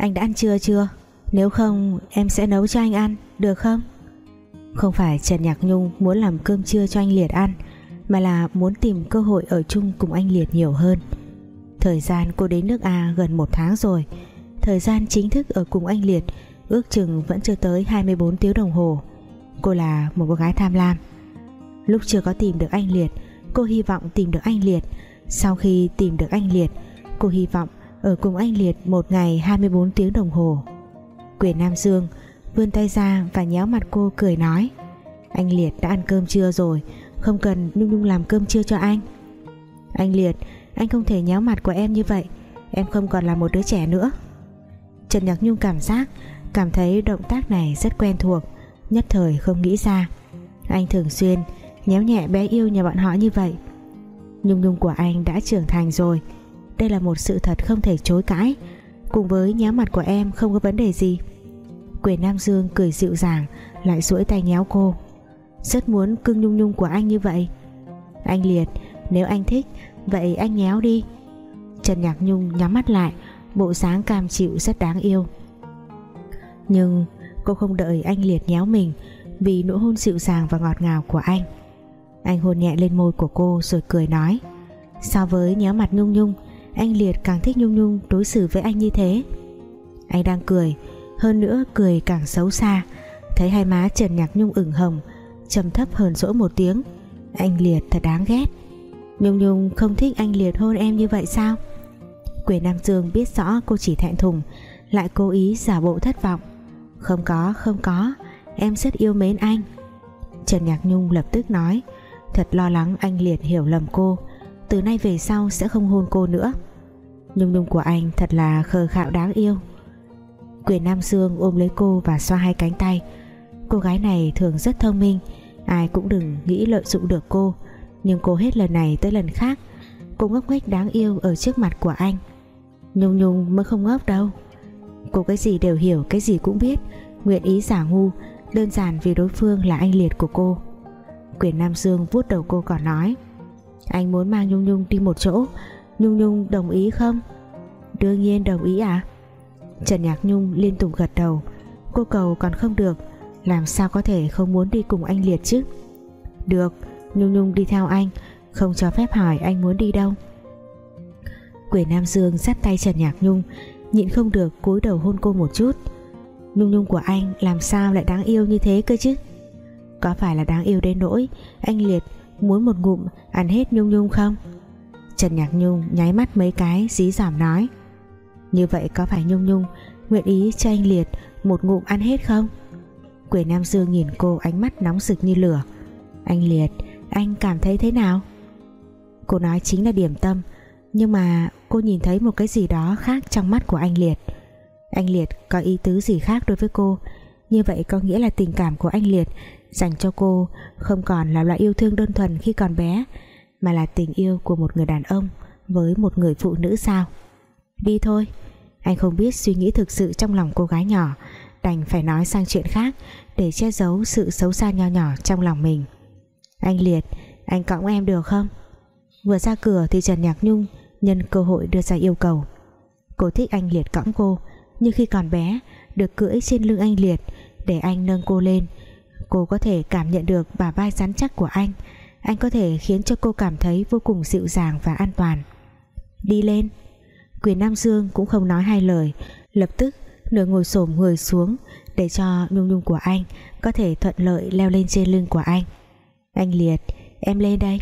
Anh đã ăn trưa chưa? Nếu không, em sẽ nấu cho anh ăn, Được không? Không phải Trần Nhạc Nhung muốn làm cơm trưa cho anh Liệt ăn, Mà là muốn tìm cơ hội ở chung cùng anh Liệt nhiều hơn. Thời gian cô đến nước A gần một tháng rồi. Thời gian chính thức ở cùng anh Liệt Ước chừng vẫn chưa tới 24 tiếng đồng hồ. Cô là một cô gái tham lam. Lúc chưa có tìm được anh Liệt, Cô hy vọng tìm được anh Liệt. Sau khi tìm được anh Liệt, Cô hy vọng ở cùng anh Liệt một ngày 24 tiếng đồng hồ. Quyền Nam Dương vươn tay ra và nhéo mặt cô cười nói, Anh Liệt đã ăn cơm trưa rồi, Không cần Nhung Nhung làm cơm trưa cho anh. Anh Liệt, Anh không thể nhéo mặt của em như vậy, Em không còn là một đứa trẻ nữa. Trần Nhạc Nhung cảm giác, Cảm thấy động tác này rất quen thuộc, Nhất thời không nghĩ ra. Anh thường xuyên nhéo nhẹ bé yêu nhà bọn họ như vậy. Nhung Nhung của anh đã trưởng thành rồi đây là một sự thật không thể chối cãi. Cùng với nhéo mặt của em không có vấn đề gì. Quyền Nam Dương cười dịu dàng, Lại duỗi tay nhéo cô. Rất muốn cưng nhung nhung của anh như vậy. Anh Liệt, Nếu anh thích, Vậy anh nhéo đi. Trần Nhạc Nhung nhắm mắt lại, Bộ sáng cam chịu rất đáng yêu. Nhưng cô không đợi anh Liệt nhéo mình Vì nụ hôn dịu dàng và ngọt ngào của anh. Anh hôn nhẹ lên môi của cô rồi cười nói, So với nhéo mặt Nhung Nhung anh Liệt càng thích Nhung Nhung đối xử với anh như thế. Anh đang cười, Hơn nữa cười càng xấu xa. Thấy hai má Trần Nhạc Nhung ửng hồng, trầm thấp hờn dỗi một tiếng. Anh Liệt thật đáng ghét. Nhung Nhung không thích anh Liệt hôn em như vậy sao? Quỷ Nam Dương biết rõ cô chỉ thẹn thùng, Lại cố ý giả bộ thất vọng. Không có không có, Em rất yêu mến anh. Trần Nhạc Nhung lập tức nói, Thật lo lắng anh Liệt hiểu lầm cô từ nay về sau sẽ không hôn cô nữa. Nhung nhung của anh thật là khờ khạo đáng yêu. Quyền Nam Dương ôm lấy cô và xoa hai cánh tay. Cô gái này thường rất thông minh, Ai cũng đừng nghĩ lợi dụng được cô. Nhưng cô hết lần này tới lần khác, Cô ngốc nghếch đáng yêu ở trước mặt của anh. Nhung nhung mới không ngốc đâu. Cô cái gì đều hiểu, Cái gì cũng biết. Nguyện ý giả ngu, Đơn giản vì đối phương là anh liệt của cô. Quyền Nam Dương vuốt đầu cô còn nói anh muốn mang Nhung Nhung đi một chỗ. Nhung Nhung đồng ý không? Đương nhiên đồng ý à Trần Nhạc Nhung liên tục gật đầu. Cô cầu còn không được. Làm sao có thể không muốn đi cùng anh Liệt chứ? Được, Nhung Nhung đi theo anh. Không cho phép hỏi anh muốn đi đâu. Quỷ Nam Dương dắt tay Trần Nhạc Nhung, Nhịn không được cúi đầu hôn cô một chút. Nhung Nhung của anh làm sao lại đáng yêu như thế cơ chứ? Có phải là đáng yêu đến nỗi Anh Liệt muốn một ngụm ăn hết Nhung Nhung không? Trần Nhạc Nhung nháy mắt mấy cái, dí dỏm nói. Như vậy có phải Nhung Nhung nguyện ý cho anh Liệt một ngụm ăn hết không? Quỷ Nam Dương nhìn cô ánh mắt nóng rực như lửa. Anh Liệt, anh cảm thấy thế nào? Cô nói chính là điểm tâm, nhưng mà cô nhìn thấy một cái gì đó khác trong mắt của anh Liệt. Anh Liệt có ý tứ gì khác đối với cô? Như vậy có nghĩa là tình cảm của anh Liệt dành cho cô không còn là loại yêu thương đơn thuần khi còn bé, mà là tình yêu của một người đàn ông với một người phụ nữ sao? Đi thôi. Anh không biết suy nghĩ thực sự trong lòng cô gái nhỏ, đành phải nói sang chuyện khác để che giấu sự xấu xa nho nhỏ trong lòng mình. Anh Liệt, anh cõng em được không? Vừa ra cửa thì Trần Nhạc Nhung nhân cơ hội đưa ra yêu cầu. Cô thích anh Liệt cõng cô, nhưng khi còn bé, được cưỡi trên lưng anh Liệt để anh nâng cô lên cô có thể cảm nhận được bả vai rắn chắc của anh. Anh có thể khiến cho cô cảm thấy vô cùng dịu dàng và an toàn. Đi lên. Quyền Nam Dương cũng không nói hai lời, lập tức nửa ngồi xổm người xuống để cho nhung nhung của anh có thể thuận lợi leo lên trên lưng của anh. Anh Liệt, em lên đây.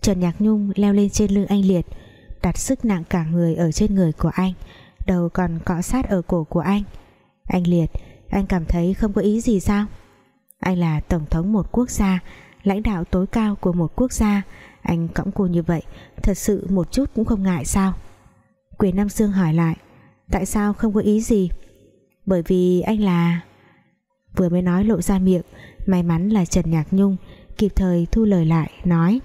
Trần Nhạc Nhung leo lên trên lưng anh Liệt, đặt sức nặng cả người ở trên người của anh, đầu còn cọ sát ở cổ của anh. Anh Liệt, anh cảm thấy không có ý gì sao? Anh là tổng thống một quốc gia, lãnh đạo tối cao của một quốc gia. Anh cõng cô như vậy, thật sự một chút cũng không ngại sao? Quyền Nam Dương hỏi lại, tại sao không có ý gì? Bởi vì anh là vừa mới nói lộ ra miệng, may mắn là Trần Nhạc Nhung kịp thời thu lời lại, nói,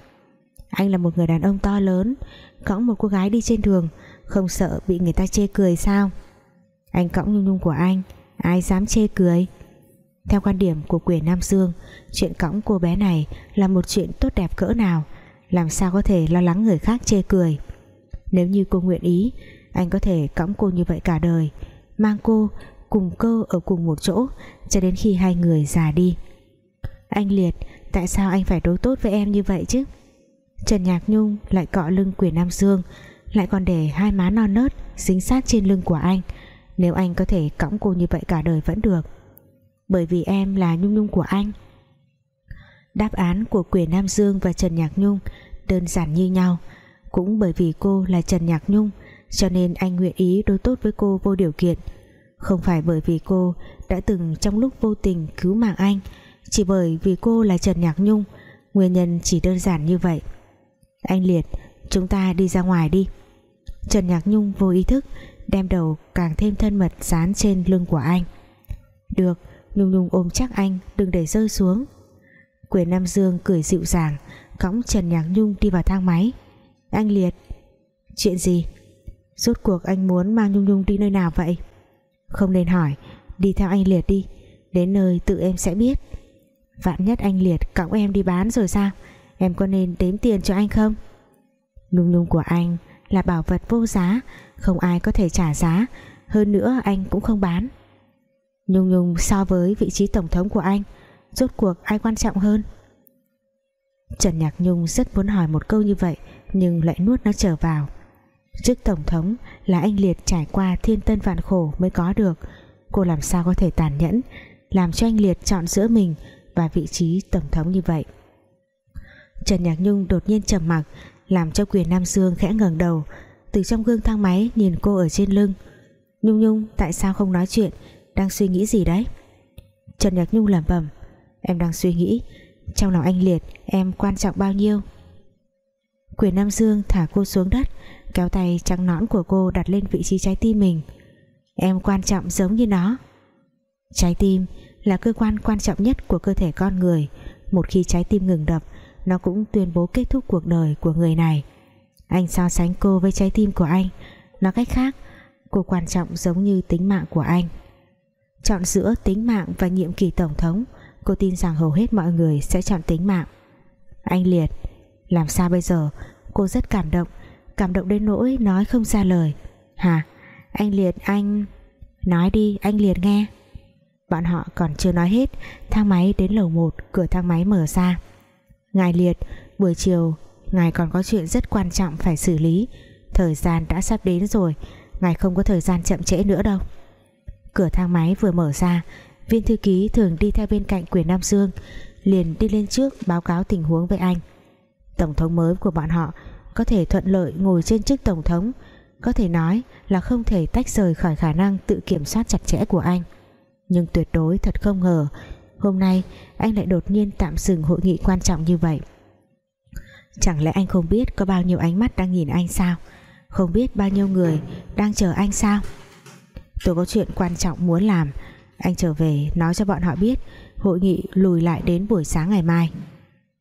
anh là một người đàn ông to lớn, cõng một cô gái đi trên đường, không sợ bị người ta chê cười sao? Anh cõng Nhung Nhung của anh, ai dám chê cười? Theo quan điểm của quyền Nam Dương, chuyện cõng cô bé này là một chuyện tốt đẹp cỡ nào? Làm sao có thể lo lắng người khác chê cười? Nếu như cô nguyện ý, anh có thể cõng cô như vậy cả đời, mang cô cùng cô ở cùng một chỗ cho đến khi hai người già đi. Anh Liệt, tại sao anh phải đối tốt với em như vậy chứ? Trần Nhạc Nhung lại cọ lưng quyền Nam Dương, lại còn để hai má non nớt dính sát trên lưng của anh. Nếu anh có thể cõng cô như vậy cả đời vẫn được bởi vì em là Nhung Nhung của anh. Đáp án của quyền Nam Dương và Trần Nhạc Nhung đơn giản như nhau, cũng bởi vì cô là Trần Nhạc Nhung, cho nên anh nguyện ý đối tốt với cô vô điều kiện. Không phải bởi vì cô đã từng trong lúc vô tình cứu mạng anh, chỉ bởi vì cô là Trần Nhạc Nhung, nguyên nhân chỉ đơn giản như vậy. Anh Liệt, chúng ta đi ra ngoài đi. Trần Nhạc Nhung vô ý thức đem đầu càng thêm thân mật dán trên lưng của anh. Được Nhung Nhung ôm chắc anh, đừng để rơi xuống. Quyền Nam Dương cười dịu dàng, cõng Trần Nhạc Nhung đi vào thang máy. Anh Liệt, chuyện gì? Rốt cuộc anh muốn mang Nhung Nhung đi nơi nào vậy? Không nên hỏi, đi theo anh Liệt đi, đến nơi tự em sẽ biết. Vạn nhất anh Liệt cõng em đi bán rồi sao? Em có nên đếm tiền cho anh không? Nhung Nhung của anh là bảo vật vô giá, không ai có thể trả giá. Hơn nữa anh cũng không bán. Nhung Nhung so với vị trí tổng thống của anh, rốt cuộc ai quan trọng hơn? Trần Nhạc Nhung rất muốn hỏi một câu như vậy, nhưng lại nuốt nó trở vào. Chức tổng thống là anh Liệt trải qua thiên tân vạn khổ mới có được. Cô làm sao có thể tàn nhẫn, làm cho anh Liệt chọn giữa mình và vị trí tổng thống như vậy? Trần Nhạc Nhung đột nhiên trầm mặc, làm cho quyền Nam Dương khẽ ngẩng đầu. Từ trong gương thang máy nhìn cô ở trên lưng. Nhung Nhung, tại sao không nói chuyện? Đang suy nghĩ gì đấy? Trần Nhạc Nhung lẩm bẩm, em đang suy nghĩ, trong lòng anh Liệt, em quan trọng bao nhiêu? Quyền Nam Dương thả cô xuống đất, kéo tay trắng nõn của cô đặt lên vị trí trái tim mình. Em quan trọng giống như nó. Trái tim là cơ quan quan trọng nhất của cơ thể con người. Một khi trái tim ngừng đập, nó cũng tuyên bố kết thúc cuộc đời của người này. Anh so sánh cô với trái tim của anh. Nói cách khác, cô quan trọng giống như tính mạng của anh chọn giữa tính mạng và nhiệm kỳ tổng thống, cô tin rằng hầu hết mọi người sẽ chọn tính mạng. Anh Liệt, làm sao bây giờ? Cô rất cảm động cảm động đến nỗi nói không ra lời. Hả? Anh Liệt, anh nói đi, anh Liệt nghe. Bọn họ còn chưa nói hết, thang máy đến lầu 1 cửa thang máy mở ra. Ngài Liệt, buổi chiều, ngài còn có chuyện rất quan trọng phải xử lý. Thời gian đã sắp đến rồi, ngài không có thời gian chậm trễ nữa đâu cửa thang máy vừa mở ra, viên thư ký thường đi theo bên cạnh quyền Nam Dương, liền đi lên trước báo cáo tình huống với anh. Tổng thống mới của bọn họ có thể thuận lợi ngồi trên chức tổng thống, có thể nói là không thể tách rời khỏi khả năng tự kiểm soát chặt chẽ của anh. Nhưng tuyệt đối thật không ngờ, hôm nay anh lại đột nhiên tạm dừng hội nghị quan trọng như vậy. Chẳng lẽ anh không biết có bao nhiêu ánh mắt đang nhìn anh sao? Không biết bao nhiêu người đang chờ anh sao? Tôi có chuyện quan trọng muốn làm. Anh trở về, nói cho bọn họ biết. Hội nghị lùi lại đến buổi sáng ngày mai.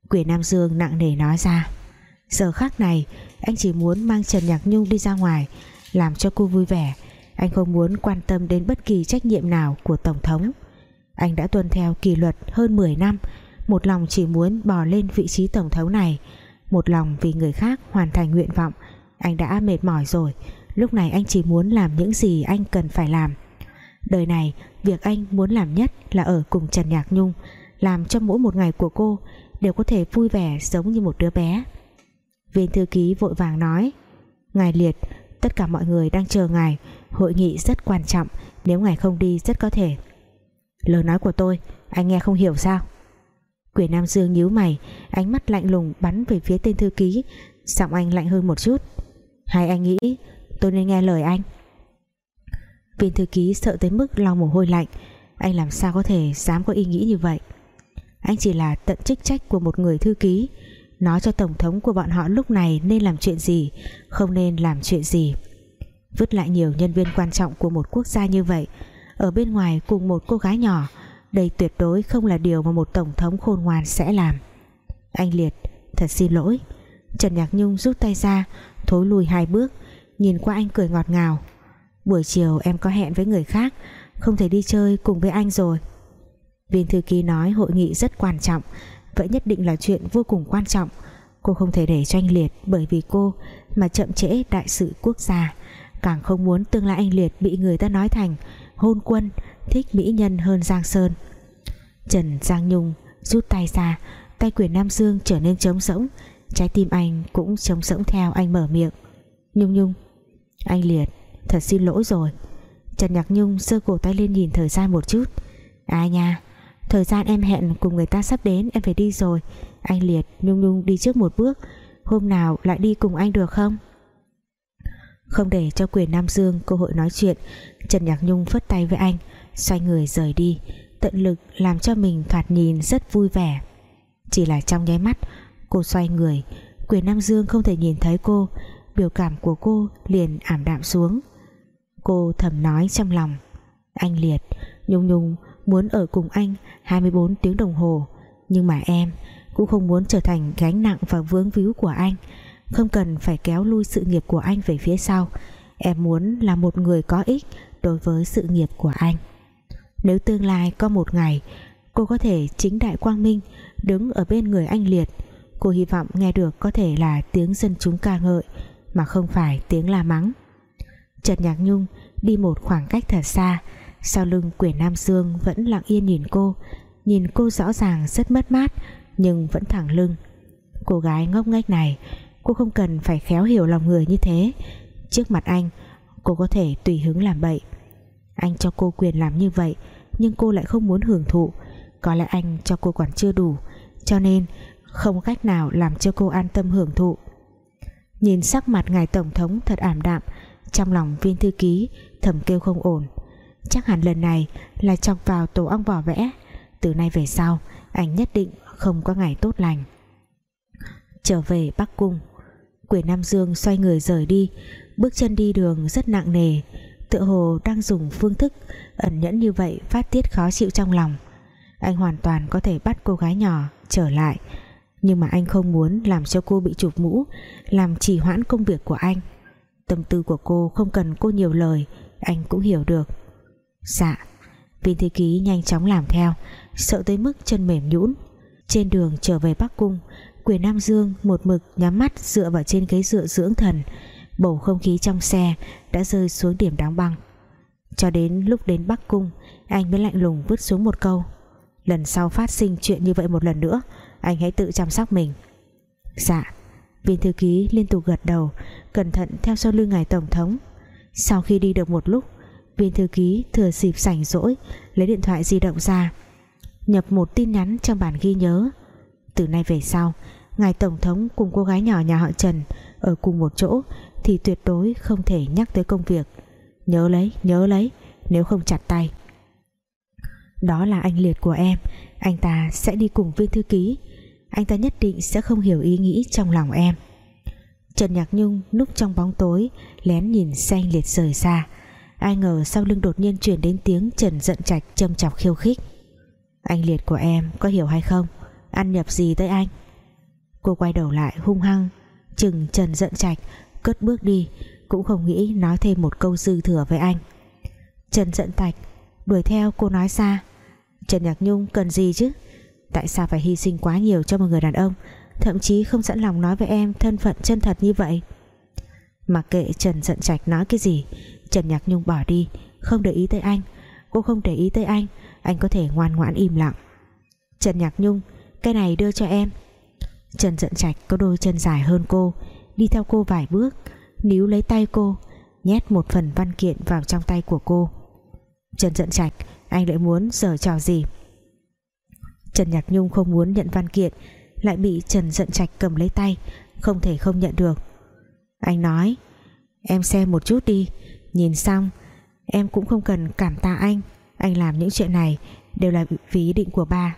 Quyền Nam Dương nặng nề nói ra. Giờ khác này, anh chỉ muốn mang Trần Nhạc Nhung đi ra ngoài, làm cho cô vui vẻ. Anh không muốn quan tâm đến bất kỳ trách nhiệm nào của Tổng thống. Anh đã tuân theo kỷ luật hơn 10 năm. Một lòng chỉ muốn bò lên vị trí Tổng thống này. Một lòng vì người khác hoàn thành nguyện vọng. Anh đã mệt mỏi rồi lúc này anh chỉ muốn làm những gì anh cần phải làm. Đời này, việc anh muốn làm nhất là ở cùng Trần Nhạc Nhung, làm cho mỗi một ngày của cô đều có thể vui vẻ giống như một đứa bé. Viên thư ký vội vàng nói, ngài liệt, tất cả mọi người đang chờ ngài. Hội nghị rất quan trọng, nếu ngài không đi rất có thể. Lời nói của tôi, anh nghe không hiểu sao? Quyền nam dương nhíu mày, ánh mắt lạnh lùng bắn về phía tên thư ký, giọng anh lạnh hơn một chút. Hay anh nghĩ tôi nên nghe lời anh. Viên thư ký sợ tới mức lau mồ hôi lạnh. Anh làm sao có thể dám có ý nghĩ như vậy? Anh chỉ là tận chức trách của một người thư ký. Nói cho tổng thống của bọn họ lúc này nên làm chuyện gì, không nên làm chuyện gì. Vứt lại nhiều nhân viên quan trọng của một quốc gia như vậy, ở bên ngoài cùng một cô gái nhỏ, đây tuyệt đối không là điều mà một tổng thống khôn ngoan sẽ làm. Anh Liệt, thật xin lỗi. Trần Nhạc Nhung rút tay ra, thối lùi hai bước nhìn qua anh cười ngọt ngào. Buổi chiều em có hẹn với người khác, không thể đi chơi cùng với anh rồi. Viên thư ký nói hội nghị rất quan trọng, vậy nhất định là chuyện vô cùng quan trọng. Cô không thể để cho anh liệt bởi vì cô mà chậm trễ đại sự quốc gia. Càng không muốn tương lai anh Liệt bị người ta nói thành hôn quân, thích mỹ nhân hơn Giang Sơn. Trần Giang Nhung rút tay ra, tay quyền Nam Dương trở nên trống rỗng, trái tim anh cũng trống rỗng theo anh mở miệng. Nhung Nhung anh Liệt, thật xin lỗi rồi. Trần Nhạc Nhung sơ cổ tay lên nhìn thời gian một chút. Ai nha, Thời gian em hẹn cùng người ta sắp đến, Em phải đi rồi. Anh Liệt Nhung Nhung đi trước một bước, Hôm nào lại đi cùng anh được không? Không để cho quyền Nam Dương cơ hội nói chuyện, Trần Nhạc Nhung phất tay với anh, Xoay người rời đi, Tận lực làm cho mình thoạt nhìn rất vui vẻ. Chỉ là trong nháy mắt, Cô xoay người, Quyền Nam Dương không thể nhìn thấy cô Biểu cảm của cô liền ảm đạm xuống. Cô thầm nói trong lòng, Anh Liệt, Nhung Nhung muốn ở cùng anh 24 tiếng đồng hồ, Nhưng mà em cũng không muốn trở thành gánh nặng và vướng víu của anh, Không cần phải kéo lui sự nghiệp của anh về phía sau. Em muốn là một người có ích đối với sự nghiệp của anh. Nếu tương lai có một ngày Cô có thể chính đại quang minh Đứng ở bên người anh Liệt, Cô hy vọng nghe được có thể là tiếng dân chúng ca ngợi mà không phải tiếng la mắng. Trần Nhạc Nhung đi một khoảng cách thật xa, sau lưng quyển Nam Dương vẫn lặng yên nhìn cô nhìn cô rõ ràng rất mất mát, nhưng vẫn thẳng lưng. Cô gái ngốc nghếch này, cô không cần phải khéo hiểu lòng người như thế. Trước mặt anh, cô có thể tùy hứng làm bậy. Anh cho cô quyền làm như vậy, nhưng cô lại không muốn hưởng thụ. Có lẽ anh cho cô còn chưa đủ, cho nên không có cách nào làm cho cô an tâm hưởng thụ nhìn sắc mặt ngài tổng thống thật ảm đạm, trong lòng viên thư ký thầm kêu không ổn. Chắc hẳn lần này là chọc vào tổ ong vỏ vẽ. Từ nay về sau, anh nhất định không có ngày tốt lành. Trở về Bắc Cung, Quyền Nam Dương xoay người rời đi. Bước chân đi đường rất nặng nề, tựa hồ đang dùng phương thức ẩn nhẫn như vậy phát tiết khó chịu trong lòng. Anh hoàn toàn có thể bắt cô gái nhỏ trở lại nhưng mà anh không muốn làm cho cô bị chụp mũ, làm trì hoãn công việc của anh. Tâm tư của cô không cần cô nhiều lời, anh cũng hiểu được. Dạ viên thư ký nhanh chóng làm theo, sợ tới mức chân mềm nhũn. Trên đường trở về Bắc Cung, quyền Nam Dương một mực nhắm mắt dựa vào trên ghế dựa dưỡng thần. Bầu không khí trong xe đã rơi xuống điểm đóng băng. Cho đến lúc đến Bắc Cung, anh mới lạnh lùng vứt xuống một câu. Lần sau phát sinh chuyện như vậy một lần nữa anh hãy tự chăm sóc mình. Dạ. Viên thư ký liên tục gật đầu, cẩn thận theo sau lưng ngài tổng thống. Sau khi đi được một lúc, viên thư ký thừa dịp rảnh rỗi, lấy điện thoại di động ra, nhập một tin nhắn trong bản ghi nhớ. Từ nay về sau, ngài tổng thống cùng cô gái nhỏ nhà họ Trần ở cùng một chỗ thì tuyệt đối không thể nhắc tới công việc. Nhớ lấy nhớ lấy, nếu không chặt tay đó là anh liệt của em. Anh ta sẽ đi cùng viên thư ký. Anh ta nhất định sẽ không hiểu ý nghĩ trong lòng em. Trần Nhạc Nhung núp trong bóng tối, lén nhìn xanh liệt rời xa. Ai ngờ sau lưng đột nhiên truyền đến tiếng Trần giận trạch châm chọc khiêu khích. Anh liệt của em có hiểu hay không? Ăn nhập gì tới anh? Cô quay đầu lại hung hăng, chừng Trần giận trạch, cất bước đi, cũng không nghĩ nói thêm một câu dư thừa với anh. Trần giận trạch đuổi theo cô nói xa. Trần Nhạc Nhung cần gì chứ? Tại sao phải hy sinh quá nhiều cho một người đàn ông, Thậm chí không sẵn lòng nói với em Thân phận chân thật như vậy? Mặc kệ Trần giận trạch nói cái gì, Trần Nhạc Nhung bỏ đi, Không để ý tới anh. Cô không để ý tới anh Anh có thể ngoan ngoãn im lặng. Trần Nhạc Nhung, Cái này đưa cho em. Trần giận trạch có đôi chân dài hơn cô, Đi theo cô vài bước, Níu lấy tay cô, Nhét một phần văn kiện vào trong tay của cô. Trần giận trạch, Anh lại muốn giở trò gì? Trần Nhạc Nhung không muốn nhận văn kiện, lại bị Trần giận trạch cầm lấy tay, không thể không nhận được. Anh nói, em xem một chút đi, nhìn xong, em cũng không cần cảm tạ anh anh làm những chuyện này đều là vì ý định của ba.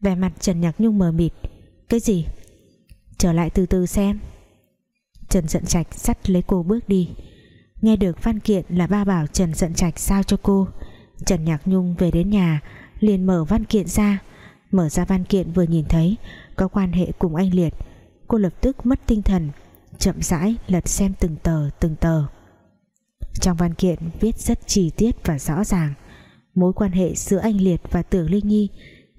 Vẻ mặt Trần Nhạc Nhung mờ mịt, cái gì? Trở lại từ từ xem. Trần giận trạch dắt lấy cô bước đi nghe được văn kiện là ba bảo Trần giận trạch sao cho cô. Trần Nhạc Nhung về đến nhà, liền mở văn kiện ra. Mở ra văn kiện vừa nhìn thấy, có quan hệ cùng anh Liệt. Cô lập tức mất tinh thần, chậm rãi lật xem từng tờ từng tờ. Trong văn kiện viết rất chi tiết và rõ ràng, mối quan hệ giữa anh Liệt và Tưởng Linh Nhi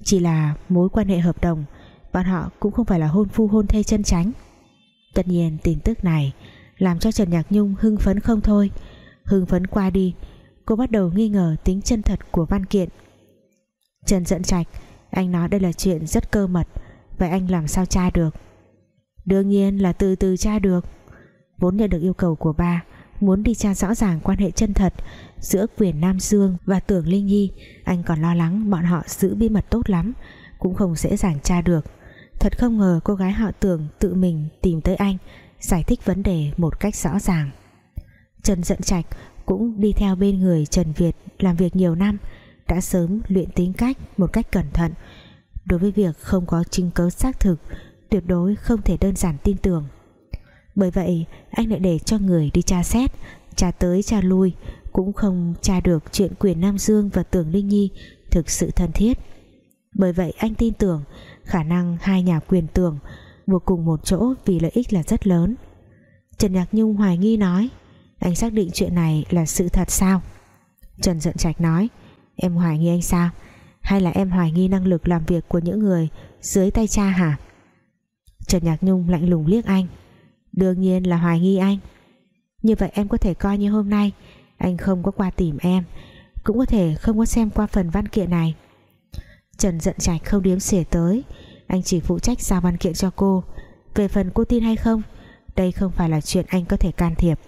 chỉ là mối quan hệ hợp đồng, bọn họ cũng không phải là hôn phu hôn thê chân tránh tất nhiên tin tức này làm cho Trần Nhạc Nhung hưng phấn không thôi. Hưng phấn qua đi, cô bắt đầu nghi ngờ tính chân thật của văn kiện. Trần giận trạch, anh nói đây là chuyện rất cơ mật, vậy anh làm sao tra được? Đương nhiên là từ từ tra được. Vốn nhận được yêu cầu của ba, muốn đi tra rõ ràng quan hệ chân thật giữa quyền Nam Dương và tưởng Linh Nhi, anh còn lo lắng bọn họ giữ bí mật tốt lắm, cũng không dễ dàng tra được. Thật không ngờ cô gái họ tưởng tự mình tìm tới anh giải thích vấn đề một cách rõ ràng. Trần Dận Trạch cũng đi theo bên người Trần Việt làm việc nhiều năm, đã sớm luyện tính cách một cách cẩn thận. Đối với việc không có chứng cớ xác thực, tuyệt đối không thể đơn giản tin tưởng. Bởi vậy, anh lại để cho người đi tra xét, tra tới tra lui, cũng không tra được chuyện quyền Nam Dương và Tưởng Linh Nhi thực sự thân thiết. Bởi vậy, anh tin tưởng khả năng hai nhà quyền tưởng buộc cùng một chỗ vì lợi ích là rất lớn. Trần Nhạc Nhung hoài nghi nói, anh xác định chuyện này là sự thật sao? Trần Dận Trạch nói, em hoài nghi anh sao? Hay là em hoài nghi năng lực làm việc của những người dưới tay cha hả? Trần Nhạc Nhung lạnh lùng liếc anh, đương nhiên là hoài nghi anh. Như vậy em có thể coi như hôm nay, anh không có qua tìm em, cũng có thể không có xem qua phần văn kiện này. Trần Dận trạch không điếm xỉa tới anh chỉ phụ trách giao văn kiện cho cô. Về phần cô tin hay không, đây không phải là chuyện anh có thể can thiệp.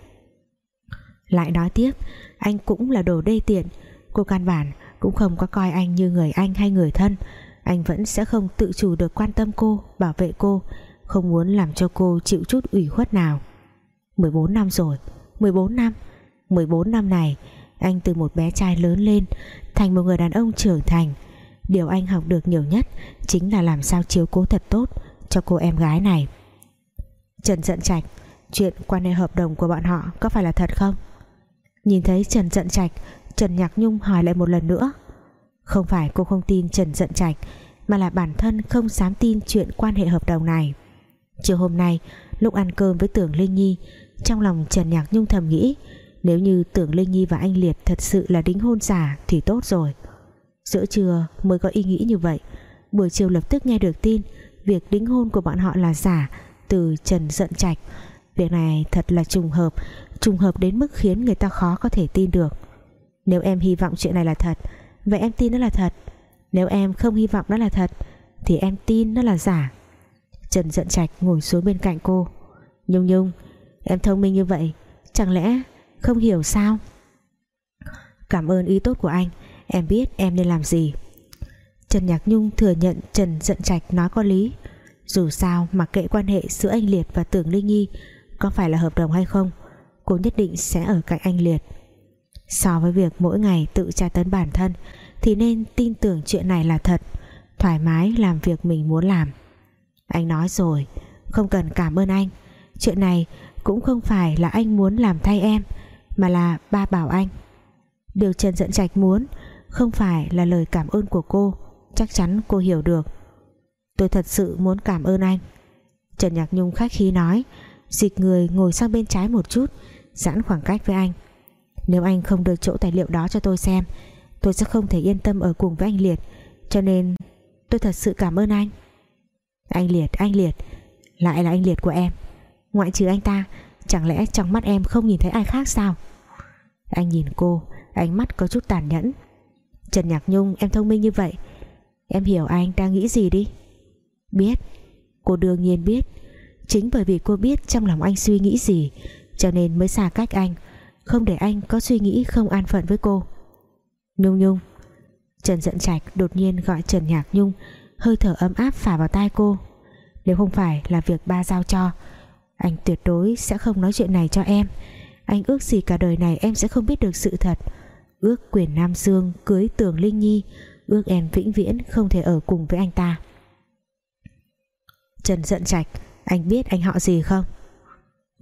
Lại nói tiếp, anh cũng là đồ đê tiện. Cô căn bản cũng không có coi anh như người anh hay người thân. Anh vẫn sẽ không tự chủ được quan tâm cô, bảo vệ cô, không muốn làm cho cô chịu chút ủy khuất nào. 14 năm rồi 14 năm 14 năm này, anh từ một bé trai lớn lên thành một người đàn ông trưởng thành điều anh học được nhiều nhất chính là làm sao chiếu cố thật tốt cho cô em gái này. Trần Dận Trạch, chuyện quan hệ hợp đồng của bọn họ có phải là thật không? Nhìn thấy Trần Dận Trạch, Trần Nhạc Nhung hỏi lại một lần nữa. Không phải cô không tin Trần Dận Trạch, mà là bản thân không dám tin chuyện quan hệ hợp đồng này. Chiều hôm nay, lúc ăn cơm với Tưởng Linh Nhi, trong lòng Trần Nhạc Nhung thầm nghĩ, nếu như Tưởng Linh Nhi và anh Liệt thật sự là đính hôn giả thì tốt rồi giữa trưa mới có ý nghĩ như vậy. Buổi chiều lập tức nghe được tin, việc đính hôn của bọn họ là giả từ Trần Dận Trạch. Việc này thật là trùng hợp trùng hợp đến mức khiến người ta khó có thể tin được. Nếu em hy vọng chuyện này là thật, vậy em tin nó là thật. Nếu em không hy vọng nó là thật, thì em tin nó là giả. Trần Dận Trạch ngồi xuống bên cạnh cô. Nhung Nhung, Em thông minh như vậy, Chẳng lẽ không hiểu sao? Cảm ơn ý tốt của anh. Em biết em nên làm gì. Trần Nhạc Nhung thừa nhận Trần Dận Trạch nói có lý. Dù sao mặc kệ quan hệ giữa anh Liệt và Tưởng Linh Nhi Có phải là hợp đồng hay không, Cô nhất định sẽ ở cạnh anh Liệt. So với việc mỗi ngày tự tra tấn bản thân, Thì nên tin tưởng chuyện này là thật, Thoải mái làm việc mình muốn làm. Anh nói rồi, Không cần cảm ơn anh. Chuyện này cũng không phải là anh muốn làm thay em, Mà là ba bảo anh. Điều Trần Dận Trạch muốn không phải là lời cảm ơn của cô Chắc chắn cô hiểu được. Tôi thật sự muốn cảm ơn anh. Trần Nhạc Nhung khách khí nói Dịch người ngồi sang bên trái một chút Giãn khoảng cách với anh. Nếu anh không đưa chỗ tài liệu đó cho tôi xem Tôi sẽ không thể yên tâm ở cùng với anh Liệt Cho nên tôi thật sự cảm ơn anh. Anh Liệt, anh Liệt Lại là anh Liệt của em. Ngoại trừ anh ta Chẳng lẽ trong mắt em không nhìn thấy ai khác sao? Anh nhìn cô Ánh mắt có chút tàn nhẫn. Trần Nhạc Nhung, em thông minh như vậy. Em hiểu anh đang nghĩ gì đi. Biết. Cô đương nhiên biết. Chính bởi vì cô biết trong lòng anh suy nghĩ gì, Cho nên mới xa cách anh, Không để anh có suy nghĩ không an phận với cô. Nhung Nhung. Trần Dận Trạch đột nhiên gọi Trần Nhạc Nhung, Hơi thở ấm áp phả vào tai cô. Nếu không phải là việc ba giao cho, Anh tuyệt đối sẽ không nói chuyện này cho em. Anh ước gì cả đời này em sẽ không biết được sự thật. Ước quyền Nam Dương cưới tường Linh Nhi, Ước em vĩnh viễn không thể ở cùng với anh ta. Trần giận trạch, Anh biết anh họ gì không?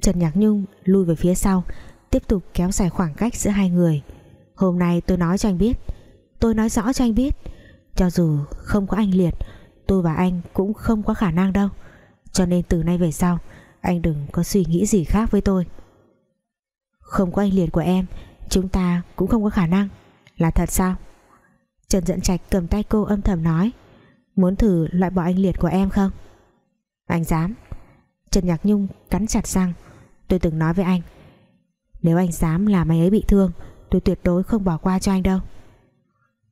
Trần Nhạc Nhung lui về phía sau, Tiếp tục kéo dài khoảng cách giữa hai người. Hôm nay tôi nói cho anh biết, Tôi nói rõ cho anh biết. Cho dù không có anh Liệt, Tôi và anh cũng không có khả năng đâu. Cho nên từ nay về sau, Anh đừng có suy nghĩ gì khác với tôi. Không có anh Liệt của em Chúng ta cũng không có khả năng. Là thật sao? Trần Dẫn Trạch cầm tay cô âm thầm nói. Muốn thử loại bỏ anh liệt của em không? Anh dám. Trần Nhạc Nhung cắn chặt răng. Tôi từng nói với anh, Nếu anh dám làm anh ấy bị thương, Tôi tuyệt đối không bỏ qua cho anh đâu.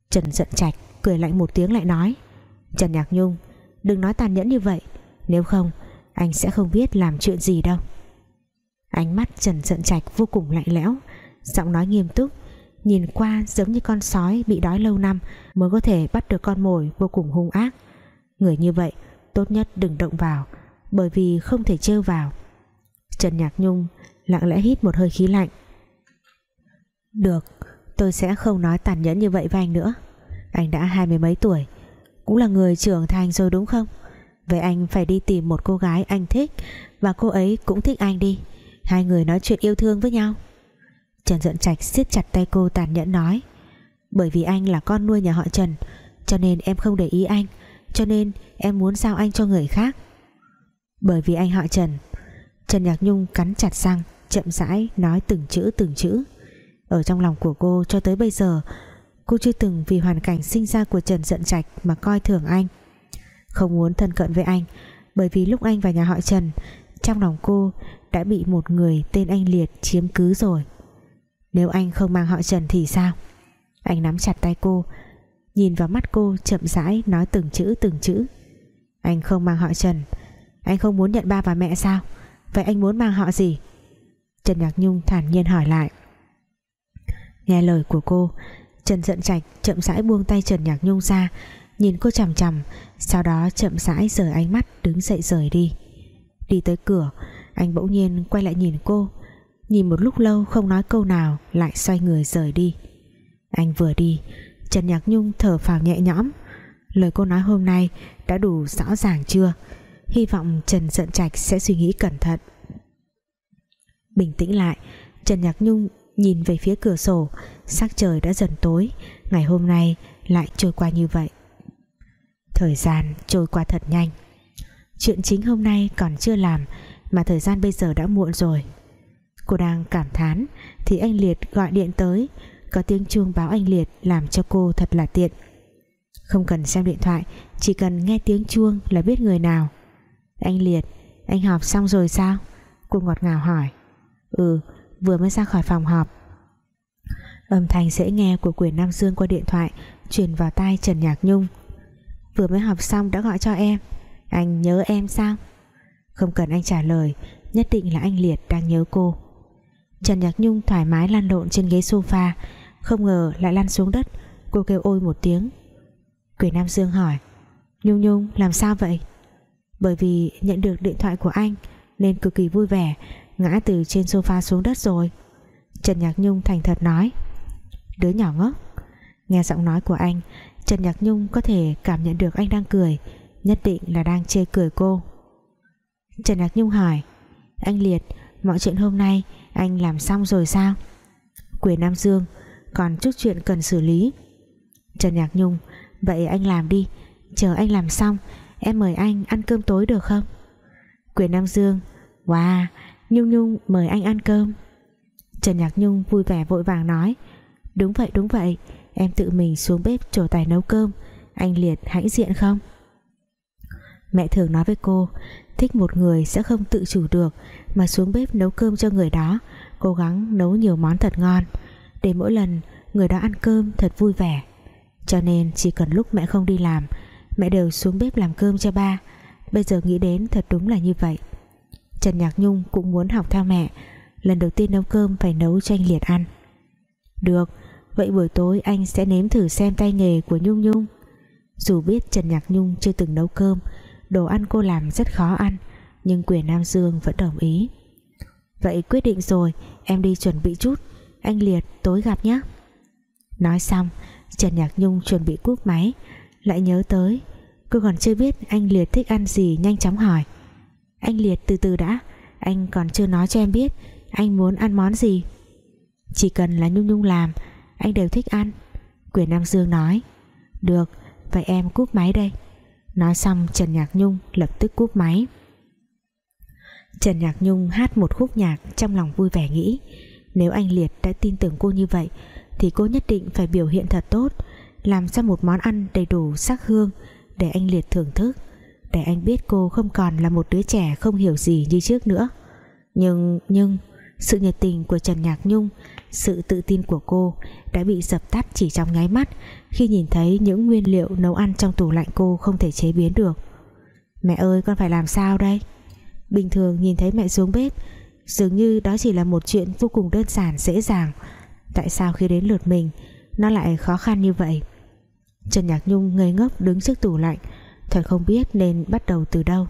Trần Dẫn trạch cười lạnh một tiếng lại nói. Trần Nhạc Nhung, Đừng nói tàn nhẫn như vậy. Nếu không, anh sẽ không biết làm chuyện gì đâu. Ánh mắt Trần Dẫn trạch vô cùng lạnh lẽo. Giọng nói nghiêm túc. Nhìn qua giống như con sói bị đói lâu năm Mới có thể bắt được con mồi vô cùng hung ác. Người như vậy, Tốt nhất đừng động vào, Bởi vì không thể trêu vào. Trần Nhạc Nhung lặng lẽ hít một hơi khí lạnh. Được, Tôi sẽ không nói tàn nhẫn như vậy với anh nữa. Anh đã hai mươi mấy tuổi, Cũng là người trưởng thành rồi đúng không? Vậy anh phải đi tìm một cô gái anh thích Và cô ấy cũng thích anh đi. Hai người nói chuyện yêu thương với nhau. Trần Duận Trạch siết chặt tay cô tàn nhẫn nói, Bởi vì anh là con nuôi nhà họ Trần, Cho nên em không để ý anh, Cho nên em muốn giao anh cho người khác. Bởi vì anh họ Trần. Trần Nhạc Nhung cắn chặt răng, Chậm rãi nói từng chữ từng chữ. Ở trong lòng của cô cho tới bây giờ, Cô chưa từng vì hoàn cảnh sinh ra của Trần giận Trạch Mà coi thường anh. Không muốn thân cận với anh, Bởi vì lúc anh vào nhà họ Trần, Trong lòng cô đã bị một người tên anh Liệt chiếm cứ rồi. Nếu anh không mang họ Trần thì sao? Anh nắm chặt tay cô, Nhìn vào mắt cô chậm rãi nói từng chữ từng chữ. Anh không mang họ Trần. Anh không muốn nhận ba và mẹ sao? Vậy anh muốn mang họ gì? Trần Nhạc Nhung thản nhiên hỏi lại. Nghe lời của cô, Trần giận trạch chậm rãi buông tay Trần Nhạc Nhung ra, Nhìn cô chằm chằm, Sau đó chậm rãi rời ánh mắt, Đứng dậy rời đi. Đi tới cửa, Anh bỗng nhiên quay lại nhìn cô Nhìn một lúc lâu không nói câu nào, Lại xoay người rời đi. Anh vừa đi, Trần Nhạc Nhung thở phào nhẹ nhõm. Lời cô nói hôm nay đã đủ rõ ràng chưa? Hy vọng Trần Dận Trạch sẽ suy nghĩ cẩn thận. Bình tĩnh lại, Trần Nhạc Nhung nhìn về phía cửa sổ. Sắc trời đã dần tối, Ngày hôm nay lại trôi qua như vậy. Thời gian trôi qua thật nhanh. Chuyện chính hôm nay còn chưa làm, Mà thời gian bây giờ đã muộn rồi. Cô đang cảm thán, Thì anh Liệt gọi điện tới. Có tiếng chuông báo anh Liệt Làm cho cô thật là tiện. Không cần xem điện thoại, Chỉ cần nghe tiếng chuông là biết người nào. Anh Liệt, Anh họp xong rồi sao? Cô ngọt ngào hỏi. Ừ vừa mới ra khỏi phòng họp. Âm thanh dễ nghe của quyền Nam Dương qua điện thoại Truyền vào tai Trần Nhạc Nhung. Vừa mới học xong đã gọi cho em. Anh nhớ em sao? Không cần anh trả lời, Nhất định là anh Liệt đang nhớ cô. Trần Nhạc Nhung thoải mái lăn lộn trên ghế sofa, Không ngờ lại lăn xuống đất. Cô kêu ôi một tiếng. Quyền Nam Dương hỏi, Nhung Nhung, làm sao vậy? Bởi vì nhận được điện thoại của anh, Nên cực kỳ vui vẻ, Ngã từ trên sofa xuống đất rồi. Trần Nhạc Nhung thành thật nói. Đứa nhỏ ngốc. Nghe giọng nói của anh, Trần Nhạc Nhung có thể cảm nhận được anh đang cười, Nhất định là đang chê cười cô. Trần Nhạc Nhung hỏi, Anh Liệt, Mọi chuyện hôm nay anh làm xong rồi sao? Quyền Nam Dương, Còn chút chuyện cần xử lý. Trần Nhạc Nhung, Vậy anh làm đi, Chờ anh làm xong, Em mời anh ăn cơm tối được không? Quyền Nam Dương, Wow, Nhung Nhung mời anh ăn cơm. Trần Nhạc Nhung vui vẻ vội vàng nói, Đúng vậy đúng vậy, Em tự mình xuống bếp trổ tài nấu cơm, Anh Liệt hãnh diện không? Mẹ thường nói với cô, Thích một người sẽ không tự chủ được mà xuống bếp nấu cơm cho người đó, Cố gắng nấu nhiều món thật ngon. Để mỗi lần người đó ăn cơm thật vui vẻ. Cho nên chỉ cần lúc mẹ không đi làm, Mẹ đều xuống bếp làm cơm cho ba. Bây giờ nghĩ đến thật đúng là như vậy. Trần Nhạc Nhung cũng muốn học theo mẹ. Lần đầu tiên nấu cơm phải nấu cho anh Liệt ăn. Được, Vậy buổi tối anh sẽ nếm thử xem tay nghề của Nhung Nhung. Dù biết Trần Nhạc Nhung chưa từng nấu cơm, Đồ ăn cô làm rất khó ăn. Nhưng quyền Nam Dương vẫn đồng ý. Vậy quyết định rồi, Em đi chuẩn bị chút. Anh Liệt, tối gặp nhé. Nói xong, Trần Nhạc Nhung chuẩn bị cúp máy. Lại nhớ tới, Cô còn chưa biết anh Liệt thích ăn gì, nhanh chóng hỏi. Anh Liệt từ từ đã, Anh còn chưa nói cho em biết Anh muốn ăn món gì. Chỉ cần là Nhung Nhung làm, Anh đều thích ăn. Quyền Nam Dương nói, Được, vậy em cúp máy đây. Nói xong, Trần Nhạc Nhung lập tức cúp máy. Trần Nhạc Nhung hát một khúc nhạc Trong lòng vui vẻ nghĩ, Nếu anh Liệt đã tin tưởng cô như vậy, Thì cô nhất định phải biểu hiện thật tốt, Làm ra một món ăn đầy đủ sắc hương Để anh Liệt thưởng thức, Để anh biết cô không còn là một đứa trẻ Không hiểu gì như trước nữa. Nhưng nhưng, sự nhiệt tình của Trần Nhạc Nhung, sự tự tin của cô đã bị dập tắt chỉ trong nháy mắt khi nhìn thấy những nguyên liệu nấu ăn trong tủ lạnh cô không thể chế biến được. Mẹ ơi, con phải làm sao đây? Bình thường nhìn thấy mẹ xuống bếp, dường như đó chỉ là một chuyện vô cùng đơn giản, dễ dàng. Tại sao khi đến lượt mình, nó lại khó khăn như vậy? Trần Nhạc Nhung ngây ngốc đứng trước tủ lạnh, thật không biết nên bắt đầu từ đâu.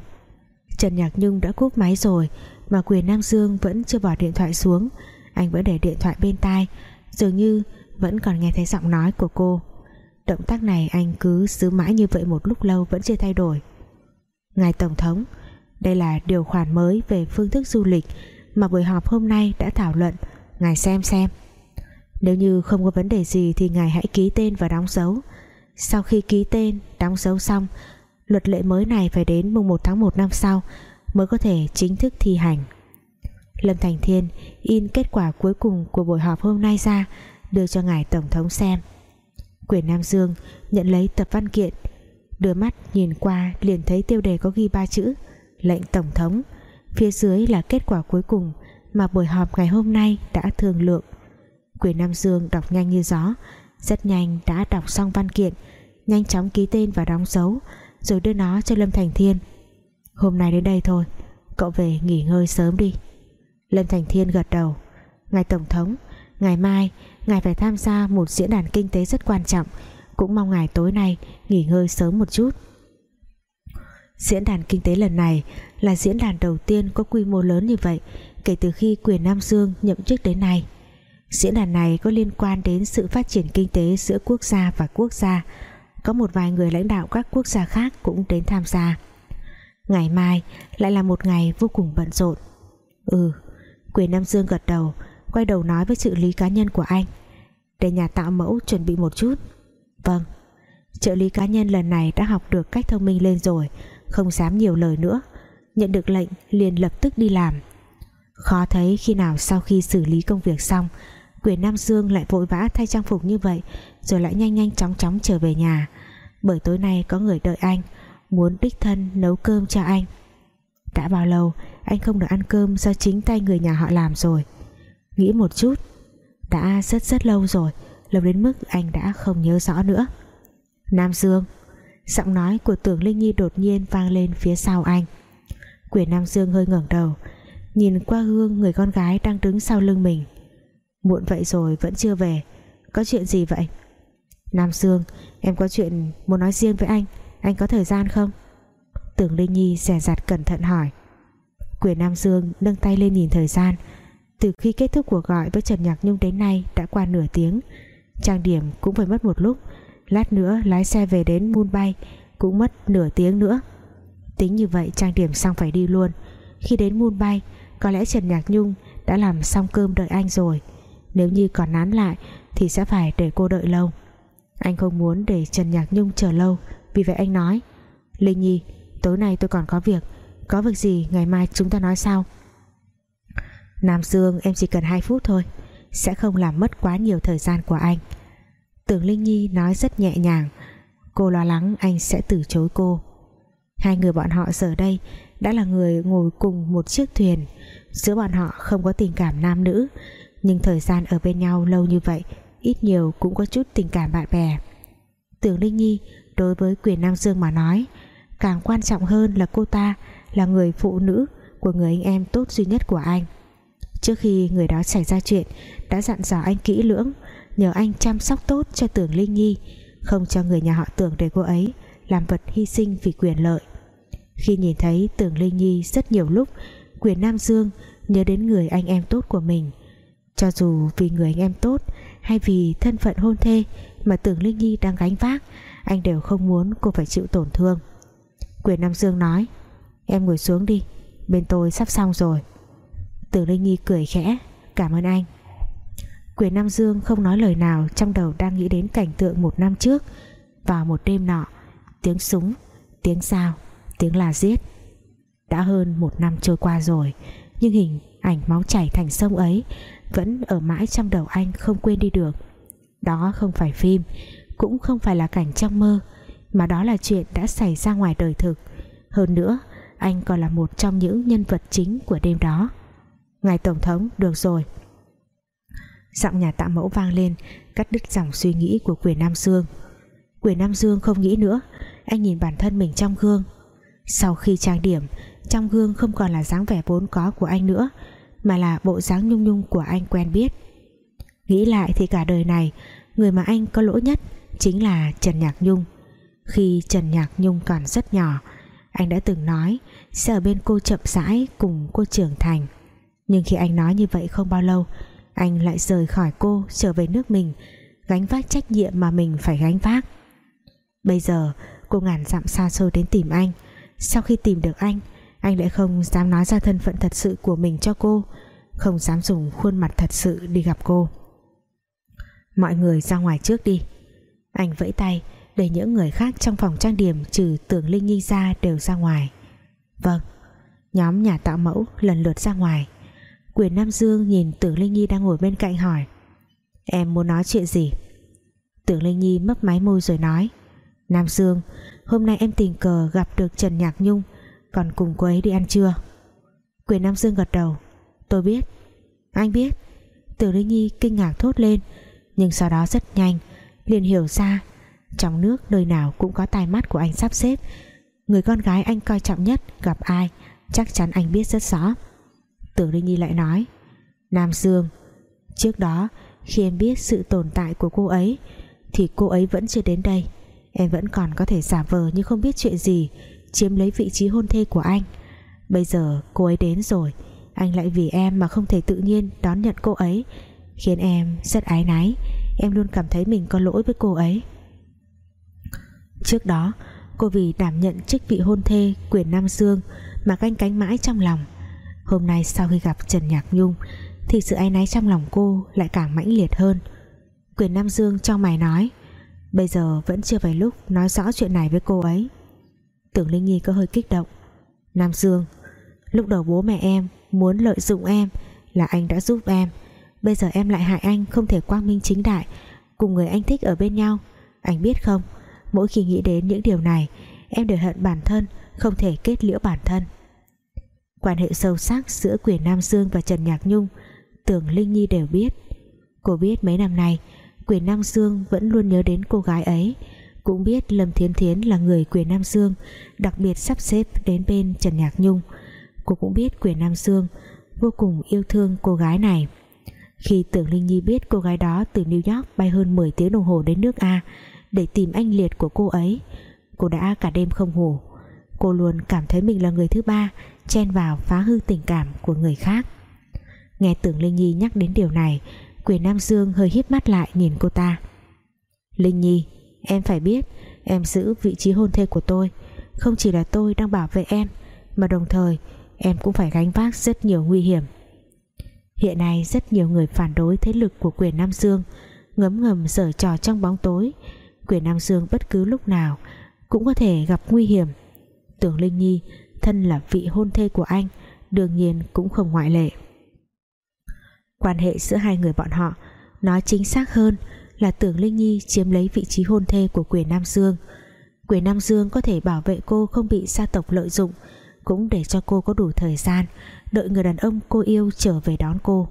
Trần Nhạc Nhung đã cúp máy rồi, mà quyền Nam Dương vẫn chưa bỏ điện thoại xuống. Anh vẫn để điện thoại bên tai, dường như vẫn còn nghe thấy giọng nói của cô. Động tác này anh cứ giữ mãi như vậy một lúc lâu vẫn chưa thay đổi. Ngài tổng thống đây là điều khoản mới về phương thức du lịch mà buổi họp hôm nay đã thảo luận. Ngài xem xem. Nếu như không có vấn đề gì thì ngài hãy ký tên và đóng dấu. Sau khi ký tên, đóng dấu xong, luật lệ mới này phải đến mùng 1 tháng 1 năm sau mới có thể chính thức thi hành. Lâm Thành Thiên in kết quả cuối cùng của buổi họp hôm nay ra, đưa cho ngài Tổng thống xem. Quyền Nam Dương nhận lấy tập văn kiện, đưa mắt nhìn qua liền thấy tiêu đề có ghi ba chữ lệnh Tổng thống. Phía dưới là kết quả cuối cùng mà buổi họp ngày hôm nay đã thương lượng. Quyền Nam Dương đọc nhanh như gió, rất nhanh đã đọc xong văn kiện, nhanh chóng ký tên và đóng dấu, rồi đưa nó cho Lâm Thành Thiên. Hôm nay đến đây thôi, cậu về nghỉ ngơi sớm đi. Lâm Thành Thiên gật đầu. Ngài Tổng thống, Ngày mai, Ngài phải tham gia một diễn đàn kinh tế rất quan trọng. Cũng mong ngài tối nay Nghỉ ngơi sớm một chút. Diễn đàn kinh tế lần này Là diễn đàn đầu tiên có quy mô lớn như vậy Kể từ khi quyền Nam Dương nhậm chức đến nay. Diễn đàn này có liên quan đến sự phát triển kinh tế giữa quốc gia và quốc gia. Có một vài người lãnh đạo các quốc gia khác cũng đến tham gia. Ngày mai lại là một ngày vô cùng bận rộn. Ừ Quyền Nam Dương gật đầu, Quay đầu nói với trợ lý cá nhân của anh. Để nhà tạo mẫu chuẩn bị một chút. Vâng Trợ lý cá nhân lần này đã học được cách thông minh lên rồi. Không dám nhiều lời nữa. Nhận được lệnh, liền lập tức đi làm. Khó thấy khi nào sau khi xử lý công việc xong, Quyền Nam Dương lại vội vã thay trang phục như vậy, Rồi lại nhanh nhanh chóng chóng trở về nhà. Bởi tối nay có người đợi anh, Muốn đích thân nấu cơm cho anh. Đã bao lâu, anh không được ăn cơm do chính tay người nhà họ làm rồi. Nghĩ một chút, đã rất rất lâu rồi, lâu đến mức anh đã không nhớ rõ nữa. Nam Dương giọng nói của tưởng Linh Nhi đột nhiên vang lên phía sau anh. Quyền Nam Dương hơi ngẩng đầu, nhìn qua gương người con gái đang đứng sau lưng mình. Muộn vậy rồi vẫn chưa về, có chuyện gì vậy? Nam Dương, em có chuyện muốn nói riêng với anh anh có thời gian không? Tưởng Linh Nhi dè dặt cẩn thận hỏi. Quyền Nam Dương nâng tay lên nhìn thời gian. Từ khi kết thúc cuộc gọi với Trần Nhạc Nhung đến nay đã qua nửa tiếng. Trang điểm cũng phải mất một lúc Lát nữa lái xe về đến Mumbai Cũng mất nửa tiếng nữa. Tính như vậy, trang điểm xong phải đi luôn. Khi đến Mumbai, Có lẽ Trần Nhạc Nhung đã làm xong cơm đợi anh rồi. Nếu như còn nán lại Thì sẽ phải để cô đợi lâu. Anh không muốn để Trần Nhạc Nhung chờ lâu, Vì vậy anh nói, Linh Nhi, tối nay tôi còn có việc. Có việc gì ngày mai chúng ta nói sau. Nam Dương, em chỉ cần 2 phút thôi. Sẽ không làm mất quá nhiều thời gian của anh. Tưởng Linh Nhi nói rất nhẹ nhàng. Cô lo lắng anh sẽ từ chối cô. Hai người bọn họ giờ đây Đã là người ngồi cùng một chiếc thuyền. Giữa bọn họ không có tình cảm nam nữ, Nhưng thời gian ở bên nhau lâu như vậy, Ít nhiều cũng có chút tình cảm bạn bè. Tưởng Linh Nhi Đối với quyền Nam Dương mà nói, Càng quan trọng hơn là cô ta là người phụ nữ của người anh em tốt duy nhất của anh. Trước khi người đó xảy ra chuyện, đã dặn dò anh kỹ lưỡng nhờ anh chăm sóc tốt cho tưởng linh nhi, không cho người nhà họ tưởng để cô ấy làm vật hy sinh vì quyền lợi. Khi nhìn thấy tưởng linh nhi rất nhiều lúc quyền nam dương nhớ đến người anh em tốt của mình, cho dù vì người anh em tốt hay vì thân phận hôn thê mà tưởng linh nhi đang gánh vác, anh đều không muốn cô phải chịu tổn thương. Quyền nam dương nói, Em ngồi xuống đi, Bên tôi sắp xong rồi. Tưởng Linh Nhi cười khẽ, Cảm ơn anh. Quyền Nam Dương không nói lời nào Trong đầu đang nghĩ đến cảnh tượng một năm trước. Vào một đêm nọ Tiếng súng, tiếng sao, tiếng là giết Đã hơn một năm trôi qua rồi Nhưng hình ảnh máu chảy thành sông ấy Vẫn ở mãi trong đầu anh không quên đi được. Đó không phải phim Cũng không phải là cảnh trong mơ Mà đó là chuyện đã xảy ra ngoài đời thực. Hơn nữa anh còn là một trong những nhân vật chính của đêm đó. Ngài Tổng thống được rồi. Giọng nhà tạ mẫu vang lên, Cắt đứt dòng suy nghĩ của quyền Nam Dương. Quyền Nam Dương không nghĩ nữa, Anh nhìn bản thân mình trong gương. Sau khi trang điểm, Trong gương không còn là dáng vẻ vốn có của anh nữa, Mà là bộ dáng nhung nhung của anh quen biết. Nghĩ lại thì cả đời này, Người mà anh có lỗi nhất Chính là Trần Nhạc Nhung. Khi Trần Nhạc Nhung còn rất nhỏ, Anh đã từng nói Sẽ ở bên cô chậm rãi cùng cô trưởng thành. Nhưng khi anh nói như vậy không bao lâu anh lại rời khỏi cô, Trở về nước mình, Gánh vác trách nhiệm mà mình phải gánh vác. Bây giờ, cô ngàn dặm xa xôi đến tìm anh. Sau khi tìm được anh Anh lại không dám nói ra thân phận thật sự của mình cho cô, Không dám dùng khuôn mặt thật sự đi gặp cô. Mọi người ra ngoài trước đi. Anh vẫy tay, Để những người khác trong phòng trang điểm Trừ tưởng Linh Nhi ra đều ra ngoài. Vâng. Nhóm nhà tạo mẫu lần lượt ra ngoài. Quyền Nam Dương nhìn tưởng Linh Nhi đang ngồi bên cạnh hỏi. Em muốn nói chuyện gì? Tưởng Linh Nhi mấp máy môi rồi nói. Nam Dương, Hôm nay em tình cờ gặp được Trần Nhạc Nhung, Còn cùng cô ấy đi ăn trưa. Quyền Nam Dương gật đầu. Tôi biết. Anh biết. Tưởng Linh Nhi kinh ngạc thốt lên, nhưng sau đó rất nhanh, liền hiểu ra trong nước nơi nào cũng có tai mắt của anh sắp xếp. Người con gái anh coi trọng nhất gặp ai, chắc chắn anh biết rất rõ tưởng linh nhi lại nói. Nam dương trước đó khi em biết sự tồn tại của cô ấy, thì cô ấy vẫn chưa đến đây. Em vẫn còn có thể giả vờ như không biết chuyện gì chiếm lấy vị trí hôn thê của anh. Bây giờ cô ấy đến rồi, anh lại vì em mà không thể tự nhiên đón nhận cô ấy, khiến em rất ái náy. Em luôn cảm thấy mình có lỗi với cô ấy. Trước đó, cô vì đảm nhận chức vị hôn thê quyền Nam Dương mà canh cánh mãi trong lòng hôm nay sau khi gặp Trần Nhạc Nhung, thì sự ái náy trong lòng cô lại càng mãnh liệt hơn. Quyền Nam Dương trong mày nói, bây giờ vẫn chưa phải lúc nói rõ chuyện này với cô ấy. Tưởng Linh Nhi có hơi kích động, Nam Dương, lúc đầu bố mẹ em muốn lợi dụng em là anh đã giúp em. Bây giờ em lại hại anh không thể quang minh chính đại, Cùng người anh thích ở bên nhau. Anh biết không, Mỗi khi nghĩ đến những điều này, Em đều hận bản thân, Không thể kết liễu bản thân. Quan hệ sâu sắc giữa quyền Nam Dương và Trần Nhạc Nhung, Tưởng Linh Nhi đều biết. Cô biết mấy năm nay, Quyền Nam Dương vẫn luôn nhớ đến cô gái ấy, Cũng biết Lâm Thiến Thiến là người quyền Nam Dương Đặc biệt sắp xếp đến bên Trần Nhạc Nhung. Cô cũng biết quyền Nam Dương Vô cùng yêu thương cô gái này. Khi Tưởng Linh Nhi biết cô gái đó từ New York bay hơn 10 tiếng đồng hồ đến nước A để tìm anh liệt của cô ấy, cô đã cả đêm không ngủ. Cô luôn cảm thấy mình là người thứ ba chen vào phá hư tình cảm của người khác. Nghe Tưởng Linh Nhi nhắc đến điều này, quyền Nam Dương hơi híp mắt lại nhìn cô ta. Linh Nhi, em phải biết, em giữ vị trí hôn thê của tôi. Không chỉ là tôi đang bảo vệ em, mà đồng thời em cũng phải gánh vác rất nhiều nguy hiểm. Hiện nay rất nhiều người phản đối thế lực của quyền Nam Dương, ngấm ngầm giở trò trong bóng tối. Quyền Nam Dương bất cứ lúc nào cũng có thể gặp nguy hiểm. Tưởng Linh Nhi thân là vị hôn thê của anh, đương nhiên cũng không ngoại lệ. Quan hệ giữa hai người bọn họ, nói chính xác hơn là Tưởng Linh Nhi chiếm lấy vị trí hôn thê của quyền Nam Dương. Quyền Nam Dương có thể bảo vệ cô không bị gia tộc lợi dụng, cũng để cho cô có đủ thời gian đợi người đàn ông cô yêu trở về đón cô.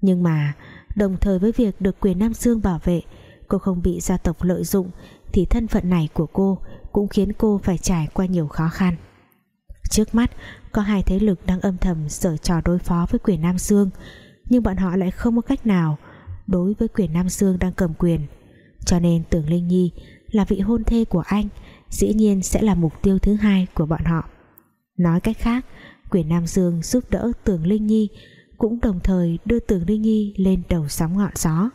Nhưng mà, đồng thời với việc được quyền Nam Dương bảo vệ, cô không bị gia tộc lợi dụng thì thân phận này của cô cũng khiến cô phải trải qua nhiều khó khăn trước mắt, có hai thế lực đang âm thầm sở trò đối phó với quyền Nam Dương nhưng bọn họ lại không có cách nào đối với quyền Nam Dương đang cầm quyền. Cho nên Tưởng Linh Nhi là vị hôn thê của anh, dĩ nhiên sẽ là mục tiêu thứ hai của bọn họ. Nói cách khác, quyền Nam Dương giúp đỡ Tưởng Linh Nhi cũng đồng thời đưa Tưởng Linh Nhi lên đầu sóng ngọn gió.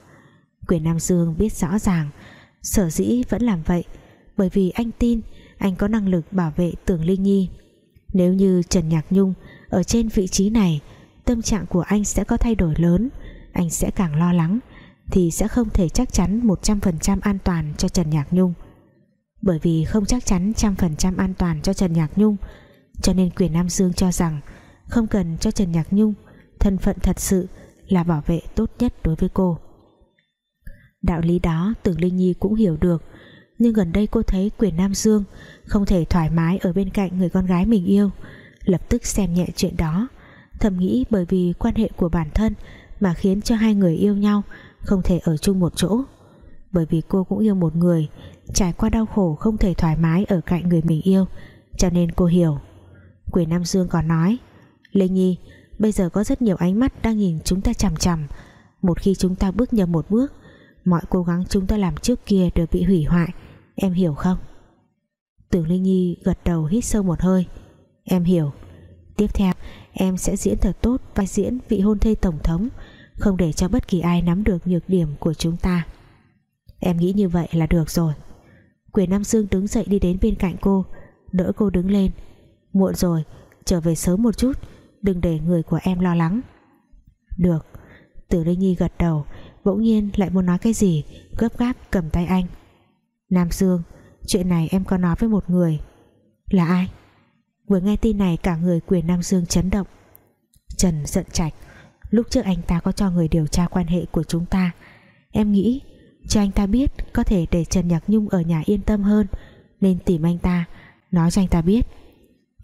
Quyền Nam Dương biết rõ ràng, sở dĩ vẫn làm vậy, bởi vì anh tin anh có năng lực bảo vệ Tưởng Linh Nhi nếu như Trần Nhạc Nhung ở trên vị trí này, tâm trạng của anh sẽ có thay đổi lớn. Anh sẽ càng lo lắng thì sẽ không thể chắc chắn 100% an toàn cho Trần Nhạc Nhung. Bởi vì không chắc chắn trăm phần trăm an toàn cho Trần Nhạc Nhung, cho nên quyền Nam Dương cho rằng không cần cho Trần Nhạc Nhung thân phận thật sự là bảo vệ tốt nhất đối với cô. Đạo lý đó, Tưởng Linh Nhi cũng hiểu được nhưng gần đây cô thấy quyền Nam Dương không thể thoải mái ở bên cạnh người con gái mình yêu. Lập tức xem nhẹ chuyện đó. Thầm nghĩ bởi vì quan hệ của bản thân Mà khiến cho hai người yêu nhau Không thể ở chung một chỗ. Bởi vì cô cũng yêu một người, Trải qua đau khổ không thể thoải mái Ở cạnh người mình yêu, Cho nên cô hiểu. Quyền Nam Dương còn nói, Lê Nhi, bây giờ có rất nhiều ánh mắt Đang nhìn chúng ta chằm chằm. Một khi chúng ta bước nhầm một bước, Mọi cố gắng chúng ta làm trước kia đều bị hủy hoại. Em hiểu không? Tưởng Linh Nhi gật đầu hít sâu một hơi. Em hiểu. Tiếp theo, em sẽ diễn thật tốt vai diễn vị hôn thê tổng thống, Không để cho bất kỳ ai nắm được nhược điểm của chúng ta. Em nghĩ như vậy là được rồi. Quyền Nam Dương đứng dậy đi đến bên cạnh cô, Đỡ cô đứng lên. Muộn rồi, trở về sớm một chút, Đừng để người của em lo lắng. Được. Tử Linh Nhi gật đầu, Bỗng nhiên lại muốn nói cái gì, Gấp gáp cầm tay anh. Nam Dương, Chuyện này em có nói với một người. Là ai? Vừa nghe tin này, cả người quyền Nam Dương chấn động. Trần giận trạch, Lúc trước anh ta có cho người điều tra quan hệ của chúng ta. Em nghĩ, Cho anh ta biết, Có thể để Trần Nhạc Nhung ở nhà yên tâm hơn, Nên tìm anh ta, Nói cho anh ta biết.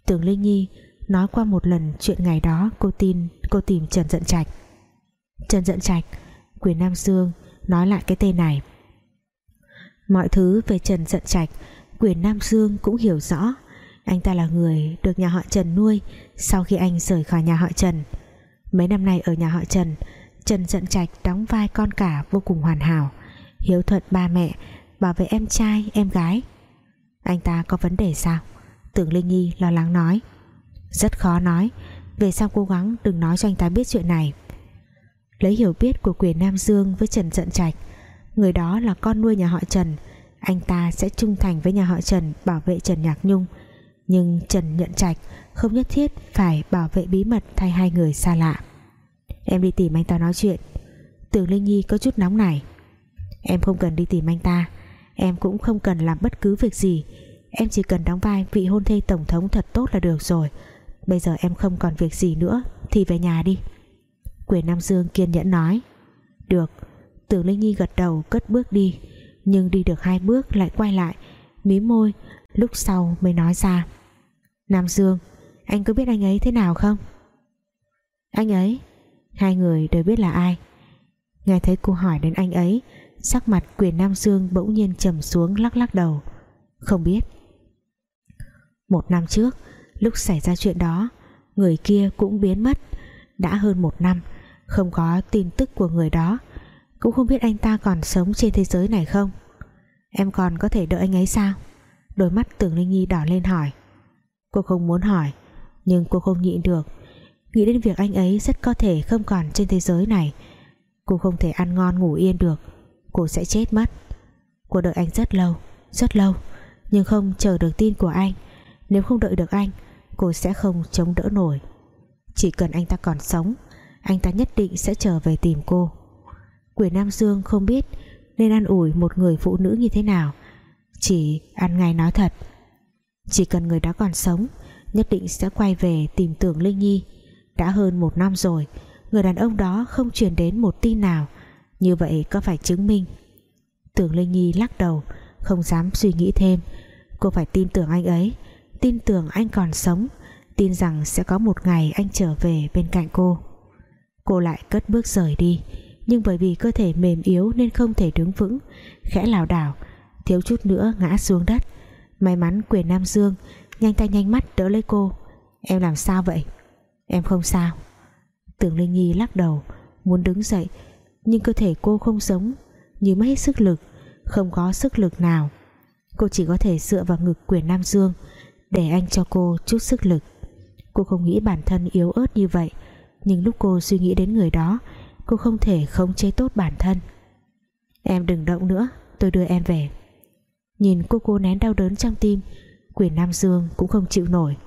Tưởng Linh Nhi, nói qua một lần chuyện ngày đó, cô tin, cô tìm Trần Dận Trạch. Trần Dận Trạch, quyền Nam Dương, nói lại cái tên này mọi thứ về Trần Dận Trạch, quyền Nam Dương cũng hiểu rõ. Anh ta là người được nhà họ Trần nuôi sau khi anh rời khỏi nhà họ Trần. Mấy năm nay ở nhà họ Trần Trần Dận Trạch đóng vai con cả vô cùng hoàn hảo, hiếu thuận ba mẹ, bảo vệ em trai, em gái. Anh ta có vấn đề sao? Tưởng Linh Nhi lo lắng nói. Rất khó nói, Về sau cố gắng đừng nói cho anh ta biết chuyện này. Lấy hiểu biết của quyền Nam Dương Với Trần Dận Trạch Người đó là con nuôi nhà họ Trần. Anh ta sẽ trung thành với nhà họ Trần, Bảo vệ Trần Nhạc Nhung. Nhưng Trần Nhận Trạch, không nhất thiết Phải bảo vệ bí mật thay hai người xa lạ. Em đi tìm anh ta nói chuyện. Tưởng Linh Nhi có chút nóng này Em không cần đi tìm anh ta. Em cũng không cần làm bất cứ việc gì. Em chỉ cần đóng vai vị hôn thê tổng thống thật tốt là được rồi. Bây giờ em không còn việc gì nữa Thì về nhà đi. Quyền Nam Dương kiên nhẫn nói. Được. Tưởng Linh Nhi gật đầu, cất bước đi. Nhưng đi được hai bước lại quay lại, Mí môi, Lúc sau mới nói ra. Nam Dương, Anh có biết anh ấy thế nào không? Anh ấy? Hai người đều biết là ai. Nghe thấy cô hỏi đến anh ấy, Sắc mặt quyền Nam Dương bỗng nhiên trầm xuống lắc lắc đầu. Không biết. Một năm trước, Lúc xảy ra chuyện đó, Người kia cũng biến mất. Đã hơn một năm, Không có tin tức của người đó. Cũng không biết anh ta còn sống trên thế giới này không? Em còn có thể đợi anh ấy sao? Đôi mắt tưởng Linh Nhi đỏ lên hỏi. Cô không muốn hỏi, Nhưng cô không nhịn được. Nghĩ đến việc anh ấy rất có thể không còn trên thế giới này, Cô không thể ăn ngon ngủ yên được. Cô sẽ chết mất. Cô đợi anh rất lâu Rất lâu, Nhưng không chờ được tin của anh. Nếu không đợi được anh, Cô sẽ không chống đỡ nổi. Chỉ cần anh ta còn sống, Anh ta nhất định sẽ trở về tìm cô. Quyền Nam Dương không biết Nên ăn ủi một người phụ nữ như thế nào. Chỉ ăn ngay nói thật, Chỉ cần người đó còn sống, Nhất định sẽ quay về tìm tưởng Linh Nhi. Đã hơn một năm rồi, Người đàn ông đó không truyền đến một tin nào. Như vậy có phải chứng minh? Tưởng Linh Nhi lắc đầu, Không dám suy nghĩ thêm. Cô phải tin tưởng anh ấy, tin tưởng anh còn sống, tin rằng sẽ có một ngày anh trở về bên cạnh cô. Cô lại cất bước rời đi nhưng bởi vì cơ thể mềm yếu nên không thể đứng vững, khẽ lảo đảo, thiếu chút nữa ngã xuống đất. May mắn quyền Nam Dương nhanh tay nhanh mắt đỡ lấy cô. Em làm sao vậy? Em không sao. Tưởng Linh Nhi lắc đầu, muốn đứng dậy, nhưng cơ thể cô không giống như mất hết sức lực, không có sức lực nào. Cô chỉ có thể dựa vào ngực quyền Nam Dương để anh cho cô chút sức lực. Cô không nghĩ bản thân yếu ớt như vậy, nhưng lúc cô suy nghĩ đến người đó cô không thể khống chế tốt bản thân. Em đừng động nữa, tôi đưa em về. Nhìn cô cô nén đau đớn trong tim, quyền Nam Dương cũng không chịu nổi.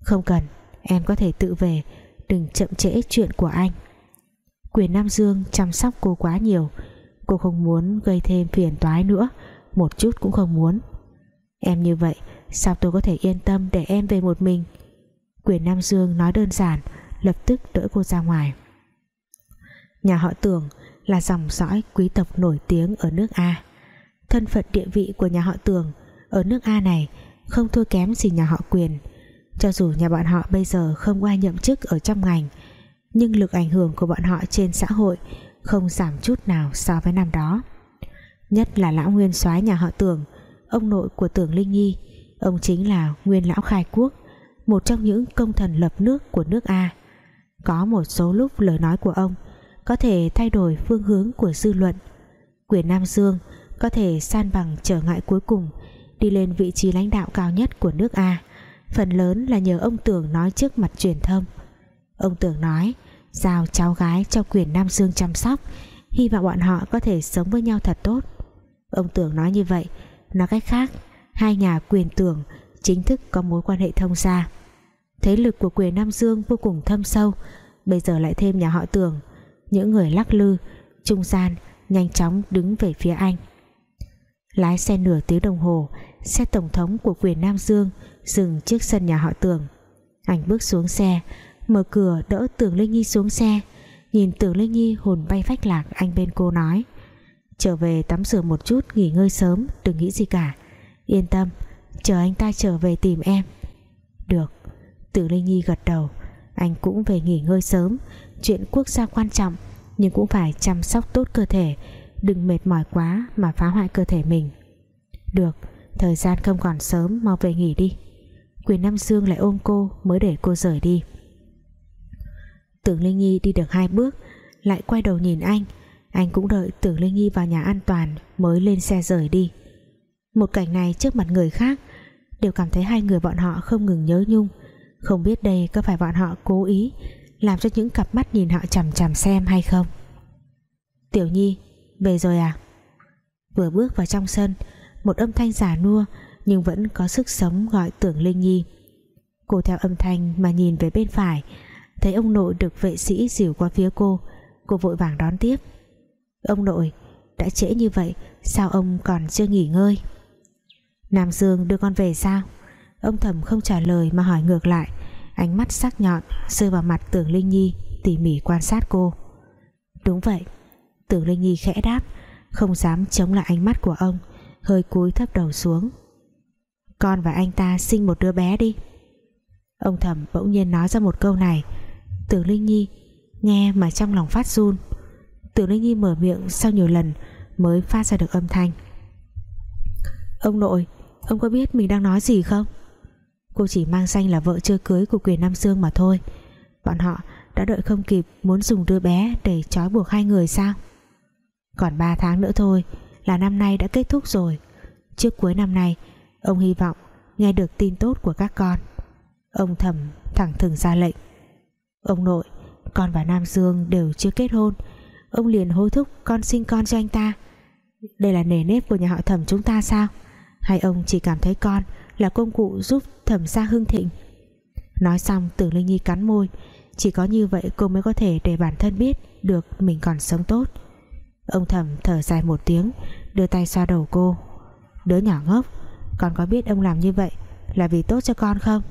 Không cần, em có thể tự về, đừng chậm trễ chuyện của anh. Quyền Nam Dương chăm sóc cô quá nhiều, cô không muốn gây thêm phiền toái nữa, một chút cũng không muốn. Em như vậy, Sao tôi có thể yên tâm để em về một mình? Quyền Nam Dương nói đơn giản, Lập tức đỡ cô ra ngoài. Nhà họ Tưởng Là dòng dõi quý tộc nổi tiếng ở nước A. Thân phận địa vị của nhà họ Tưởng Ở nước A này Không thua kém gì nhà họ Quyền. Cho dù nhà bọn họ bây giờ không qua nhậm chức ở trong ngành, nhưng lực ảnh hưởng của bọn họ trên xã hội không giảm chút nào so với năm đó. Nhất là lão nguyên soái nhà họ tưởng ông nội của tưởng linh nhi, ông chính là nguyên lão khai quốc, một trong những công thần lập nước của nước A. Có một số lúc lời nói của ông có thể thay đổi phương hướng của dư luận. Quyền Nam Dương có thể san bằng trở ngại cuối cùng, đi lên vị trí lãnh đạo cao nhất của nước A. Phần lớn là nhờ ông Tưởng nói trước mặt truyền thông. Ông Tưởng nói, giao cháu gái cho quyền Nam Dương chăm sóc, hy vọng bọn họ có thể sống với nhau thật tốt. Ông Tưởng nói như vậy. Nói cách khác, hai nhà quyền tưởng chính thức có mối quan hệ thông gia. Thế lực của quyền Nam Dương vô cùng thâm sâu, bây giờ lại thêm nhà họ Tưởng những người lắc lư, trung gian, nhanh chóng đứng về phía anh. Lái xe nửa tiếng đồng hồ, xe tổng thống của quyền Nam Dương dừng trước sân nhà họ tường. Anh bước xuống xe, mở cửa đỡ tường Linh Nhi xuống xe. Nhìn tường Linh Nhi hồn bay phách lạc, anh bên cô nói, trở về tắm rửa một chút, nghỉ ngơi sớm, đừng nghĩ gì cả. Yên tâm, chờ anh ta trở về tìm em. Được. Tường Linh Nhi gật đầu. Anh cũng về nghỉ ngơi sớm chuyện quốc gia quan trọng, nhưng cũng phải chăm sóc tốt cơ thể, đừng mệt mỏi quá mà phá hoại cơ thể mình. Được, thời gian không còn sớm, mau về nghỉ đi. Quyền Nam Dương lại ôm cô, mới để cô rời đi. Tưởng Linh Nhi đi được hai bước, lại quay đầu nhìn anh. Anh cũng đợi Tưởng Linh Nhi vào nhà an toàn, mới lên xe rời đi. Một cảnh này trước mặt người khác, đều cảm thấy hai người bọn họ không ngừng nhớ nhung. Không biết đây có phải bọn họ cố ý làm cho những cặp mắt nhìn họ chằm chằm xem hay không? Tiểu Nhi, về rồi à? Vừa bước vào trong sân, một âm thanh giả nua nhưng vẫn có sức sống gọi tưởng Linh Nhi. Cô theo âm thanh mà nhìn về bên phải, thấy ông nội được vệ sĩ dìu qua phía cô. Cô vội vàng đón tiếp. Ông nội, đã trễ như vậy, sao ông còn chưa nghỉ ngơi? Nam Dương đưa con về sao? Ông thầm không trả lời mà hỏi ngược lại ánh mắt sắc nhọn rơi vào mặt tưởng Linh Nhi, tỉ mỉ quan sát cô. Đúng vậy, tưởng Linh Nhi khẽ đáp, không dám chống lại ánh mắt của ông, hơi cúi thấp đầu xuống. Con và anh ta sinh một đứa bé đi. Ông thầm bỗng nhiên nói ra một câu này. Tưởng Linh Nhi nghe mà trong lòng phát run. Tưởng Linh Nhi mở miệng sau nhiều lần mới phát ra được âm thanh. Ông nội, ông có biết mình đang nói gì không? Cô chỉ mang danh là vợ chưa cưới của quyền Nam Dương mà thôi. Bọn họ đã đợi không kịp muốn dùng đứa bé để trói buộc hai người sao? Còn 3 tháng nữa thôi là năm nay đã kết thúc rồi. Trước cuối năm nay, ông hy vọng nghe được tin tốt của các con. Ông thầm thẳng thừng ra lệnh. Ông nội, con và Nam Dương đều chưa kết hôn. Ông liền hối thúc con sinh con cho anh ta. Đây là nề nếp của nhà họ thẩm chúng ta sao? Hay ông chỉ cảm thấy con là công cụ giúp thẩm gia hưng thịnh. Nói xong tưởng linh nhi cắn môi. Chỉ có như vậy cô mới có thể để bản thân biết được mình còn sống tốt. Ông thẩm thở dài một tiếng, đưa tay xoa đầu cô. Đứa nhỏ ngốc, con có biết ông làm như vậy là vì tốt cho con không?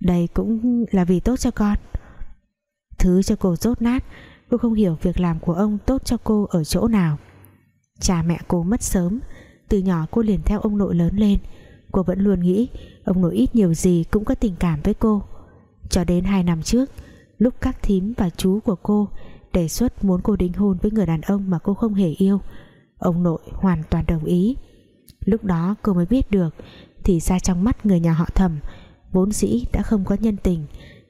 Đây cũng là vì tốt cho con. Thứ cho cô rốt nát, cô không hiểu việc làm của ông tốt cho cô ở chỗ nào. Cha mẹ cô mất sớm, từ nhỏ cô liền theo ông nội lớn lên cô vẫn luôn nghĩ ông nội ít nhiều gì cũng có tình cảm với cô. Cho đến hai năm trước, lúc các thím và chú của cô đề xuất muốn cô đính hôn với người đàn ông mà cô không hề yêu, ông nội hoàn toàn đồng ý. Lúc đó cô mới biết được thì ra trong mắt người nhà họ thẩm, vốn dĩ đã không có nhân tình,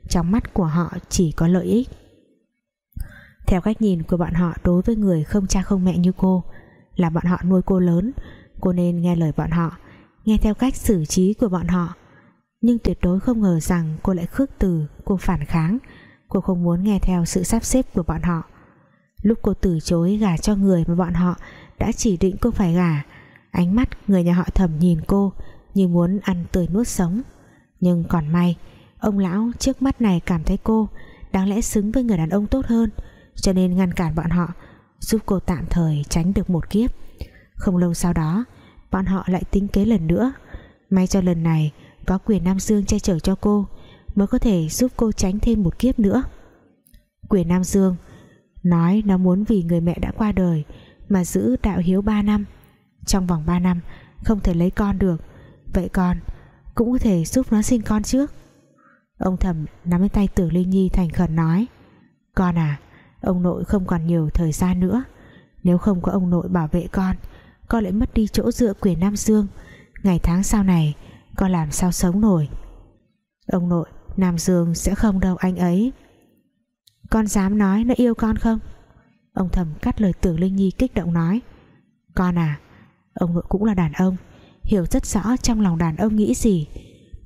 trong mắt của họ chỉ có lợi ích. Theo cách nhìn của bọn họ đối với người không cha không mẹ như cô, là bọn họ nuôi cô lớn, cô nên nghe lời bọn họ nghe theo cách xử trí của bọn họ. Nhưng tuyệt đối không ngờ rằng cô lại khước từ, cô phản kháng. Cô không muốn nghe theo sự sắp xếp của bọn họ. Lúc cô từ chối gả cho người mà bọn họ đã chỉ định cô phải gả, ánh mắt người nhà họ thẩm nhìn cô như muốn ăn tươi nuốt sống. Nhưng còn may, ông lão trước mắt này cảm thấy cô đáng lẽ xứng với người đàn ông tốt hơn, cho nên ngăn cản bọn họ, giúp cô tạm thời tránh được một kiếp. Không lâu sau đó bọn họ lại tính kế lần nữa. May cho lần này, có quyền Nam Dương che chở cho cô, mới có thể giúp cô tránh thêm một kiếp nữa. Quyền Nam Dương nói nó muốn vì người mẹ đã qua đời mà giữ đạo hiếu 3 năm. Trong vòng 3 năm, không thể lấy con được. Vậy con cũng có thể giúp nó sinh con trước. Ông thầm nắm lấy tay tử linh nhi thành khẩn nói, con à ông nội không còn nhiều thời gian nữa. Nếu không có ông nội bảo vệ con con lại mất đi chỗ dựa quyền Nam Dương. Ngày tháng sau này, con làm sao sống nổi? Ông nội, Nam Dương sẽ không đâu anh ấy. Con dám nói nó yêu con không? Ông thầm cắt lời tưởng Linh Nhi kích động nói. Con à ông nội cũng là đàn ông, hiểu rất rõ trong lòng đàn ông nghĩ gì.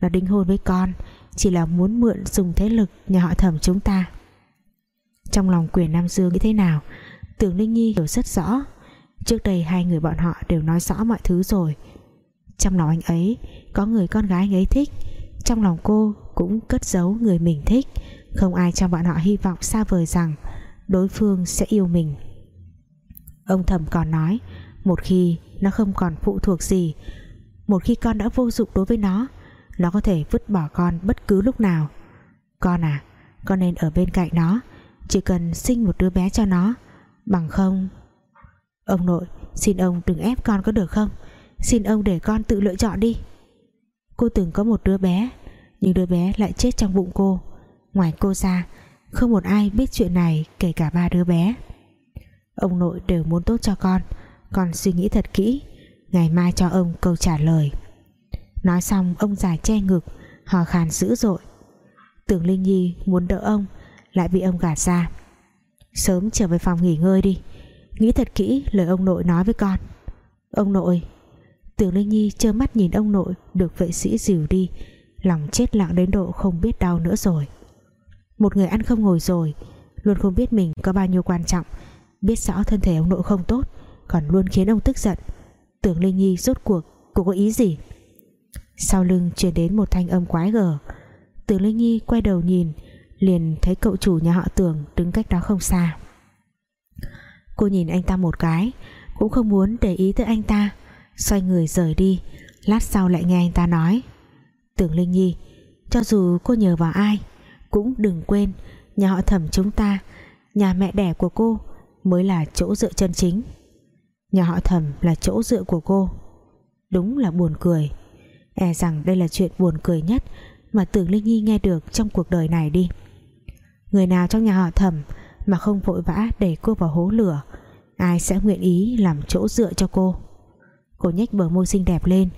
Nó đính hôn với con, chỉ là muốn mượn dùng thế lực nhà họ thẩm chúng ta. Trong lòng quyền Nam Dương nghĩ thế nào? Tưởng Linh Nhi hiểu rất rõ trước đây hai người bọn họ đều nói rõ mọi thứ rồi. Trong lòng anh ấy, có người con gái anh ấy thích. Trong lòng cô cũng cất giấu người mình thích. Không ai trong bọn họ hy vọng xa vời rằng đối phương sẽ yêu mình. Ông thầm còn nói, một khi nó không còn phụ thuộc gì, một khi con đã vô dụng đối với nó nó có thể vứt bỏ con bất cứ lúc nào. Con à con nên ở bên cạnh nó, chỉ cần sinh một đứa bé cho nó. Bằng không ông nội, xin ông đừng ép con có được không? Xin ông để con tự lựa chọn đi. Cô từng có một đứa bé, nhưng đứa bé lại chết trong bụng cô. Ngoài cô ra, không một ai biết chuyện này kể cả ba đứa bé. Ông nội đều muốn tốt cho con con suy nghĩ thật kỹ, ngày mai cho ông câu trả lời. Nói xong, ông giải che ngực hò khàn dữ dội. Tưởng linh nhi muốn đỡ ông, lại bị ông gạt ra. Sớm trở về phòng nghỉ ngơi đi nghĩ thật kỹ lời ông nội nói với con. Ông nội, tưởng linh nhi trơ mắt nhìn ông nội, được vệ sĩ dìu đi. Lòng chết lặng đến độ không biết đau nữa rồi. Một người ăn không ngồi rồi, luôn không biết mình có bao nhiêu quan trọng. Biết rõ thân thể ông nội không tốt, còn luôn khiến ông tức giận. Tưởng linh nhi rốt cuộc, cô có ý gì? Sau lưng truyền đến một thanh âm quái gở. Tưởng linh nhi quay đầu nhìn, liền thấy cậu chủ nhà họ tưởng đứng cách đó không xa cô nhìn anh ta một cái, cũng không muốn để ý tới anh ta. Xoay người rời đi, lát sau lại nghe anh ta nói. Tưởng linh nhi, cho dù cô nhờ vào ai, cũng đừng quên, nhà họ thẩm chúng ta, nhà mẹ đẻ của cô mới là chỗ dựa chân chính. Nhà họ thẩm là chỗ dựa của cô. Đúng là buồn cười. E rằng đây là chuyện buồn cười nhất mà tưởng linh nhi nghe được trong cuộc đời này đi. Người nào trong nhà họ thẩm mà không vội vã đẩy cô vào hố lửa. Ai sẽ nguyện ý làm chỗ dựa cho cô? Cô nhếch bờ môi xinh đẹp lên,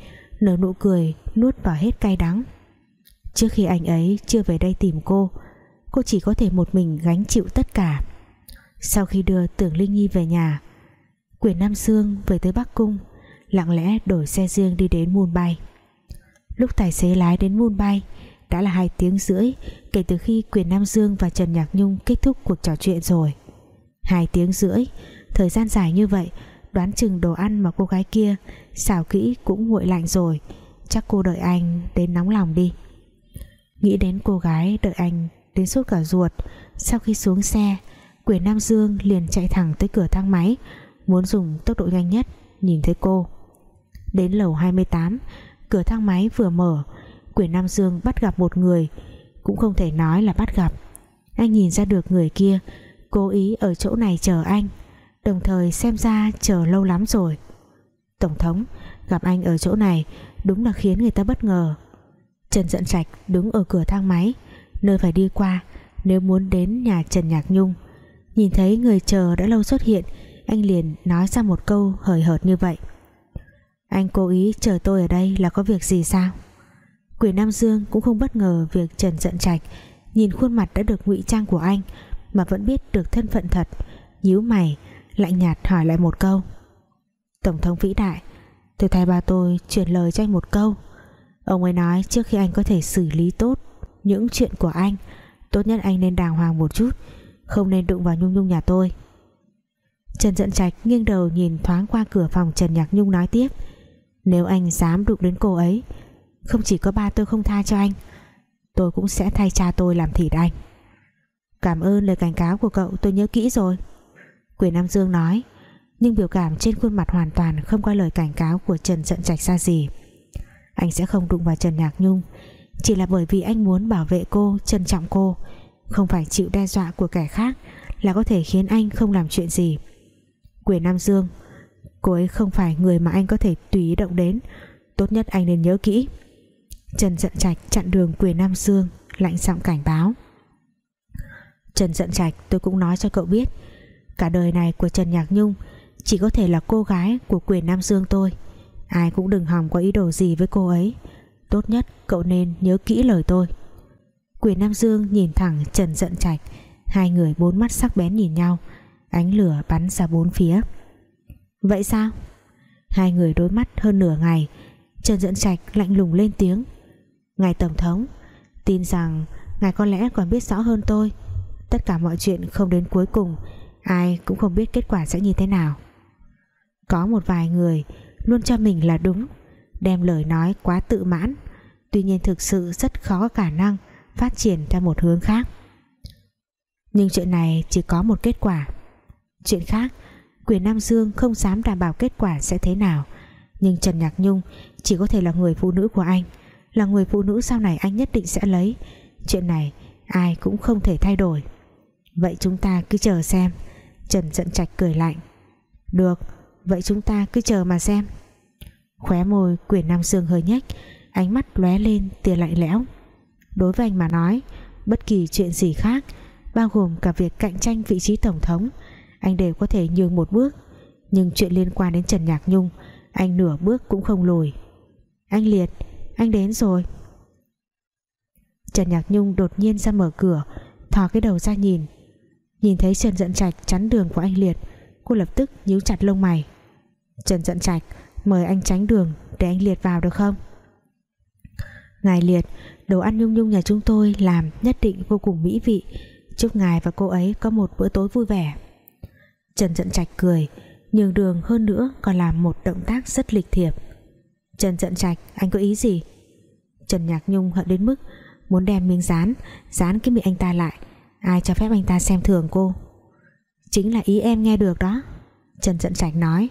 nở nụ cười, nuốt vào hết cay đắng. Trước khi anh ấy chưa về đây tìm cô cô chỉ có thể một mình gánh chịu tất cả. Sau khi đưa tưởng linh nhi về nhà, quyền nam sương về tới bắc cung, lặng lẽ đổi xe riêng đi đến muôn bay lúc tài xế lái đến muôn bay đã là hai tiếng rưỡi kể từ khi quyền nam dương và trần nhạc nhung kết thúc cuộc trò chuyện rồi. Hai tiếng rưỡi, thời gian dài như vậy, đoán chừng đồ ăn mà cô gái kia xào kỹ cũng nguội lạnh rồi. Chắc cô đợi anh đến nóng lòng đi. Nghĩ đến cô gái đợi anh đến sốt cả ruột, sau khi xuống xe, quyền nam dương liền chạy thẳng tới cửa thang máy, muốn dùng tốc độ nhanh nhất nhìn thấy cô. Đến lầu 28 cửa thang máy vừa mở quyền nam dương bắt gặp một người, cũng không thể nói là bắt gặp. Anh nhìn ra được người kia, cố ý ở chỗ này chờ anh, đồng thời xem ra chờ lâu lắm rồi. Tổng thống, gặp anh ở chỗ này đúng là khiến người ta bất ngờ. Trần Dận Trạch đứng ở cửa thang máy, nơi phải đi qua, nếu muốn đến nhà Trần Nhạc Nhung. Nhìn thấy người chờ đã lâu xuất hiện, anh liền nói ra một câu hời hợt như vậy. Anh cố ý chờ tôi ở đây là có việc gì sao? Quyền Nam Dương cũng không bất ngờ việc Trần Dận Trạch nhìn khuôn mặt đã được ngụy trang của anh mà vẫn biết được thân phận thật, nhíu mày, lạnh nhạt hỏi lại một câu. Tổng thống vĩ đại tôi thay ba tôi truyền lời cho anh một câu. Ông ấy nói trước khi anh có thể xử lý tốt những chuyện của anh, tốt nhất anh nên đàng hoàng một chút, không nên đụng vào Nhung Nhung nhà tôi. Trần Dận Trạch nghiêng đầu nhìn thoáng qua cửa phòng Trần Nhạc Nhung nói tiếp. Nếu anh dám đụng đến cô ấy không chỉ có ba tôi không tha cho anh, tôi cũng sẽ thay cha tôi làm thịt anh. Cảm ơn lời cảnh cáo của cậu, tôi nhớ kỹ rồi. Quyền Nam Dương nói, nhưng biểu cảm trên khuôn mặt hoàn toàn không có lời cảnh cáo của Trần Trận Trạch ra gì. Anh sẽ không đụng vào Trần Nhạc Nhung, chỉ là bởi vì anh muốn bảo vệ cô, trân trọng cô. Không phải chịu đe dọa của kẻ khác là có thể khiến anh không làm chuyện gì. Quyền Nam Dương, cô ấy không phải người mà anh có thể tùy ý động đến. Tốt nhất anh nên nhớ kỹ. Trần giận trạch chặn đường quyền Nam Dương, lạnh giọng cảnh báo. Trần giận trạch, tôi cũng nói cho cậu biết, cả đời này của Trần Nhạc Nhung chỉ có thể là cô gái của quyền Nam Dương tôi ai cũng đừng hòng có ý đồ gì với cô ấy. Tốt nhất cậu nên nhớ kỹ lời tôi. Quyền Nam Dương nhìn thẳng Trần giận trạch, hai người bốn mắt sắc bén nhìn nhau, ánh lửa bắn ra bốn phía. Vậy sao? Hai người đối mắt hơn nửa ngày, Trần Dận Trạch lạnh lùng lên tiếng. Ngài Tổng thống, Tin rằng ngài có lẽ còn biết rõ hơn tôi. Tất cả mọi chuyện không đến cuối cùng, Ai cũng không biết kết quả sẽ như thế nào. Có một vài người Luôn cho mình là đúng, Đem lời nói quá tự mãn, Tuy nhiên thực sự rất khó khả năng Phát triển theo một hướng khác. Nhưng chuyện này chỉ có một kết quả. Chuyện khác, Quyền Nam Dương không dám đảm bảo kết quả sẽ thế nào, Nhưng Trần Nhạc Nhung Chỉ có thể là người phụ nữ của anh. Là người phụ nữ sau này anh nhất định sẽ lấy. Chuyện này, ai cũng không thể thay đổi. Vậy chúng ta cứ chờ xem. Trần giận trạch cười lạnh. Được, Vậy chúng ta cứ chờ mà xem. Khóe môi quyển Nam Dương hơi nhếch, Ánh mắt lóe lên tia lạnh lẽo. Đối với anh mà nói, Bất kỳ chuyện gì khác, Bao gồm cả việc cạnh tranh vị trí tổng thống, Anh đều có thể nhường một bước. Nhưng chuyện liên quan đến Trần Nhạc Nhung, Anh nửa bước cũng không lùi. Anh Liệt anh đến rồi. Trần Nhạc Nhung đột nhiên ra mở cửa, Thò cái đầu ra nhìn. Nhìn thấy Trần Dận Trạch chắn đường của anh Liệt, Cô lập tức nhíu chặt lông mày. Trần Dận Trạch, Mời anh tránh đường để anh Liệt vào được không? Ngài Liệt, Đồ ăn Nhung Nhung nhà chúng tôi làm Nhất định vô cùng mỹ vị. Chúc ngài và cô ấy có một bữa tối vui vẻ. Trần Dận Trạch cười, Nhường đường hơn nữa còn làm một động tác rất lịch thiệp. Trần Trận Trạch, Anh có ý gì? Trần Nhạc Nhung hận đến mức Muốn đem miếng dán Dán cái miệng anh ta lại. Ai cho phép anh ta xem thường cô? Chính là ý em nghe được đó. Trần Trận Trạch nói.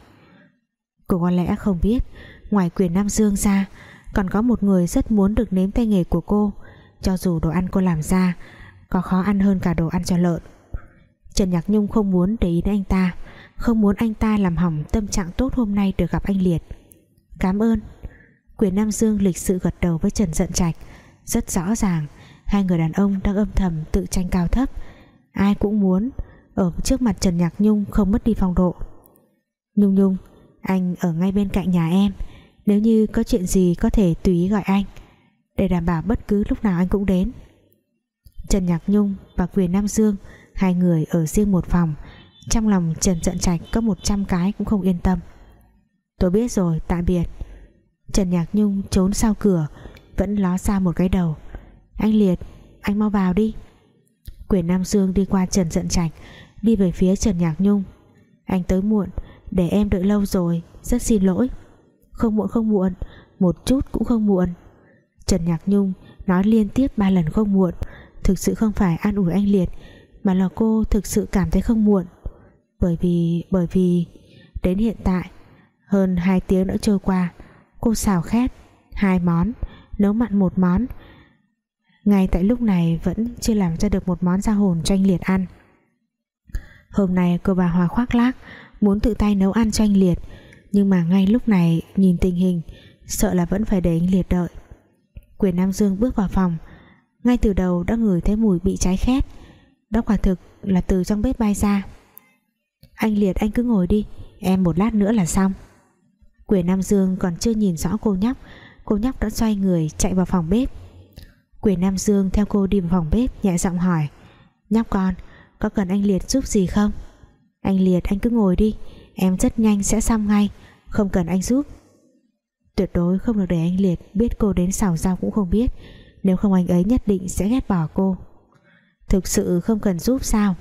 Cô có lẽ không biết, Ngoài quyền Nam Dương ra, Còn có một người rất muốn được nếm tay nghề của cô. Cho dù đồ ăn cô làm ra, Có khó ăn hơn cả đồ ăn cho lợn. Trần Nhạc Nhung không muốn để ý đến anh ta, Không muốn anh ta làm hỏng tâm trạng tốt hôm nay được gặp anh Liệt. Cảm ơn. Quyền Nam Dương lịch sự gật đầu với Trần Dận Trạch. Rất rõ ràng, Hai người đàn ông đang âm thầm tự tranh cao thấp. Ai cũng muốn Ở trước mặt Trần Nhạc Nhung không mất đi phong độ. Nhung Nhung, Anh ở ngay bên cạnh nhà em. Nếu như có chuyện gì có thể tùy ý gọi anh. Để đảm bảo bất cứ lúc nào anh cũng đến. Trần Nhạc Nhung và Quyền Nam Dương, Hai người ở riêng một phòng. Trong lòng Trần Dận Trạch có 100 cái cũng không yên tâm. Tôi biết rồi, tạm biệt. Trần Nhạc Nhung trốn sau cửa, Vẫn ló ra một cái đầu. Anh Liệt, anh mau vào đi. Quyền Nam Dương đi qua Trần Dận Trạch, Đi về phía Trần Nhạc Nhung. Anh tới muộn, Để em đợi lâu rồi, Rất xin lỗi. Không muộn không muộn, Một chút cũng không muộn. Trần Nhạc Nhung nói liên tiếp ba lần không muộn Thực sự không phải an ủi anh Liệt, Mà là cô thực sự cảm thấy không muộn. Bởi vì Bởi vì Đến hiện tại, Hơn 2 tiếng đã trôi qua Cô xào khét, hai món, Nấu mặn một món. Ngay tại lúc này vẫn chưa làm ra được một món da hồn cho anh Liệt ăn. Hôm nay cô bà Hòa khoác lác, Muốn tự tay nấu ăn cho anh Liệt, Nhưng mà ngay lúc này Nhìn tình hình, Sợ là vẫn phải để anh Liệt đợi. Quyền Nam Dương bước vào phòng, Ngay từ đầu đã ngửi thấy mùi bị cháy khét, Đó quả thực là từ trong bếp bay ra. Anh Liệt, anh cứ ngồi đi, Em một lát nữa là xong. Quyền Nam Dương còn chưa nhìn rõ cô nhóc. Cô nhóc đã xoay người chạy vào phòng bếp. Quyền Nam Dương theo cô đi vào phòng bếp, nhẹ giọng hỏi, Nhóc con, Có cần anh Liệt giúp gì không? Anh Liệt, anh cứ ngồi đi. Em rất nhanh sẽ xong ngay. Không cần anh giúp. Tuyệt đối không được để anh Liệt biết cô đến xào rau cũng không biết. Nếu không anh ấy nhất định sẽ ghét bỏ cô. Thực sự không cần giúp sao?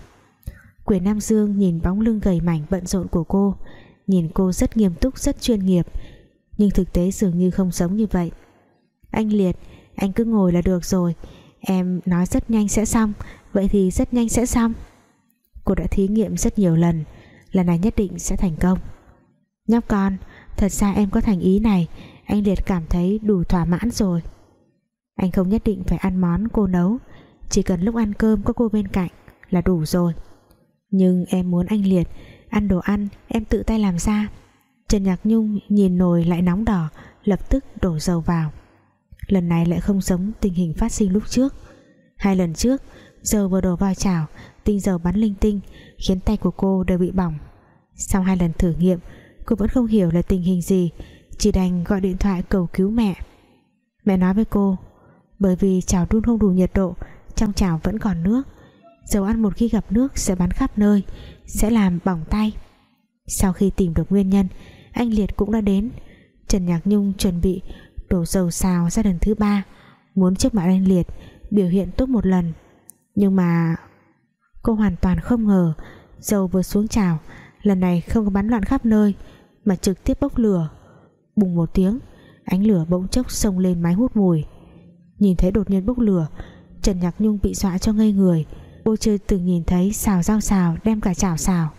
Quyền Nam Dương nhìn bóng lưng gầy mảnh bận rộn của cô. Nhìn cô rất nghiêm túc, rất chuyên nghiệp. Nhưng thực tế dường như không giống như vậy. Anh Liệt, anh cứ ngồi là được rồi. Em nói rất nhanh sẽ xong. Vậy thì rất nhanh sẽ xong. Cô đã thí nghiệm rất nhiều lần. Lần này nhất định sẽ thành công. Nhóc con, Thật ra em có thành ý này. Anh Liệt cảm thấy đủ thỏa mãn rồi. Anh không nhất định phải ăn món cô nấu. Chỉ cần lúc ăn cơm có cô bên cạnh Là đủ rồi. Nhưng em muốn anh Liệt Ăn đồ ăn, em tự tay làm ra. Trần Nhạc Nhung nhìn nồi lại nóng đỏ, Lập tức đổ dầu vào. Lần này lại không giống tình hình phát sinh lúc trước. Hai lần trước, dầu vừa đổ vào chảo, tinh dầu bắn linh tinh, khiến tay của cô đều bị bỏng. Sau hai lần thử nghiệm, cô vẫn không hiểu là tình hình gì, chỉ đành gọi điện thoại cầu cứu mẹ. Mẹ nói với cô, bởi vì chảo đun không đủ nhiệt độ, trong chảo vẫn còn nước dầu ăn một khi gặp nước sẽ bắn khắp nơi, sẽ làm bỏng tay. Sau khi tìm được nguyên nhân, anh Liệt cũng đã đến. Trần Nhạc Nhung chuẩn bị đổ dầu xào ra lần thứ ba, muốn trước mặt anh Liệt biểu hiện tốt một lần. Nhưng mà cô hoàn toàn không ngờ dầu vừa xuống chảo, lần này không có bắn loạn khắp nơi, mà trực tiếp bốc lửa. Bùng một tiếng, ánh lửa bỗng chốc xông lên máy hút mùi. Nhìn thấy đột nhiên bốc lửa, Trần Nhạc Nhung bị dọa cho ngây người cô chưa từng nhìn thấy xào rau xào đem cả chảo xào.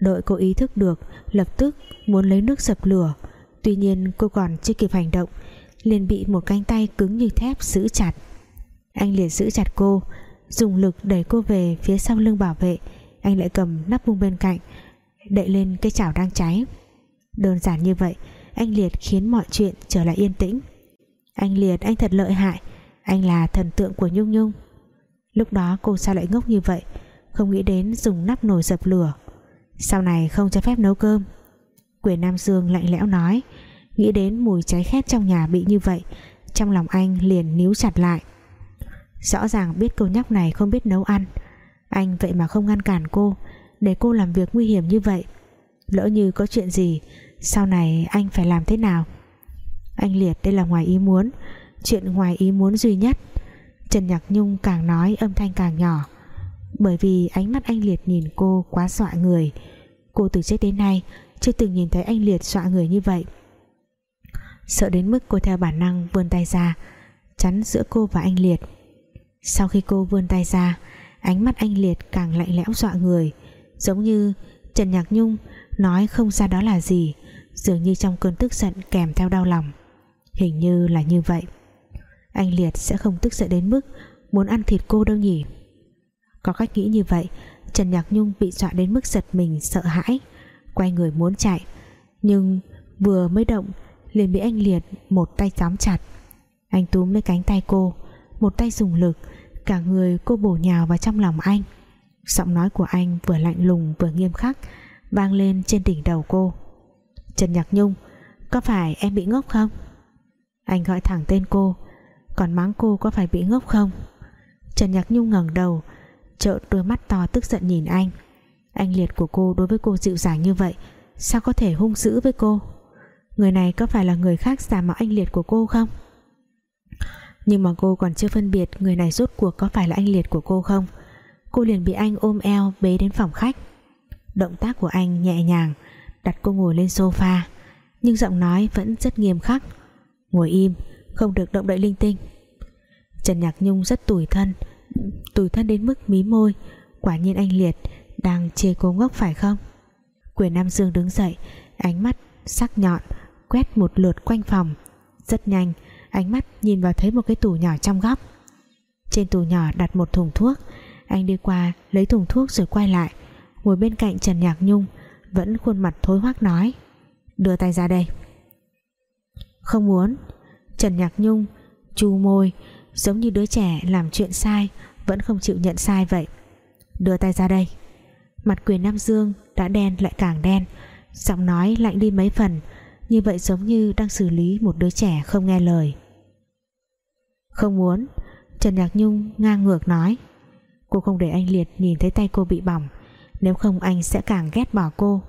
Đợi cô ý thức được, lập tức muốn lấy nước dập lửa. Tuy nhiên cô còn chưa kịp hành động, liền bị một cánh tay cứng như thép giữ chặt. Anh liền giữ chặt cô, dùng lực đẩy cô về phía sau lưng bảo vệ. Anh lại cầm nắp bung bên cạnh, đậy lên cái chảo đang cháy. Đơn giản như vậy, anh Liệt khiến mọi chuyện trở lại yên tĩnh. Anh Liệt, anh thật lợi hại. Anh là thần tượng của Nhung Nhung lúc đó cô sao lại ngốc như vậy? Không nghĩ đến dùng nắp nồi dập lửa. Sau này không cho phép nấu cơm. Quyền Nam Dương lạnh lẽo nói. Nghĩ đến mùi cháy khét trong nhà bị như vậy, trong lòng anh liền níu chặt lại. Rõ ràng biết cô nhóc này không biết nấu ăn. Anh vậy mà không ngăn cản cô, để cô làm việc nguy hiểm như vậy. Lỡ như có chuyện gì, sau này anh phải làm thế nào? Anh Liệt đây là ngoài ý muốn. Chuyện ngoài ý muốn duy nhất. Trần Nhạc Nhung càng nói âm thanh càng nhỏ. Bởi vì ánh mắt anh Liệt nhìn cô quá dọa người. Cô từ trước đến nay chưa từng nhìn thấy anh Liệt dọa người như vậy. Sợ đến mức cô theo bản năng vươn tay ra, chắn giữa cô và anh Liệt. Sau khi cô vươn tay ra, ánh mắt anh Liệt càng lạnh lẽo dọa người. Giống như Trần Nhạc Nhung nói không ra đó là gì, dường như trong cơn tức giận kèm theo đau lòng. Hình như là như vậy anh Liệt sẽ không tức giận đến mức muốn ăn thịt cô đâu nhỉ? Có cách nghĩ như vậy, Trần Nhạc Nhung bị dọa đến mức giật mình, sợ hãi, quay người muốn chạy. Nhưng vừa mới động, liền bị anh Liệt một tay tóm chặt. Anh túm lấy cánh tay cô, một tay dùng lực, cả người cô bổ nhào vào trong lòng anh. Giọng nói của anh vừa lạnh lùng vừa nghiêm khắc, vang lên trên đỉnh đầu cô. Trần Nhạc Nhung, có phải em bị ngốc không? Anh gọi thẳng tên cô còn mắng cô có phải bị ngốc không? Trần Nhạc Nhung ngẩng đầu, trợn đôi mắt to tức giận nhìn anh. Anh liệt của cô đối với cô dịu dàng như vậy, sao có thể hung dữ với cô? Người này có phải là người khác giả mạo anh liệt của cô không? Nhưng mà cô còn chưa phân biệt người này rốt cuộc có phải là anh liệt của cô không? Cô liền bị anh ôm eo bế đến phòng khách. Động tác của anh nhẹ nhàng, đặt cô ngồi lên sofa, nhưng giọng nói vẫn rất nghiêm khắc. Ngồi im không được động đậy linh tinh. Trần Nhạc Nhung rất tủi thân tủi thân đến mức mí môi, quả nhiên anh Liệt đang chê cô ngốc phải không? Quyền Nam Dương đứng dậy, ánh mắt sắc nhọn, quét một lượt quanh phòng. Rất nhanh, ánh mắt nhìn vào thấy một cái tủ nhỏ trong góc. Trên tủ nhỏ đặt một thùng thuốc. Anh đi qua lấy thùng thuốc rồi quay lại. Ngồi bên cạnh Trần Nhạc Nhung, vẫn khuôn mặt thối hoác nói, đưa tay ra đây. Không muốn. Trần Nhạc Nhung, chu môi, giống như đứa trẻ làm chuyện sai, vẫn không chịu nhận sai vậy. Đưa tay ra đây. Mặt quyền Nam Dương đã đen lại càng đen, giọng nói lạnh đi mấy phần, như vậy giống như đang xử lý một đứa trẻ không nghe lời. Không muốn, Trần Nhạc Nhung ngang ngược nói. Cô không để anh Liệt nhìn thấy tay cô bị bỏng, nếu không anh sẽ càng ghét bỏ cô.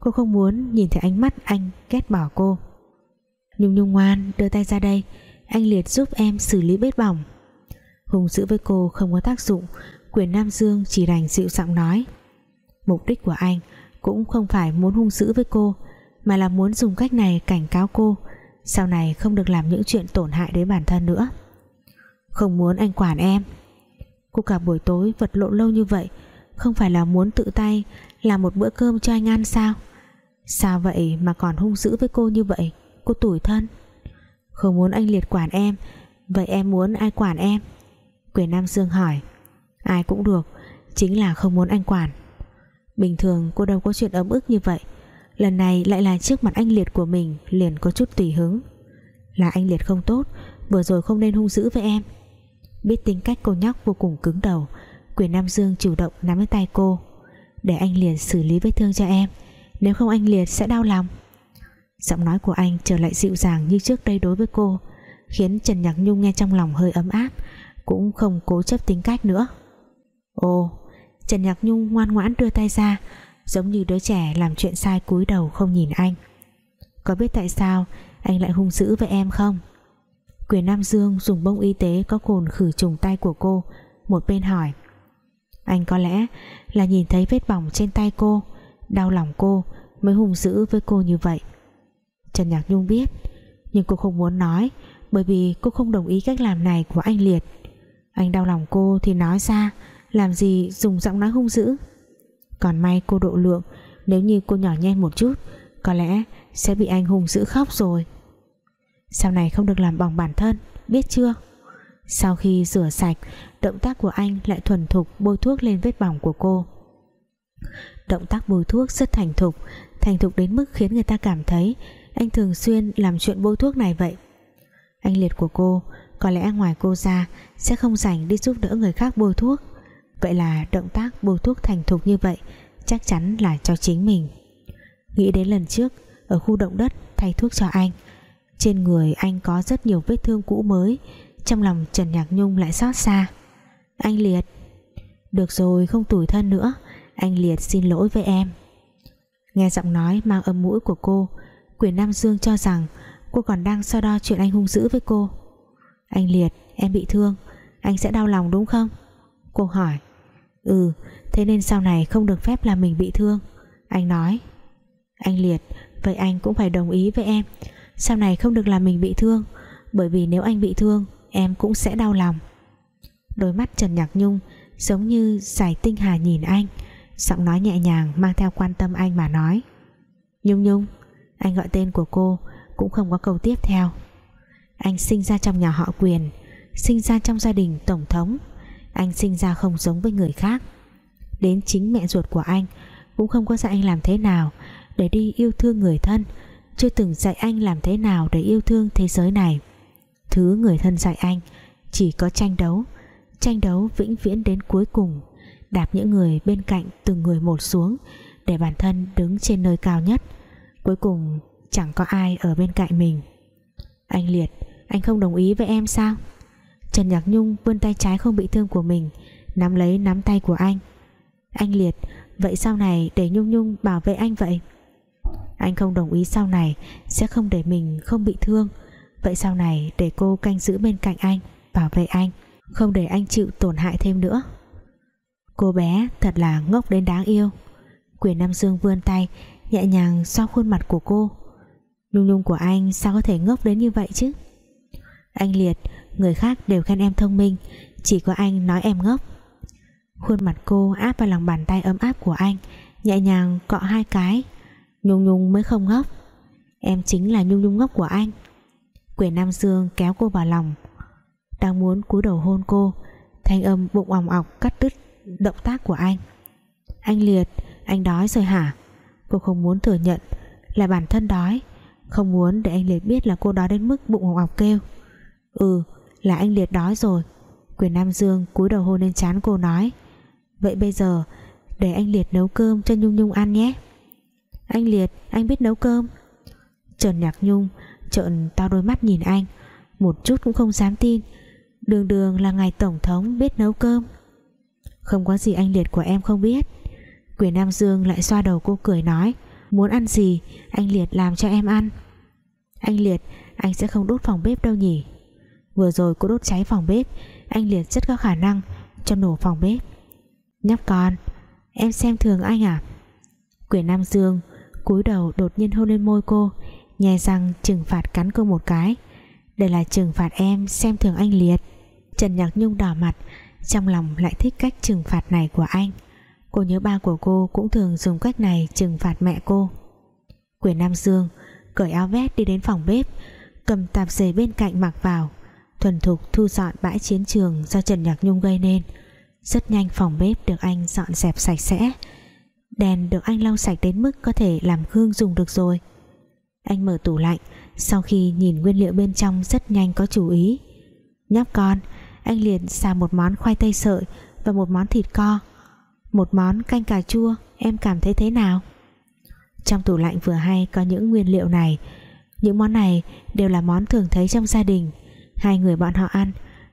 Cô không muốn nhìn thấy ánh mắt anh ghét bỏ cô. Nhung Nhung ngoan đưa tay ra đây. Anh Liệt giúp em xử lý vết bỏng. Hùng dữ với cô không có tác dụng, quyền Nam Dương chỉ đành dịu giọng nói. Mục đích của anh cũng không phải muốn hung dữ với cô, mà là muốn dùng cách này cảnh cáo cô, sau này không được làm những chuyện tổn hại đến bản thân nữa. Không muốn anh quản em. Cô cả buổi tối vật lộn lâu như vậy, không phải là muốn tự tay làm một bữa cơm cho anh ăn sao? Sao vậy mà còn hung dữ với cô như vậy? Cô tủi thân. Không muốn anh liệt quản em, vậy em muốn ai quản em? Quyền Nam Dương hỏi. Ai cũng được, chính là không muốn anh quản. Bình thường cô đâu có chuyện ấm ức như vậy. Lần này lại là trước mặt anh liệt của mình liền có chút tùy hứng. Là anh liệt không tốt, Vừa rồi không nên hung dữ với em. Biết tính cách cô nhóc vô cùng cứng đầu, Quyền Nam Dương chủ động nắm lấy tay cô. Để anh liệt xử lý vết thương cho em, Nếu không anh Liệt sẽ đau lòng. Giọng nói của anh trở lại dịu dàng như trước đây đối với cô, Khiến Trần Nhạc Nhung nghe trong lòng hơi ấm áp, Cũng không cố chấp tính cách nữa. Ồ, Trần Nhạc Nhung ngoan ngoãn đưa tay ra, Giống như đứa trẻ làm chuyện sai cúi đầu không nhìn anh. Có biết tại sao Anh lại hung dữ với em không? Quyền Nam Dương dùng bông y tế Có cồn khử trùng tay của cô, Một bên hỏi. Anh có lẽ là nhìn thấy vết bỏng trên tay cô, Đau lòng cô Mới hung dữ với cô như vậy. Trần Nhạc Nhung biết, Nhưng cô không muốn nói, Bởi vì cô không đồng ý cách làm này của anh Liệt. Anh đau lòng cô thì nói ra, Làm gì dùng giọng nói hung dữ. Còn may cô độ lượng, Nếu như cô nhỏ nhen một chút, Có lẽ sẽ bị anh hung dữ khóc rồi. Sau này không được làm bỏng bản thân, Biết chưa? Sau khi rửa sạch, Động tác của anh lại thuần thục bôi thuốc lên vết bỏng của cô. Động tác bôi thuốc rất thành thục Thành thục đến mức khiến người ta cảm thấy anh thường xuyên làm chuyện bôi thuốc này vậy? Anh liệt của cô, có lẽ ngoài cô ra, sẽ không rảnh đi giúp đỡ người khác bôi thuốc. Vậy là động tác bôi thuốc thành thục như vậy, chắc chắn là cho chính mình. Nghĩ đến lần trước, ở khu động đất thay thuốc cho anh, trên người anh có rất nhiều vết thương cũ mới, trong lòng Trần Nhạc Nhung lại xót xa. Anh Liệt, được rồi, không tủi thân nữa. Anh Liệt xin lỗi với em. Nghe giọng nói mang âm mũi của cô Quyền Nam Dương cho rằng cô còn đang so đo chuyện anh hung dữ với cô. Anh Liệt, em bị thương, Anh sẽ đau lòng đúng không? Cô hỏi. Ừ thế nên sau này không được phép làm mình bị thương. Anh nói. Anh Liệt, vậy anh cũng phải đồng ý với em. Sau này không được làm mình bị thương, Bởi vì nếu anh bị thương, Em cũng sẽ đau lòng. Đôi mắt Trần Nhạc Nhung Giống như giải tinh hà nhìn anh, Giọng nói nhẹ nhàng mang theo quan tâm anh mà nói. Nhung Nhung anh gọi tên của cô, cũng không có câu tiếp theo. Anh sinh ra trong nhà họ quyền, sinh ra trong gia đình tổng thống. Anh sinh ra không giống với người khác. Đến chính mẹ ruột của anh, cũng không có dạy anh làm thế nào để đi yêu thương người thân, chưa từng dạy anh làm thế nào để yêu thương thế giới này. Thứ người thân dạy anh, chỉ có tranh đấu tranh đấu vĩnh viễn đến cuối cùng, đạp những người bên cạnh từng người một xuống để bản thân đứng trên nơi cao nhất. Cuối cùng, chẳng có ai ở bên cạnh mình. Anh Liệt, Anh không đồng ý với em sao? Trần Nhạc Nhung vươn tay trái không bị thương của mình, Nắm lấy nắm tay của anh. Anh Liệt, Vậy sau này để Nhung Nhung bảo vệ anh vậy? Anh không đồng ý sau này Sẽ không để mình không bị thương. Vậy sau này để cô canh giữ bên cạnh anh, Bảo vệ anh, Không để anh chịu tổn hại thêm nữa. Cô bé thật là ngốc đến đáng yêu. Quyền Nam Dương vươn tay nhẹ nhàng xoa khuôn mặt của cô. Nhung nhung của anh sao có thể ngốc đến như vậy chứ? Anh Liệt, Người khác đều khen em thông minh, Chỉ có anh nói em ngốc. Khuôn mặt cô áp vào lòng bàn tay ấm áp của anh, Nhẹ nhàng cọ hai cái. Nhung nhung mới không ngốc. Em chính là nhung nhung ngốc của anh. Quyền Nam Dương kéo cô vào lòng. Đang muốn cúi đầu hôn cô, Thanh âm bụng òng ọc cắt đứt Động tác của anh. Anh Liệt, Anh đói rồi hả? Cô không muốn thừa nhận. Là bản thân đói. Không muốn để anh Liệt biết là cô đói đến mức bụng ngọc kêu. Ừ là anh Liệt đói rồi. Quyền Nam Dương cúi đầu hôn lên trán cô nói. Vậy bây giờ, Để anh Liệt nấu cơm cho Nhung Nhung ăn nhé. Anh Liệt, anh biết nấu cơm. Trần Nhạc Nhung trợn to đôi mắt nhìn anh. Một chút cũng không dám tin. Đường đường là ngài tổng thống biết nấu cơm. Không có gì anh Liệt của em không biết. Quyền Nam Dương lại xoa đầu cô cười nói, Muốn ăn gì? Anh Liệt làm cho em ăn. Anh Liệt, Anh sẽ không đốt phòng bếp đâu nhỉ. Vừa rồi cô đốt cháy phòng bếp, Anh Liệt rất có khả năng cho nổ phòng bếp. Nhóc con, Em xem thường anh à? Quyền Nam Dương cúi đầu đột nhiên hôn lên môi cô, Nhè răng trừng phạt cắn cô một cái. Đây là trừng phạt em xem thường anh Liệt. Trần Nhạc Nhung đỏ mặt, Trong lòng lại thích cách trừng phạt này của anh. Cô nhớ ba của cô cũng thường dùng cách này trừng phạt mẹ cô. Quyền Nam Dương, cởi áo vest đi đến phòng bếp, cầm tạp dề bên cạnh mặc vào. Thuần thục thu dọn bãi chiến trường do Trần Nhạc Nhung gây nên. Rất nhanh phòng bếp được anh dọn dẹp sạch sẽ. Đèn được anh lau sạch đến mức có thể làm gương dùng được rồi. Anh mở tủ lạnh, Sau khi nhìn nguyên liệu bên trong rất nhanh có chú ý. Nhóc con, Anh liền xào một món khoai tây sợi Và một món thịt co một món canh cà chua, Em cảm thấy thế nào? Trong tủ lạnh vừa hay có những nguyên liệu này. Những món này đều là món thường thấy trong gia đình. Hai người bọn họ ăn,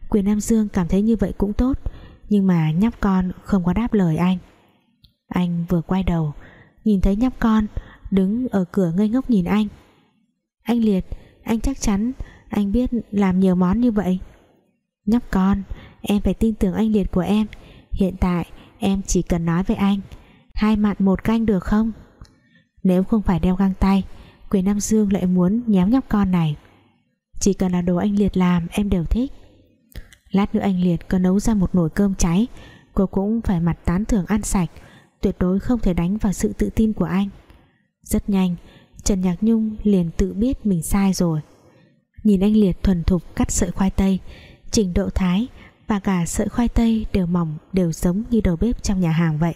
Quyền Nam Dương cảm thấy như vậy cũng tốt, Nhưng mà nhóc con không có đáp lời anh. Anh vừa quay đầu, Nhìn thấy nhóc con Đứng ở cửa ngây ngốc nhìn anh. Anh Liệt, Anh chắc chắn anh biết làm nhiều món như vậy. Nhóc con, Em phải tin tưởng anh Liệt của em. Hiện tại em chỉ cần nói với anh. Hai mặn một canh được không? Nếu không phải đeo găng tay, Quyền Nam Dương lại muốn nhéo nhóc con này. Chỉ cần là đồ anh Liệt làm, Em đều thích. Lát nữa anh Liệt có nấu ra một nồi cơm cháy, Cô cũng phải mặt tán thưởng ăn sạch, Tuyệt đối không thể đánh vào sự tự tin của anh. Rất nhanh, Trần Nhạc Nhung liền tự biết mình sai rồi. Nhìn anh Liệt thuần thục cắt sợi khoai tây, Trình độ thái và cả sợi khoai tây đều mỏng, Đều giống như đầu bếp trong nhà hàng vậy.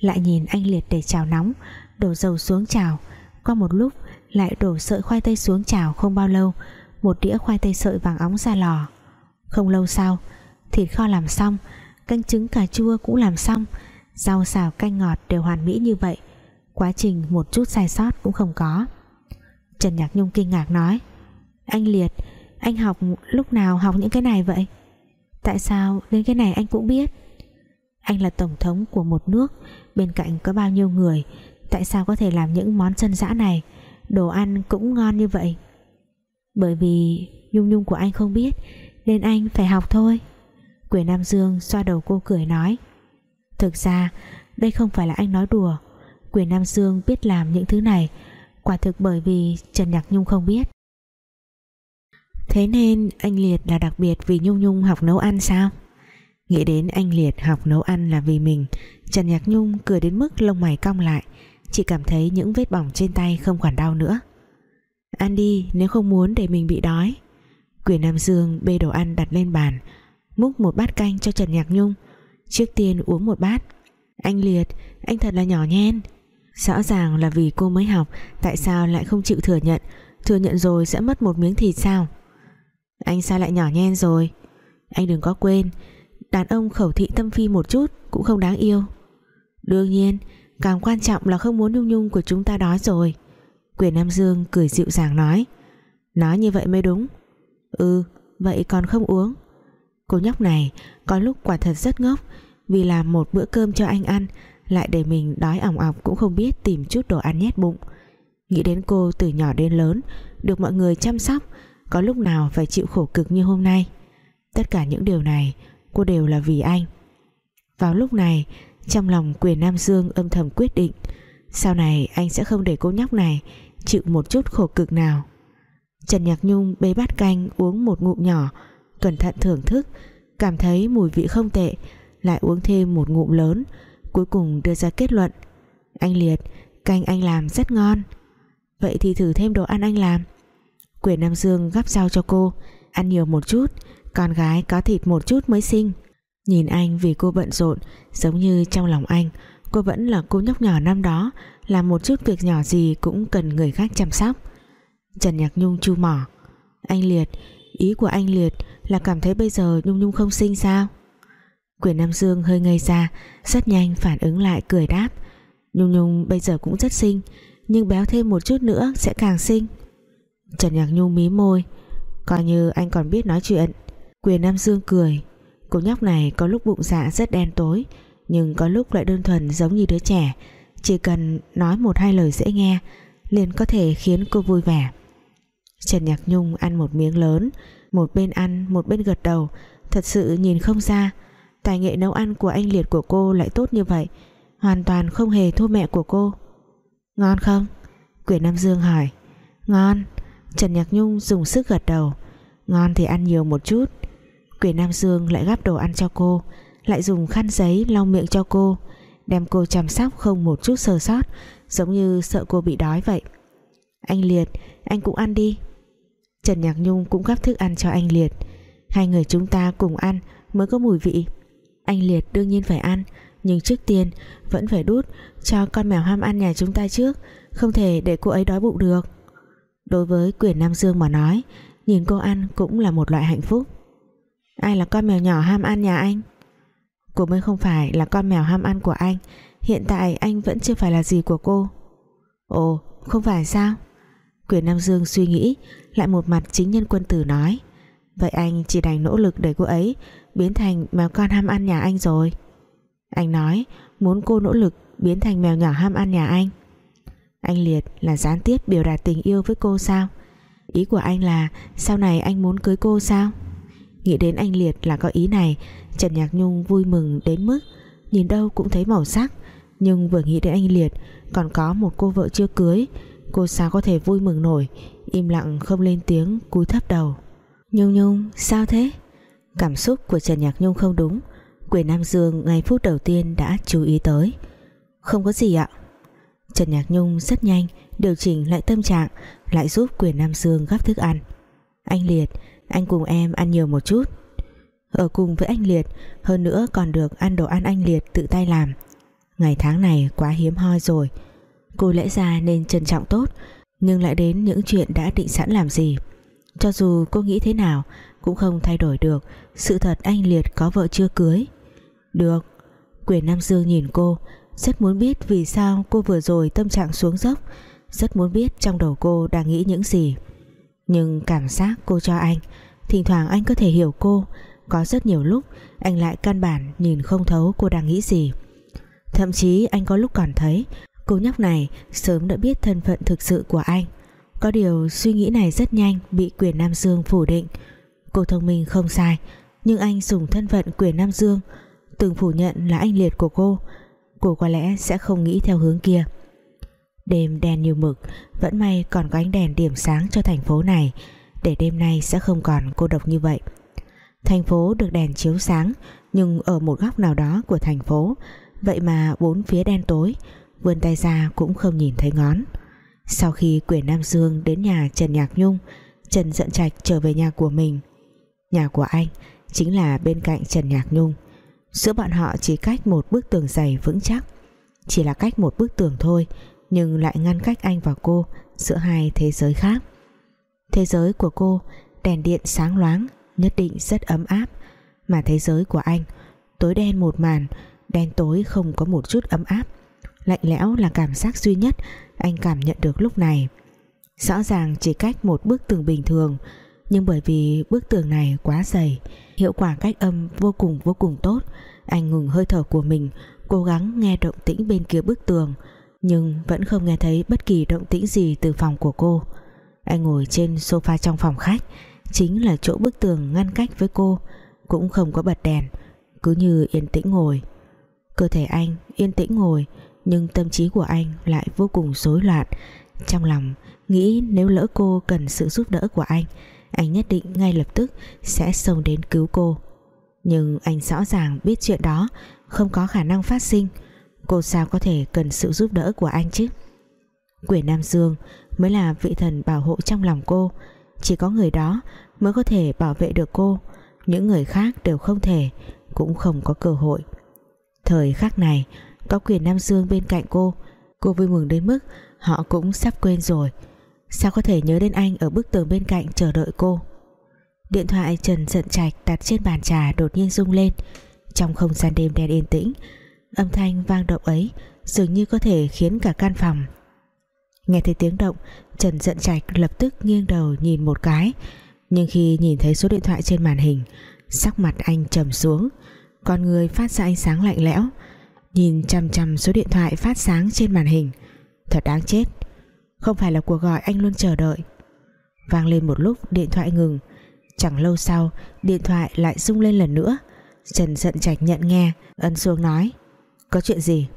Lại nhìn anh Liệt để chảo nóng, Đổ dầu xuống chảo. Qua một lúc, lại đổ sợi khoai tây xuống chảo không bao lâu, Một đĩa khoai tây sợi vàng óng ra lò. Không lâu sau, Thịt kho làm xong, Canh trứng cà chua cũng làm xong, Rau xào canh ngọt đều hoàn mỹ như vậy. Quá trình một chút sai sót cũng không có. Trần Nhạc Nhung kinh ngạc nói, Anh Liệt, Anh học lúc nào học những cái này vậy? Tại sao? Đến cái này anh cũng biết. Anh là tổng thống của một nước, Bên cạnh có bao nhiêu người, Tại sao có thể làm những món chân dã này? Đồ ăn cũng ngon như vậy. Bởi vì Nhung nhung của anh không biết, Nên anh phải học thôi. Quyền Nam Dương xoa đầu cô cười nói, Thực ra, đây không phải là anh nói đùa. Quyền Nam Dương biết làm những thứ này, Quả thực bởi vì Trần Nhạc Nhung không biết. Thế nên anh Liệt là đặc biệt vì Nhung Nhung học nấu ăn sao? Nghĩ đến anh Liệt học nấu ăn là vì mình, Trần Nhạc Nhung cười đến mức lông mày cong lại. Chỉ cảm thấy những vết bỏng trên tay không còn đau nữa. Ăn đi, nếu không muốn để mình bị đói. Quyền Nam Dương bê đồ ăn đặt lên bàn, Múc một bát canh cho Trần Nhạc Nhung. Trước tiên uống một bát. Anh Liệt, Anh thật là nhỏ nhen. Rõ ràng là vì cô mới học, Tại sao lại không chịu thừa nhận? Thừa nhận rồi sẽ mất một miếng thịt sao? Anh sao lại nhỏ nhen rồi? Anh đừng có quên, Đàn ông khẩu thị tâm phi một chút Cũng không đáng yêu. Đương nhiên, Càng quan trọng là không muốn nhung nhung của chúng ta đói rồi. Quyền Nam Dương cười dịu dàng nói Nói như vậy mới đúng. Ừ vậy còn không uống? Cô nhóc này có lúc quả thật rất ngốc, Vì làm một bữa cơm cho anh ăn, Lại để mình đói ỏng ọc cũng không biết tìm chút đồ ăn nhét bụng. Nghĩ đến cô từ nhỏ đến lớn, Được mọi người chăm sóc có lúc nào phải chịu khổ cực như hôm nay? Tất cả những điều này, Cô đều là vì anh. Vào lúc này, Trong lòng quyền Nam Dương âm thầm quyết định, Sau này anh sẽ không để cô nhóc này Chịu một chút khổ cực nào. Trần Nhạc Nhung bê bát canh uống một ngụm nhỏ, cẩn thận thưởng thức, cảm thấy mùi vị không tệ, lại uống thêm một ngụm lớn, cuối cùng đưa ra kết luận. Anh Liệt, canh anh làm rất ngon. Vậy thì thử thêm đồ ăn anh làm. Quyền Nam Dương gắp rau cho cô, ăn nhiều một chút, con gái có thịt một chút mới sinh. Nhìn anh vì cô bận rộn, giống như trong lòng anh, cô vẫn là cô nhóc nhỏ năm đó, làm một chút việc nhỏ gì cũng cần người khác chăm sóc. Trần Nhạc Nhung chu mỏ. Anh Liệt, ý của anh Liệt là cảm thấy bây giờ Nhung Nhung không sinh sao? Quyền Nam Dương hơi ngây ra, Rất nhanh phản ứng lại cười đáp. Nhung Nhung bây giờ cũng rất xinh, Nhưng béo thêm một chút nữa sẽ càng xinh. Trần Nhạc Nhung mí môi, Coi như anh còn biết nói chuyện. Quyền Nam Dương cười, Cô nhóc này có lúc bụng dạ rất đen tối, Nhưng có lúc lại đơn thuần giống như đứa trẻ. Chỉ cần nói một hai lời dễ nghe, liền có thể khiến cô vui vẻ. Trần Nhạc Nhung ăn một miếng lớn, một bên ăn, một bên gật đầu, thật sự nhìn không ra. Tài nghệ nấu ăn của anh liệt của cô lại tốt như vậy, hoàn toàn không hề thua mẹ của cô. Ngon không? Quyền Nam Dương hỏi. Ngon. Trần Nhạc Nhung dùng sức gật đầu. Ngon thì ăn nhiều một chút. Quyền Nam Dương lại gắp đồ ăn cho cô, lại dùng khăn giấy lau miệng cho cô, đem cô chăm sóc không một chút sơ sót, giống như sợ cô bị đói vậy. Anh Liệt, anh cũng ăn đi. Trần Nhạc Nhung cũng gắp thức ăn cho anh Liệt. Hai người chúng ta cùng ăn Mới có mùi vị. Anh Liệt đương nhiên phải ăn, Nhưng trước tiên vẫn phải đút cho con mèo ham ăn nhà chúng ta trước, Không thể để cô ấy đói bụng được. Đối với quyền Nam Dương mà nói, Nhìn cô ăn cũng là một loại hạnh phúc. Ai là con mèo nhỏ ham ăn nhà anh? Cô mới không phải là con mèo ham ăn của anh, Hiện tại anh vẫn chưa phải là gì của cô. Ồ, không phải sao? Quyền Nam Dương suy nghĩ, Lại một mặt chính nhân quân tử nói, Vậy anh chỉ đành nỗ lực để cô ấy Biến thành mèo con ham ăn nhà anh rồi. Anh nói, Muốn cô nỗ lực biến thành mèo nhỏ ham ăn nhà anh. Anh Liệt là gián tiếp biểu đạt tình yêu với cô sao? Ý của anh là, Sau này anh muốn cưới cô sao? Nghĩ đến anh Liệt là có ý này, Trần Nhạc Nhung vui mừng đến mức, Nhìn đâu cũng thấy màu sắc. Nhưng vừa nghĩ đến anh Liệt, Còn có một cô vợ chưa cưới, Cô sao có thể vui mừng nổi, Im lặng không lên tiếng, cúi thấp đầu. Nhung Nhung, sao thế? Cảm xúc của Trần Nhạc Nhung không đúng Quyền Nam Dương ngay phút đầu tiên đã chú ý tới. Không có gì ạ. Trần Nhạc Nhung rất nhanh Điều chỉnh lại tâm trạng, Lại giúp Quyền Nam Dương gắp thức ăn. Anh Liệt, Anh cùng em ăn nhiều một chút. Ở cùng với anh Liệt, Hơn nữa còn được ăn đồ ăn anh Liệt tự tay làm. Ngày tháng này quá hiếm hoi rồi. Cô lẽ ra nên trân trọng tốt, Nhưng lại đến những chuyện đã định sẵn làm gì. Cho dù cô nghĩ thế nào, Cũng không thay đổi được Sự thật anh Liệt có vợ chưa cưới. Được, Quyền Nam Dương nhìn cô rất muốn biết vì sao cô vừa rồi tâm trạng xuống dốc. Rất muốn biết trong đầu cô đang nghĩ những gì. Nhưng cảm giác cô cho anh, Thỉnh thoảng anh có thể hiểu cô. Có rất nhiều lúc, Anh lại căn bản nhìn không thấu cô đang nghĩ gì. Thậm chí anh có lúc còn thấy, Cô nhóc này sớm đã biết thân phận thực sự của anh. Có điều suy nghĩ này rất nhanh Bị quyền Nam Dương phủ định. Cô thông minh không sai, Nhưng anh dùng thân phận quyền Nam Dương, Từng phủ nhận là anh liệt của cô. Cô cô có lẽ sẽ không nghĩ theo hướng kia. Đêm đen như mực, Vẫn may còn có ánh đèn điểm sáng cho thành phố này, Để đêm nay sẽ không còn cô độc như vậy. Thành phố được đèn chiếu sáng, Nhưng ở một góc nào đó của thành phố, Vậy mà bốn phía đen tối, vươn tay ra cũng không nhìn thấy ngón. Sau khi quyền Nam Dương đến nhà Trần Nhạc Nhung, Trần Dận Trạch trở về nhà của mình. Nhà của anh chính là bên cạnh Trần Nhạc Nhung giữa bọn họ chỉ cách một bức tường dày vững chắc. Chỉ là cách một bức tường thôi, nhưng lại ngăn cách anh và cô giữa hai thế giới khác. Thế giới của cô, đèn điện sáng loáng, nhất định rất ấm áp. Mà thế giới của anh, tối đen một màn, đen tối không có một chút ấm áp. Lạnh lẽo là cảm giác duy nhất anh cảm nhận được lúc này. Rõ ràng chỉ cách một bức tường bình thường nhưng bởi vì bức tường này quá dày, hiệu quả cách âm vô cùng vô cùng tốt. Anh ngừng hơi thở của mình, cố gắng nghe động tĩnh bên kia bức tường, nhưng vẫn không nghe thấy bất kỳ động tĩnh gì từ phòng của cô. Anh ngồi trên sofa trong phòng khách, chính là chỗ bức tường ngăn cách với cô, cũng không có bật đèn, cứ như yên tĩnh ngồi. Cơ thể anh yên tĩnh ngồi, nhưng tâm trí của anh lại vô cùng rối loạn. Trong lòng, nghĩ nếu lỡ cô cần sự giúp đỡ của anh anh nhất định ngay lập tức sẽ xông đến cứu cô. Nhưng anh rõ ràng biết chuyện đó không có khả năng phát sinh. Cô sao có thể cần sự giúp đỡ của anh chứ? Quyền Nam Dương mới là vị thần bảo hộ trong lòng cô. Chỉ có người đó mới có thể bảo vệ được cô. Những người khác đều không thể, cũng không có cơ hội. Thời khắc này, có quyền Nam Dương bên cạnh cô. Cô vui mừng đến mức Họ cũng sắp quên rồi. Sao có thể nhớ đến anh ở bức tường bên cạnh chờ đợi cô? Điện thoại Trần giận trạch đặt trên bàn trà đột nhiên rung lên. Trong không gian đêm đen yên tĩnh, Âm thanh vang động ấy Dường như có thể khiến cả căn phòng. Nghe thấy tiếng động, Trần giận trạch lập tức nghiêng đầu nhìn một cái. Nhưng khi nhìn thấy số điện thoại trên màn hình, Sắc mặt anh trầm xuống, Con người phát ra ánh sáng lạnh lẽo. Nhìn chằm chằm số điện thoại phát sáng trên màn hình, Thật đáng chết. Không phải là cuộc gọi anh luôn chờ đợi. Vang lên một lúc, điện thoại ngừng. Chẳng lâu sau, Điện thoại lại rung lên lần nữa. Trần giận trạch nhận nghe Ân xuống nói, Có chuyện gì?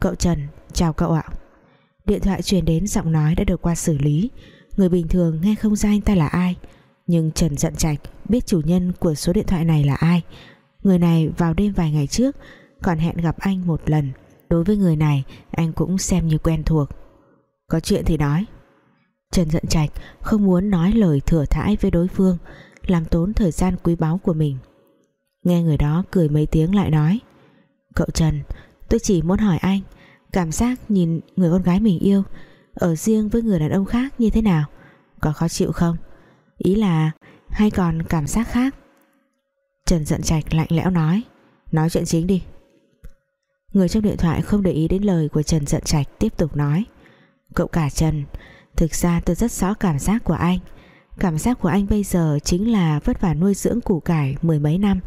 Cậu Trần, chào cậu ạ. Điện thoại truyền đến, giọng nói đã được qua xử lý. Người bình thường nghe không ra anh ta là ai. Nhưng Trần giận trạch Biết chủ nhân của số điện thoại này là ai. Người này vào đêm vài ngày trước, còn hẹn gặp anh một lần. Đối với người này, anh cũng xem như quen thuộc có chuyện thì nói. Trần giận trạch không muốn nói lời thừa thãi với đối phương, làm tốn thời gian quý báu của mình. Nghe người đó cười mấy tiếng lại nói, cậu Trần, tôi chỉ muốn hỏi anh, cảm giác nhìn người con gái mình yêu ở riêng với người đàn ông khác như thế nào? Có khó chịu không? Ý là hay còn cảm giác khác? Trần giận trạch lạnh lẽo nói Nói chuyện chính đi. Người trong điện thoại không để ý đến lời của Trần giận trạch Tiếp tục nói Cậu cả Trần. Thực ra tôi rất rõ cảm giác của anh. Cảm giác của anh bây giờ chính là vất vả nuôi dưỡng củ cải mười mấy năm.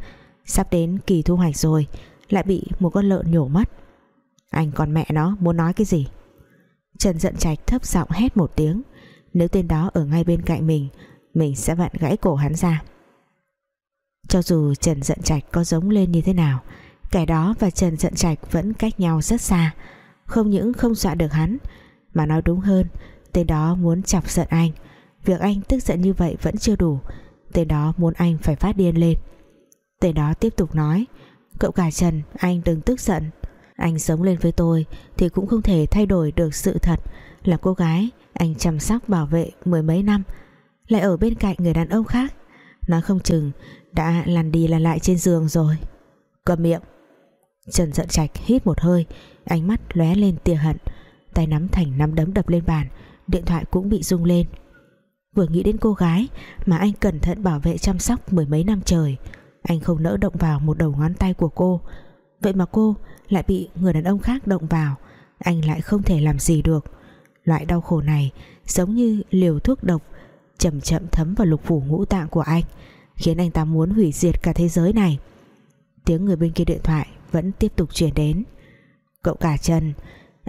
Sắp đến kỳ thu hoạch rồi, Lại bị một con lợn nhổ mất. Anh còn mẹ nó muốn nói cái gì? Trần giận trạch thấp giọng hét một tiếng. Nếu tên đó ở ngay bên cạnh mình Mình sẽ vặn gãy cổ hắn ra. Cho dù Trần giận trạch có giống lên như thế nào, Kẻ đó và Trần giận trạch vẫn cách nhau rất xa. Không những không dọa được hắn mà nói đúng hơn. Tên đó muốn chọc giận anh. Việc anh tức giận như vậy vẫn chưa đủ. Tên đó muốn anh phải phát điên lên. Tên đó tiếp tục nói, Cậu cả Trần, anh đừng tức giận. Anh sống lên với tôi Thì cũng không thể thay đổi được sự thật. Là cô gái, anh chăm sóc bảo vệ Mười mấy năm, Lại ở bên cạnh người đàn ông khác. Nói không chừng đã lăn đi lăn lại trên giường rồi. Cầm miệng. Trần giận trạch hít một hơi, Ánh mắt lóe lên tia hận. Tay nắm thành nắm đấm đập lên bàn, Điện thoại cũng bị rung lên. Vừa nghĩ đến cô gái Mà anh cẩn thận bảo vệ chăm sóc mười mấy năm trời, Anh không nỡ động vào một đầu ngón tay của cô. Vậy mà cô lại bị người đàn ông khác động vào, Anh lại không thể làm gì được. Loại đau khổ này giống như liều thuốc độc, chậm chậm thấm vào lục phủ ngũ tạng của anh, khiến anh ta muốn hủy diệt cả thế giới này. Tiếng người bên kia điện thoại vẫn tiếp tục truyền đến. Cậu cả Trần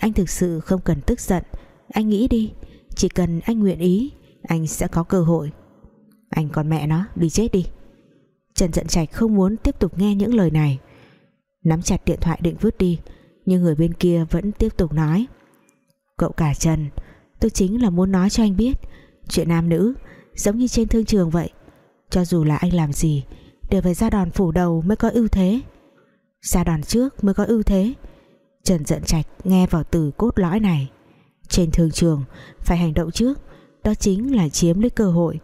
anh thực sự không cần tức giận. Anh nghĩ đi. Chỉ cần anh nguyện ý, anh sẽ có cơ hội. Anh còn mẹ nó, đi chết đi. Trần giận trạch không muốn tiếp tục nghe những lời này. Nắm chặt điện thoại định vứt đi, nhưng người bên kia vẫn tiếp tục nói. Cậu cả Trần, tôi chính là muốn nói cho anh biết, chuyện nam nữ giống như trên thương trường vậy. Cho dù là anh làm gì, đều phải ra đòn phủ đầu mới có ưu thế. Ra đòn trước mới có ưu thế. Trần giận trạch nghe vào từ cốt lõi này. Trên thương trường, phải hành động trước, đó chính là chiếm lấy cơ hội,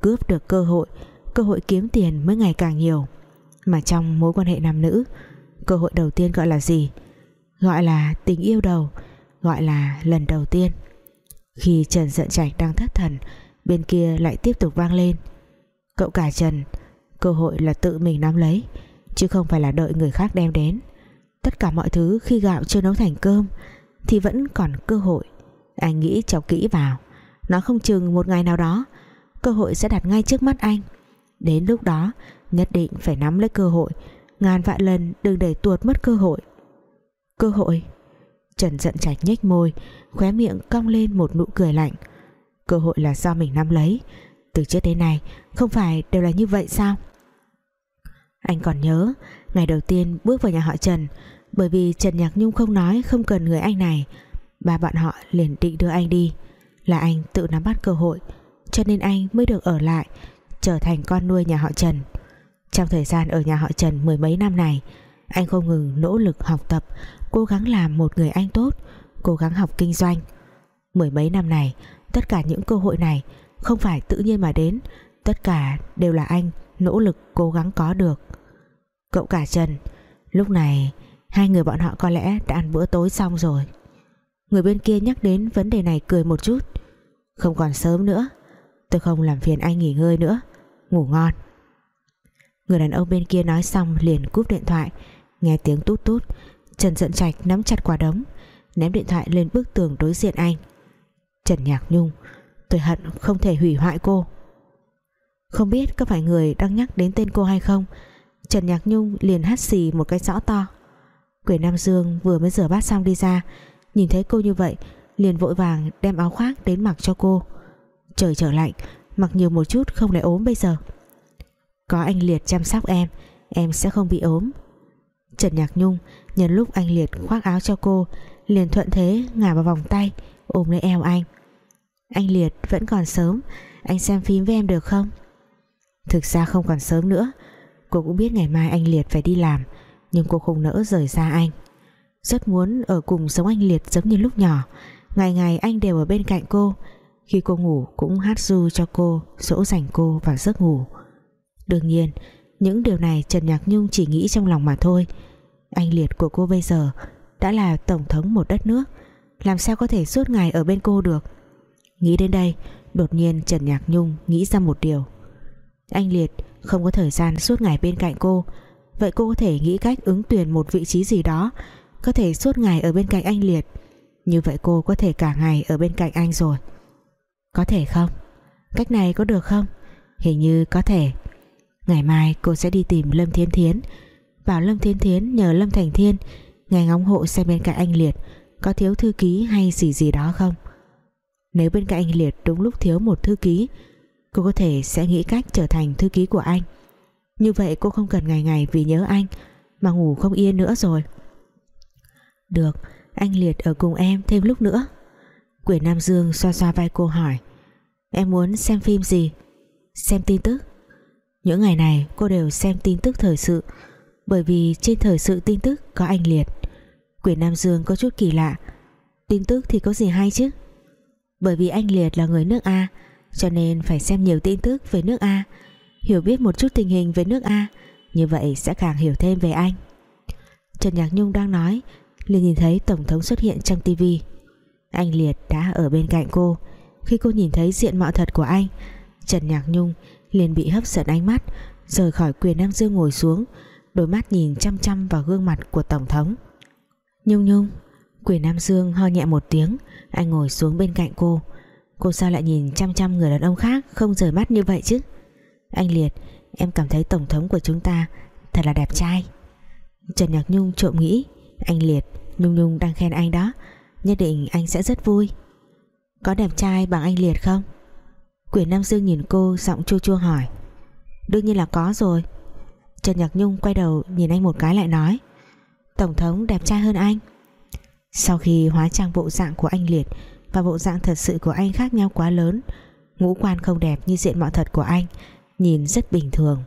cướp được cơ hội cơ hội kiếm tiền mới ngày càng nhiều. Mà trong mối quan hệ nam nữ, cơ hội đầu tiên gọi là gì? Gọi là tình yêu đầu, gọi là lần đầu tiên. Khi Trần giận trạch đang thất thần, bên kia lại tiếp tục vang lên. Cậu cả Trần, cơ hội là tự mình nắm lấy, chứ không phải là đợi người khác đem đến tất cả mọi thứ khi gạo chưa nấu thành cơm, thì vẫn còn cơ hội. Anh nghĩ cho kỹ vào, nó không chừng một ngày nào đó, cơ hội sẽ đặt ngay trước mắt anh. Đến lúc đó, nhất định phải nắm lấy cơ hội, ngàn vạn lần đừng để tuột mất cơ hội. Cơ hội? Trần giận trạch nhếch môi, khóe miệng cong lên một nụ cười lạnh. Cơ hội là do mình nắm lấy, từ trước đến nay không phải đều là như vậy sao? Anh còn nhớ, ngày đầu tiên bước vào nhà họ Trần, bởi vì Trần Nhạc Nhung không nói không cần người anh này, ba bọn họ liền định đưa anh đi. Là anh tự nắm bắt cơ hội, cho nên anh mới được ở lại, trở thành con nuôi nhà họ Trần. Trong thời gian ở nhà họ Trần mười mấy năm này, anh không ngừng nỗ lực học tập, cố gắng làm một người anh tốt, cố gắng học kinh doanh. Mười mấy năm này, tất cả những cơ hội này không phải tự nhiên mà đến, tất cả đều là anh nỗ lực cố gắng có được. Cậu cả Trần, lúc này hai người bọn họ có lẽ đã ăn bữa tối xong rồi. Người bên kia nhắc đến vấn đề này cười một chút. Không còn sớm nữa, tôi không làm phiền anh nghỉ ngơi nữa, ngủ ngon. Người đàn ông bên kia nói xong liền cúp điện thoại, nghe tiếng tút tút. Trần giận trạch nắm chặt quả đấm, ném điện thoại lên bức tường đối diện anh. Trần Nhạc Nhung, tôi hận không thể hủy hoại cô không biết có phải người đang nhắc đến tên cô hay không. Trần Nhạc Nhung liền hắt xì một cái rõ to. Quỷ Nam Dương vừa mới rửa bát xong đi ra, Nhìn thấy cô như vậy, Liền vội vàng đem áo khoác đến mặc cho cô. Trời trở lạnh, Mặc nhiều một chút không lại ốm bây giờ. Có anh Liệt chăm sóc em Em sẽ không bị ốm. Trần Nhạc Nhung nhân lúc anh Liệt khoác áo cho cô, Liền thuận thế ngả vào vòng tay, Ôm lấy eo anh. Anh Liệt vẫn còn sớm, Anh xem phim với em được không? Thực ra không còn sớm nữa. Cô cũng biết ngày mai anh Liệt phải đi làm, Nhưng cô không nỡ rời xa anh. Rất muốn ở cùng sống anh Liệt giống như lúc nhỏ. Ngày ngày anh đều ở bên cạnh cô. Khi cô ngủ cũng hát ru cho cô, Dỗ dành cô vào giấc ngủ. Đương nhiên, Những điều này Trần Nhạc Nhung chỉ nghĩ trong lòng mà thôi. Anh Liệt của cô bây giờ Đã là tổng thống một đất nước. Làm sao có thể suốt ngày ở bên cô được? Nghĩ đến đây, Đột nhiên Trần Nhạc Nhung nghĩ ra một điều. Anh Liệt, không có thời gian suốt ngày bên cạnh cô. Vậy cô có thể nghĩ cách ứng tuyển một vị trí gì đó, Có thể suốt ngày ở bên cạnh anh Liệt. Như vậy cô có thể cả ngày ở bên cạnh anh rồi. Có thể không? Cách này có được không? Hình như có thể. Ngày mai cô sẽ đi tìm Lâm Thiên Thiến. Bảo Lâm Thiên Thiến nhờ Lâm Thành Thiên Ngày ngóng hộ xem bên cạnh anh Liệt, Có thiếu thư ký hay gì gì đó không? Nếu bên cạnh anh Liệt đúng lúc thiếu một thư ký Cô có thể sẽ nghĩ cách trở thành thư ký của anh. Như vậy cô không cần ngày ngày vì nhớ anh, Mà ngủ không yên nữa rồi. Được, Anh Liệt ở cùng em thêm lúc nữa. Quyển Nam Dương xoa xoa vai cô hỏi, Em muốn xem phim gì? Xem tin tức. Những ngày này cô đều xem tin tức thời sự, Bởi vì trên thời sự tin tức có anh Liệt. Quyển Nam Dương có chút kỳ lạ, Tin tức thì có gì hay chứ? Bởi vì anh Liệt là người nước A cho nên phải xem nhiều tin tức về nước A, Hiểu biết một chút tình hình về nước A, Như vậy sẽ càng hiểu thêm về anh. Trần Nhạc Nhung đang nói, liền nhìn thấy Tổng thống xuất hiện trong tivi Anh Liệt đã ở bên cạnh cô. Khi cô nhìn thấy diện mạo thật của anh, Trần Nhạc Nhung liền bị hấp dẫn ánh mắt, rời khỏi quyền Nam Dương ngồi xuống, đôi mắt nhìn chăm chăm vào gương mặt của Tổng thống. Nhung Nhung. Quyền Nam Dương ho nhẹ một tiếng, Anh ngồi xuống bên cạnh cô. Cô sao lại nhìn chăm chăm người đàn ông khác, Không rời mắt như vậy chứ? Anh Liệt, em cảm thấy Tổng thống của chúng ta Thật là đẹp trai. Trần Nhạc Nhung trộm nghĩ, Anh Liệt, Nhung Nhung đang khen anh đó, Nhất định anh sẽ rất vui. Có đẹp trai bằng anh Liệt không? Quyển Nam Dương nhìn cô giọng chua chua hỏi. Đương nhiên là có rồi. Trần Nhạc Nhung quay đầu nhìn anh một cái lại nói. Tổng thống đẹp trai hơn anh. Sau khi hóa trang bộ dạng của anh Liệt và bộ dạng thật sự của anh khác nhau quá lớn. Ngũ quan không đẹp như diện mạo thật của anh, Nhìn rất bình thường.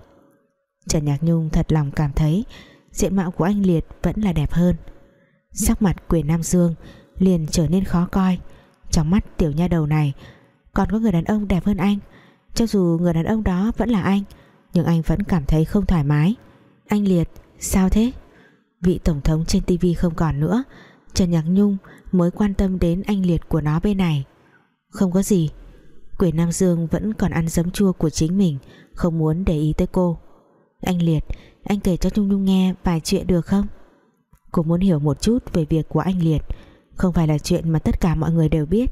Trần Nhạc Nhung thật lòng cảm thấy Diện mạo của anh Liệt vẫn là đẹp hơn. Sắc mặt quyền Nam Dương Liền trở nên khó coi. Trong mắt tiểu nha đầu này, Còn có người đàn ông đẹp hơn anh. Cho dù người đàn ông đó vẫn là anh, Nhưng anh vẫn cảm thấy không thoải mái. Anh Liệt, sao thế? Vị tổng thống trên tivi không còn nữa Trần Nhạc Nhung mới quan tâm đến anh Liệt của nó bên này. Không có gì quỷ Nam Dương vẫn còn ăn giấm chua của chính mình, Không muốn để ý tới cô. Anh Liệt, Anh kể cho Nhung Nhung nghe vài chuyện được không? Cô muốn hiểu một chút về việc của anh Liệt. Không phải là chuyện mà tất cả mọi người đều biết,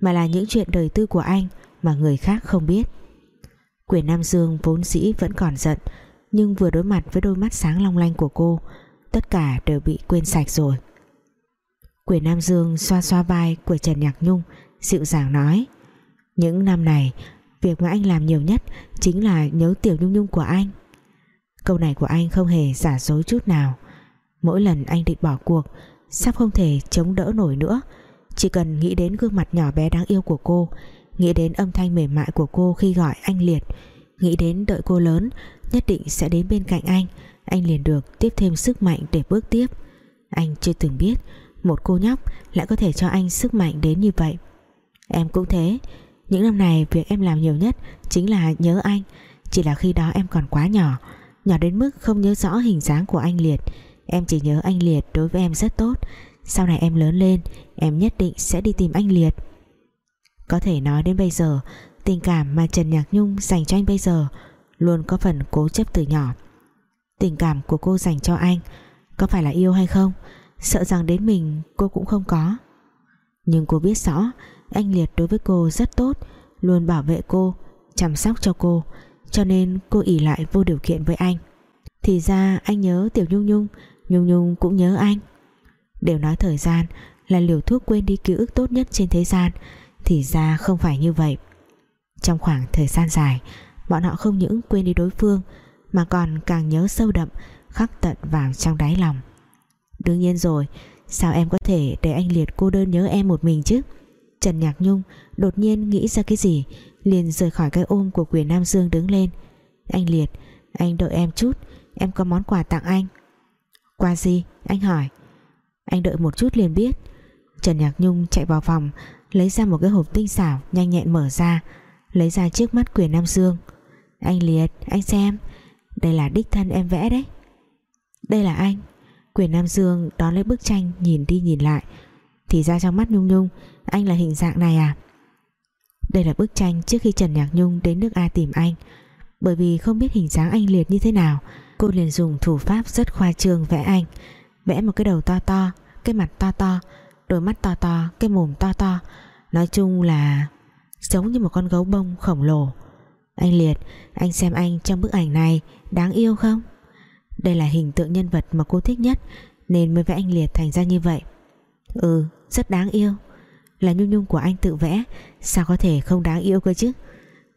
Mà là những chuyện đời tư của anh Mà người khác không biết. Quyền Nam Dương vốn dĩ vẫn còn giận, Nhưng vừa đối mặt với đôi mắt sáng long lanh của cô, Tất cả đều bị quên sạch rồi. Quyền Nam Dương xoa xoa vai của Trần Nhạc Nhung, Dịu dàng nói, Những năm này, Việc mà anh làm nhiều nhất Chính là nhớ tiểu nhung nhung của anh. Câu này của anh không hề giả dối chút nào. Mỗi lần anh định bỏ cuộc, Sắp không thể chống đỡ nổi nữa. Chỉ cần nghĩ đến gương mặt nhỏ bé đáng yêu của cô, Nghĩ đến âm thanh mềm mại của cô Khi gọi anh Liệt, Nghĩ đến đợi cô lớn, Nhất định sẽ đến bên cạnh anh. Anh liền được tiếp thêm sức mạnh để bước tiếp. Anh chưa từng biết một cô nhóc lại có thể cho anh sức mạnh đến như vậy. Em cũng thế. Những năm này, việc em làm nhiều nhất Chính là nhớ anh. Chỉ là khi đó em còn quá nhỏ Nhỏ đến mức không nhớ rõ hình dáng của anh Liệt. Em chỉ nhớ anh Liệt đối với em rất tốt. Sau này em lớn lên, Em nhất định sẽ đi tìm anh Liệt. Có thể nói đến bây giờ, Tình cảm mà Trần Nhạc Nhung dành cho anh bây giờ Luôn có phần cố chấp từ nhỏ. Tình cảm của cô dành cho anh Có phải là yêu hay không? Sợ rằng đến mình cô cũng không có. Nhưng cô biết rõ, Anh Liệt đối với cô rất tốt, Luôn bảo vệ cô, Chăm sóc cho cô, Cho nên cô ỉ lại vô điều kiện với anh. Thì ra anh nhớ Tiểu Nhung Nhung Nhung Nhung cũng nhớ anh. Đều nói thời gian là liều thuốc quên đi ký ức tốt nhất trên thế gian, Thì ra không phải như vậy. Trong khoảng thời gian dài, Bọn họ không những quên đi đối phương, Mà còn càng nhớ sâu đậm, Khắc tận vào trong đáy lòng. Đương nhiên rồi, Sao em có thể để anh Liệt cô đơn nhớ em một mình chứ? Trần Nhạc Nhung Đột nhiên nghĩ ra cái gì, Liền rời khỏi cái ôm của quyền Nam Dương đứng lên. Anh Liệt, Anh đợi em chút, Em có món quà tặng anh. Quà gì? Anh hỏi. Anh đợi một chút liền biết. Trần Nhạc Nhung chạy vào phòng, Lấy ra một cái hộp tinh xảo nhanh nhẹn mở ra, Lấy ra trước mắt quyền Nam Dương. Anh Liệt, anh xem, Đây là đích thân em vẽ đấy. Đây là anh. Quyền Nam Dương đón lấy bức tranh, Nhìn đi nhìn lại. Thì ra trong mắt Nhung Nhung, Anh là hình dạng này à? Đây là bức tranh trước khi Trần Nhạc Nhung đến nước A tìm anh. Bởi vì không biết hình dáng anh Liệt như thế nào, Cô liền dùng thủ pháp rất khoa trương vẽ anh. Vẽ một cái đầu to to, Cái mặt to to, Đôi mắt to to, Cái mồm to to. Nói chung là Giống như một con gấu bông khổng lồ. Anh Liệt, Anh xem anh trong bức ảnh này Đáng yêu không? Đây là hình tượng nhân vật mà cô thích nhất, Nên mới vẽ anh Liệt thành ra như vậy. Ừ rất đáng yêu. Là nhung nhung của anh tự vẽ, Sao có thể không đáng yêu cơ chứ?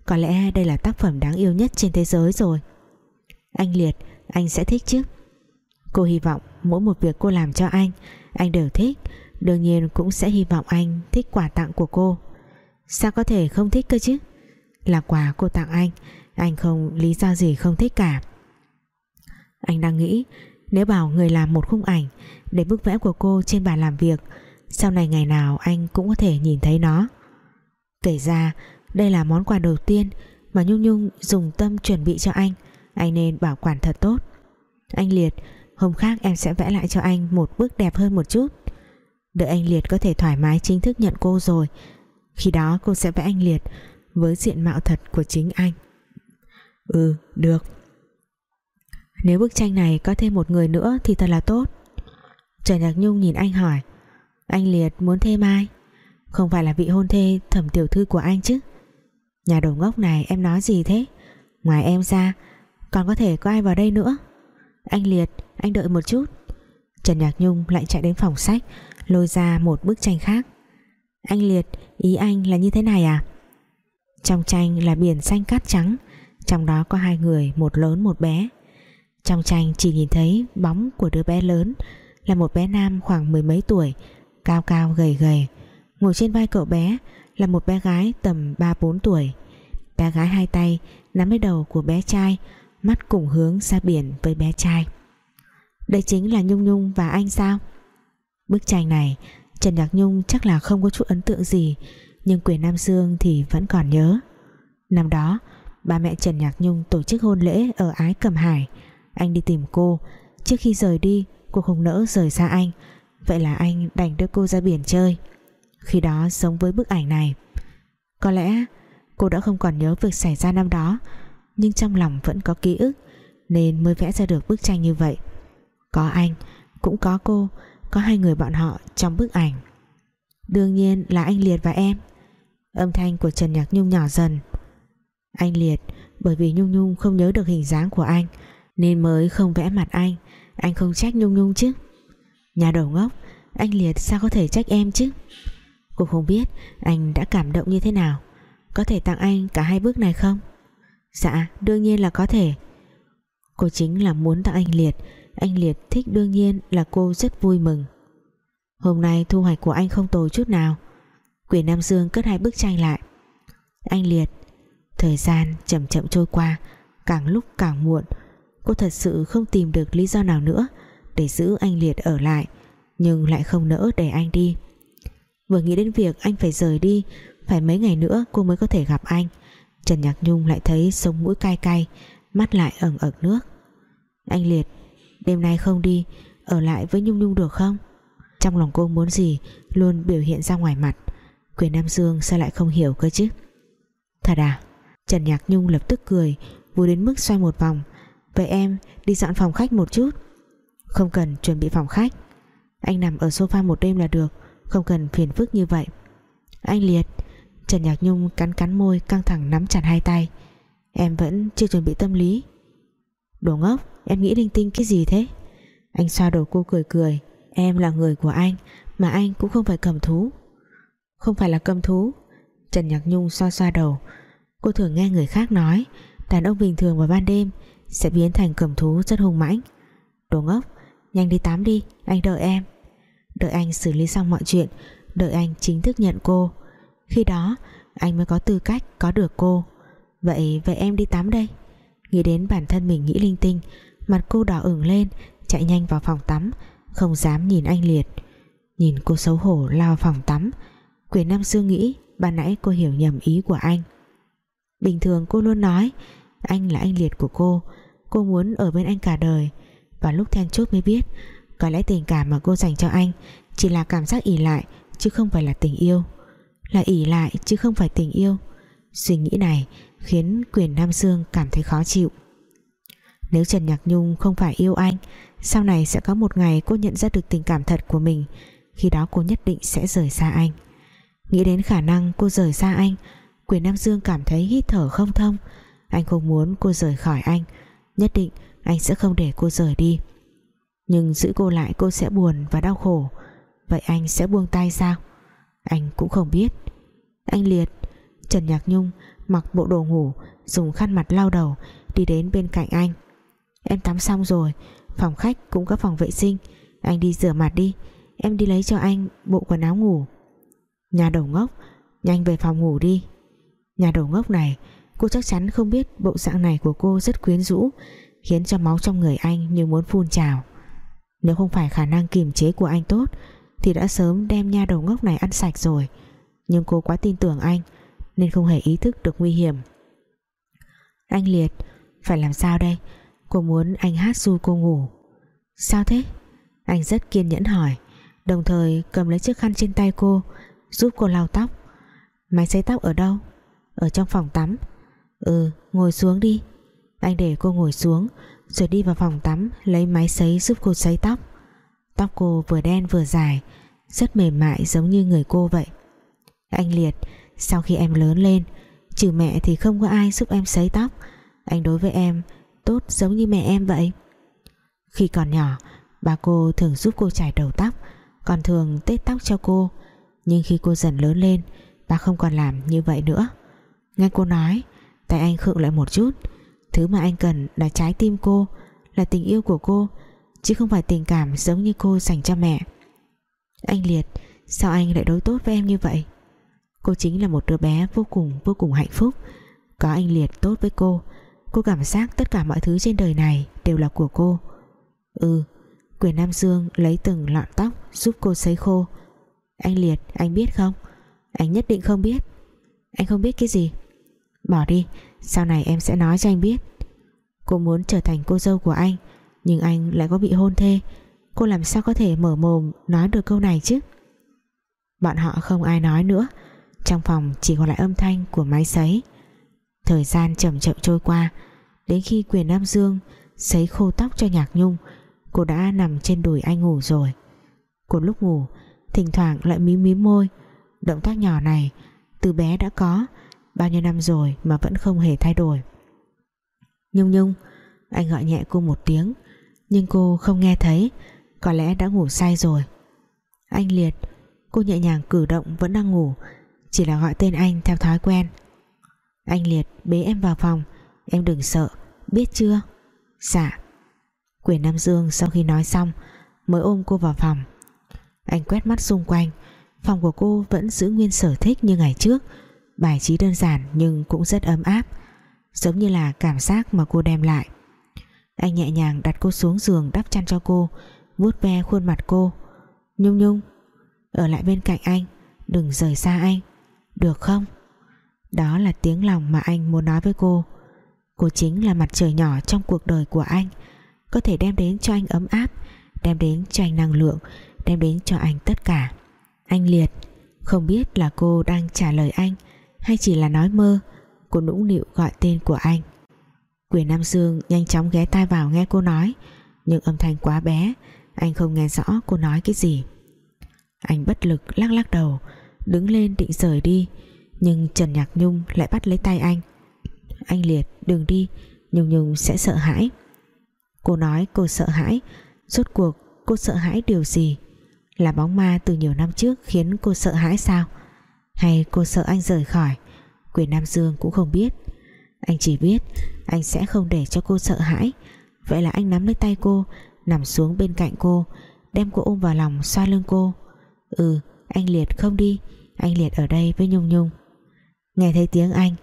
Có lẽ đây là tác phẩm đáng yêu nhất trên thế giới rồi. Anh Liệt, Anh sẽ thích chứ? Cô hy vọng mỗi một việc cô làm cho anh Anh đều thích. Đương nhiên cũng sẽ hy vọng anh thích quà tặng của cô. Sao có thể không thích cơ chứ? Là quà cô tặng anh Anh không lý do gì không thích cả. Anh đang nghĩ, Nếu bảo người làm một khung ảnh Để bức vẽ của cô trên bàn làm việc, Sau này ngày nào anh cũng có thể nhìn thấy nó. Kể ra, Đây là món quà đầu tiên Mà Nhung Nhung dùng tâm chuẩn bị cho anh. Anh nên bảo quản thật tốt. Anh Liệt, Hôm khác em sẽ vẽ lại cho anh một bức đẹp hơn một chút. Đợi anh Liệt có thể thoải mái chính thức nhận cô rồi, Khi đó cô sẽ vẽ anh Liệt Với diện mạo thật của chính anh. Ừ được. Nếu bức tranh này có thêm một người nữa Thì thật là tốt. Trần Nhạc Nhung nhìn anh hỏi, Anh Liệt muốn thêm ai? Không phải là vị hôn thê thẩm tiểu thư của anh chứ. Nhà đầu ngốc này em nói gì thế? Ngoài em ra, Còn có thể có ai vào đây nữa? Anh Liệt, anh đợi một chút. Trần Nhạc Nhung lại chạy đến phòng sách, lôi ra một bức tranh khác. Anh Liệt, ý anh là như thế này à? Trong tranh là biển xanh cát trắng, trong đó có hai người, một lớn một bé trong tranh chỉ nhìn thấy bóng của đứa bé lớn, là một bé nam khoảng mười mấy tuổi, cao cao gầy gầy. Ngồi trên vai cậu bé là một bé gái tầm ba bốn tuổi. Bé gái hai tay nắm lấy đầu của bé trai, mắt cùng hướng ra biển với bé trai. Đây chính là Nhung Nhung và anh sao? Bức tranh này, Trần Nhạc Nhung chắc là không có chút ấn tượng gì, Nhưng quyền Nam Dương thì vẫn còn nhớ. Năm đó, Ba mẹ Trần Nhạc Nhung tổ chức hôn lễ Ở Ái Cầm Hải. Anh đi tìm cô. Trước khi rời đi, cô không nỡ rời xa anh. Vậy là anh đành đưa cô ra biển chơi. Khi đó sống với bức ảnh này. Có lẽ cô đã không còn nhớ việc xảy ra năm đó, Nhưng trong lòng vẫn có ký ức, Nên mới vẽ ra được bức tranh như vậy. Có anh, Cũng có cô, có hai người bọn họ trong bức ảnh. Đương nhiên là anh Liệt và em. Âm thanh của Trần Nhạc Nhung nhỏ dần. Anh Liệt, bởi vì Nhung Nhung không nhớ được hình dáng của anh nên mới không vẽ mặt anh. Anh không trách Nhung Nhung chứ? Nhà đầu ngốc, anh Liệt sao có thể trách em chứ? Cô không biết anh đã cảm động như thế nào. Có thể tặng anh cả hai bức này không? Dạ đương nhiên là có thể. Cô chính là muốn tặng anh Liệt. Anh Liệt thích đương nhiên là cô rất vui mừng. Hôm nay thu hoạch của anh không tồi chút nào. Quỷ Nam Dương cất hai bức tranh lại. Anh Liệt, Thời gian chậm chậm trôi qua, Càng lúc càng muộn Cô thật sự không tìm được lý do nào nữa Để giữ anh Liệt ở lại, Nhưng lại không nỡ để anh đi. Vừa nghĩ đến việc anh phải rời đi, Phải mấy ngày nữa cô mới có thể gặp anh. Trần Nhạc Nhung lại thấy sống mũi cay cay, Mắt lại ẩn ẩn nước. Anh Liệt, Đêm nay không đi, Ở lại với Nhung Nhung được không? Trong lòng cô muốn gì Luôn biểu hiện ra ngoài mặt, Quyền Nam Dương sao lại không hiểu cơ chứ? Thật à? Trần Nhạc Nhung lập tức cười, Vui đến mức xoay một vòng Vậy em, đi dọn phòng khách một chút. Không cần chuẩn bị phòng khách. Anh nằm ở sofa một đêm là được, Không cần phiền phức như vậy. Anh Liệt, Trần Nhạc Nhung cắn cắn môi, căng thẳng nắm chặt hai tay. Em vẫn chưa chuẩn bị tâm lý. Đồ ngốc, Em nghĩ linh tinh cái gì thế? Anh xoa đầu cô cười cười. Em là người của anh, Mà anh cũng không phải cầm thú. Không phải là cầm thú. Trần Nhạc Nhung xoa xoa đầu. Cô thường nghe người khác nói. Đàn ông bình thường vào ban đêm sẽ biến thành cầm thú rất hung mãnh. Đồ ngốc, Nhanh đi tắm đi, Anh đợi em. Đợi anh xử lý xong mọi chuyện, Đợi anh chính thức nhận cô. Khi đó, anh mới có tư cách có được cô. Vậy vậy em đi tắm đây. Nghĩ đến bản thân mình nghĩ linh tinh, Mặt cô đỏ ửng lên, Chạy nhanh vào phòng tắm, Không dám nhìn anh Liệt. Nhìn cô xấu hổ lao phòng tắm Quyền Nam Dương nghĩ Ban nãy cô hiểu nhầm ý của anh. Bình thường cô luôn nói, Anh là anh Liệt của cô Cô muốn ở bên anh cả đời. Và lúc then chốt mới biết, Có lẽ tình cảm mà cô dành cho anh Chỉ là cảm giác ỉ lại, Chứ không phải là tình yêu. Là ỉ lại, chứ không phải tình yêu. Suy nghĩ này khiến quyền Nam Dương cảm thấy khó chịu. Nếu Trần Nhạc Nhung không phải yêu anh, sau này sẽ có một ngày cô nhận ra được tình cảm thật của mình, khi đó cô nhất định sẽ rời xa anh. Nghĩ đến khả năng cô rời xa anh, quyền Nam Dương cảm thấy hít thở không thông. Anh không muốn cô rời khỏi anh nhất định anh sẽ không để cô rời đi. Nhưng giữ cô lại cô sẽ buồn và đau khổ. Vậy anh sẽ buông tay sao? Anh cũng không biết. Anh liệt, Trần Nhạc Nhung mặc bộ đồ ngủ, dùng khăn mặt lau đầu, đi đến bên cạnh anh. Em tắm xong rồi, phòng khách cũng có phòng vệ sinh. Anh đi rửa mặt đi, em đi lấy cho anh bộ quần áo ngủ. Nhà đầu ngốc, nhanh về phòng ngủ đi. Nhà đầu ngốc này cô chắc chắn không biết bộ dạng này của cô rất quyến rũ, khiến cho máu trong người anh như muốn phun trào. Nếu không phải khả năng kiềm chế của anh tốt, thì đã sớm đem nha đầu ngốc này ăn sạch rồi. Nhưng cô quá tin tưởng anh, nên không hề ý thức được nguy hiểm. Anh Liệt, phải làm sao đây? Cô muốn anh hát du cô ngủ. Sao thế? Anh rất kiên nhẫn hỏi, đồng thời cầm lấy chiếc khăn trên tay cô, giúp cô lau tóc. Máy sấy tóc ở đâu? Ở trong phòng tắm ừ ngồi xuống đi. Anh để cô ngồi xuống, rồi đi vào phòng tắm, lấy máy sấy giúp cô sấy tóc. Tóc cô vừa đen vừa dài, rất mềm mại giống như người cô vậy. Anh Liệt, sau khi em lớn lên, trừ mẹ thì không có ai giúp em sấy tóc. Anh đối với em, tốt giống như mẹ em vậy. Khi còn nhỏ, bà cô thường giúp cô chải đầu tóc, còn thường tết tóc cho cô. Nhưng khi cô dần lớn lên, bà không còn làm như vậy nữa. Nghe cô nói tại anh khựng lại một chút. Thứ mà anh cần là trái tim cô, là tình yêu của cô, chứ không phải tình cảm giống như cô dành cho mẹ. Anh Liệt, sao anh lại đối tốt với em như vậy? Cô chính là một đứa bé vô cùng vô cùng hạnh phúc. Có anh Liệt tốt với cô cô cảm giác tất cả mọi thứ trên đời này đều là của cô. Ừ quyền Nam Dương lấy từng lọn tóc giúp cô sấy khô. Anh Liệt, anh biết không? Anh nhất định không biết. Anh không biết cái gì bỏ đi, sau này em sẽ nói cho anh biết. Cô muốn trở thành cô dâu của anh, nhưng anh lại có bị hôn thê. Cô làm sao có thể mở mồm nói được câu này chứ? Bọn họ không ai nói nữa. Trong phòng chỉ còn lại âm thanh của máy sấy. Thời gian chậm chậm trôi qua. Đến khi quyền Nam Dương sấy khô tóc cho Nhạc Nhung, cô đã nằm trên đùi anh ngủ rồi. Cô lúc ngủ, thỉnh thoảng lại mím mím môi. Động tác nhỏ này từ bé đã có bao nhiêu năm rồi mà vẫn không hề thay đổi. Nhung Nhung, anh gọi nhẹ cô một tiếng, nhưng cô không nghe thấy, có lẽ đã ngủ say rồi. Anh Liệt, cô nhẹ nhàng cử động vẫn đang ngủ, chỉ là gọi tên anh theo thói quen. Anh Liệt bế em vào phòng, em đừng sợ, biết chưa? Dạ. Quyền Nam Dương sau khi nói xong, mới ôm cô vào phòng. Anh quét mắt xung quanh, phòng của cô vẫn giữ nguyên sở thích như ngày trước bài trí đơn giản nhưng cũng rất ấm áp, giống như là cảm giác mà cô đem lại. Anh nhẹ nhàng đặt cô xuống giường đắp chăn cho cô, vuốt ve khuôn mặt cô. Nhung Nhung, ở lại bên cạnh anh, đừng rời xa anh, được không? Đó là tiếng lòng mà anh muốn nói với cô. Cô chính là mặt trời nhỏ trong cuộc đời của anh, có thể đem đến cho anh ấm áp, đem đến cho anh năng lượng, đem đến cho anh tất cả. Anh liệt, không biết là cô đang trả lời anh hay chỉ là nói mơ, cô nũng nịu gọi tên của anh. Quyền Nam Dương nhanh chóng ghé tai vào nghe cô nói, nhưng âm thanh quá bé, anh không nghe rõ cô nói cái gì. Anh bất lực lắc lắc đầu, đứng lên định rời đi, nhưng Trần Nhạc Nhung lại bắt lấy tay anh. Anh Liệt, đừng đi, Nhung Nhung sẽ sợ hãi. Cô nói, cô sợ hãi? Rốt cuộc cô sợ hãi điều gì? Là bóng ma từ nhiều năm trước khiến cô sợ hãi sao? Hay cô sợ anh rời khỏi? Quyền Nam Dương cũng không biết. Anh chỉ biết anh sẽ không để cho cô sợ hãi. Vậy là anh nắm lấy tay cô, nằm xuống bên cạnh cô, đem cô ôm vào lòng, xoa lưng cô. Ừ anh Liệt không đi. Anh Liệt ở đây với Nhung Nhung. Nghe thấy tiếng anh,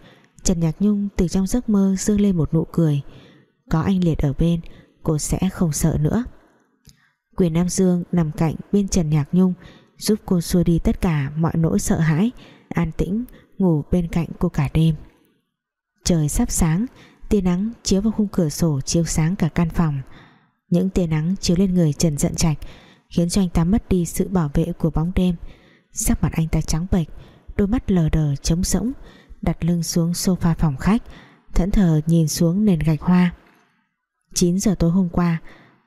Trần Nhạc Nhung từ trong giấc mơ dương lên một nụ cười. Có anh Liệt ở bên, cô sẽ không sợ nữa. Quyền Nam Dương nằm cạnh bên Trần Nhạc Nhung giúp cô xua đi tất cả mọi nỗi sợ hãi, an tĩnh, ngủ bên cạnh cô cả đêm. Trời sắp sáng, tia nắng chiếu vào khung cửa sổ chiếu sáng cả căn phòng. Những tia nắng chiếu lên người Trần giận trạch khiến cho anh ta mất đi sự bảo vệ của bóng đêm. Sắc mặt anh ta trắng bệch, đôi mắt lờ đờ trống rỗng, đặt lưng xuống sofa phòng khách, thẫn thờ nhìn xuống nền gạch hoa. 9 giờ tối hôm qua,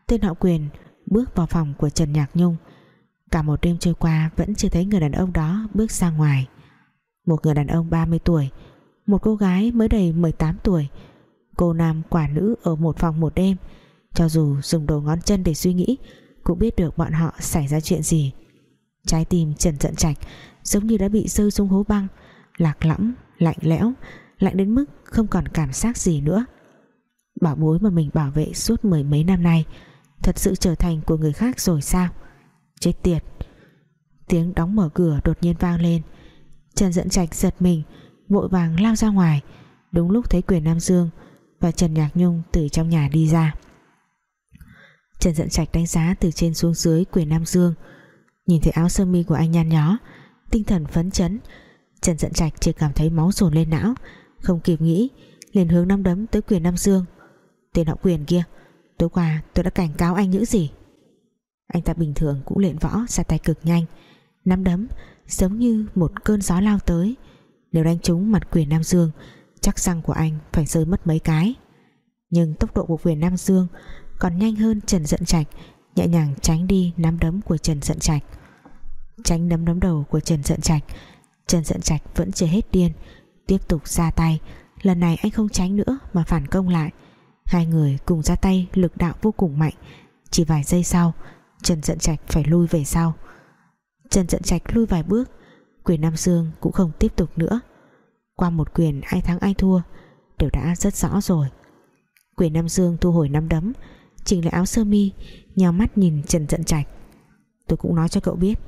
tên họ quyền bước vào phòng của Trần Nhạc Nhung cả một đêm trôi qua vẫn chưa thấy người đàn ông đó bước ra ngoài. Một người đàn ông 30 tuổi, một cô gái mới đầy 18 tuổi. Cô nam quả nữ ở một phòng một đêm, cho dù dùng đầu ngón chân để suy nghĩ, cũng biết được bọn họ xảy ra chuyện gì. Trái tim Trần Trận Trạch, giống như đã bị rơi xuống hố băng, lạc lõng, lạnh lẽo, lạnh đến mức không còn cảm giác gì nữa. Bảo bối mà mình bảo vệ suốt mười mấy năm nay, thật sự trở thành của người khác rồi sao? Chết tiệt. Tiếng đóng mở cửa đột nhiên vang lên. Trần Dẫn Trạch giật mình, vội vàng lao ra ngoài. Đúng lúc thấy quyền Nam Dương và Trần Nhạc Nhung từ trong nhà đi ra. Trần Dẫn Trạch đánh giá từ trên xuống dưới quyền Nam Dương. Nhìn thấy áo sơ mi của anh nhăn nhó tinh thần phấn chấn, Trần Dẫn Trạch chỉ cảm thấy máu dồn lên não, không kịp nghĩ, liền hướng năm đấm tới quyền Nam Dương. Tên họ quyền kia, tối qua tôi đã cảnh cáo anh những gì? Anh ta bình thường cũng luyện võ ra tay cực nhanh. Nắm đấm, giống như một cơn gió lao tới. Nếu đánh trúng mặt quyền Nam Dương, chắc răng của anh phải rơi mất mấy cái. Nhưng tốc độ của quyền Nam Dương còn nhanh hơn Trần Dận Trạch, nhẹ nhàng tránh đi nắm đấm của Trần Dận Trạch. Tránh nắm đấm đầu của Trần Dận Trạch, Trần Dận Trạch vẫn chưa hết điên, tiếp tục ra tay. Lần này anh không tránh nữa mà phản công lại. Hai người cùng ra tay lực đạo vô cùng mạnh. Chỉ vài giây sau Trần Dận Trạch phải lui về sau. Trần Dận Trạch lui vài bước, quyền Nam Dương cũng không tiếp tục nữa. Qua một quyền, ai thắng ai thua, đều đã rất rõ rồi. Quyền Nam Dương thu hồi nắm đấm, chỉnh lại áo sơ mi nhào mắt nhìn Trần Dận Trạch. Tôi cũng nói cho cậu biết,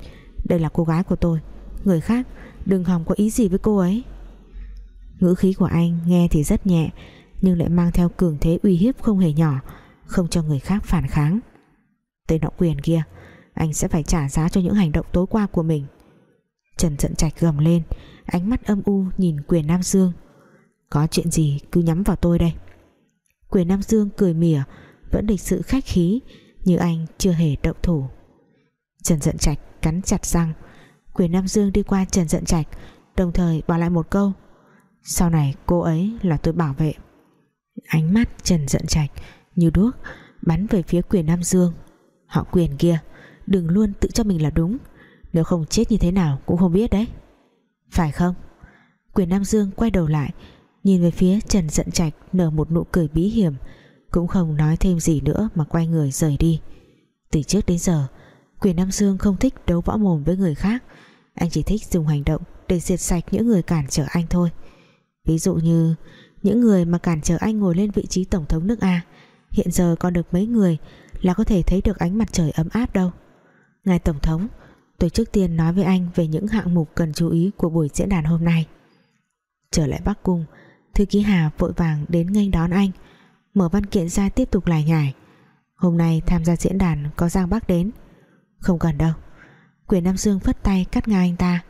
đây là cô gái của tôi, người khác, đừng hòng có ý gì với cô ấy. Ngữ khí của anh nghe thì rất nhẹ, nhưng lại mang theo cường thế uy hiếp không hề nhỏ, không cho người khác phản kháng tên nọ quyền kia, anh sẽ phải trả giá cho những hành động tối qua của mình. Trần giận trạch gầm lên, ánh mắt âm u nhìn quyền Nam Dương. Có chuyện gì cứ nhắm vào tôi đây. Quyền Nam Dương cười mỉa, vẫn lịch sự khách khí, như anh chưa hề động thủ. Trần giận trạch cắn chặt răng. Quyền Nam Dương đi qua Trần giận trạch, đồng thời bỏ lại một câu. Sau này cô ấy là tôi bảo vệ. Ánh mắt Trần giận trạch như đuốc bắn về phía quyền Nam Dương họ quyền kia, đừng luôn tự cho mình là đúng. Nếu không chết như thế nào cũng không biết đấy. Phải không? Quyền Nam Dương quay đầu lại, nhìn về phía Trần giận trạch nở một nụ cười bí hiểm, cũng không nói thêm gì nữa mà quay người rời đi. Từ trước đến giờ, quyền Nam Dương không thích đấu võ mồm với người khác. Anh chỉ thích dùng hành động để diệt sạch những người cản trở anh thôi. Ví dụ như, những người mà cản trở anh ngồi lên vị trí tổng thống nước A, hiện giờ còn được mấy người là có thể thấy được ánh mặt trời ấm áp đâu. Ngài tổng thống, tôi trước tiên nói với anh về những hạng mục cần chú ý của buổi diễn đàn hôm nay. Trở lại Bắc Cung, thư ký Hà vội vàng đến nghênh đón anh. Mở văn kiện ra tiếp tục lải nhải. Hôm nay tham gia diễn đàn có Giang Bắc đến. Không cần đâu. Quyền Nam Dương phất tay cắt ngang anh ta.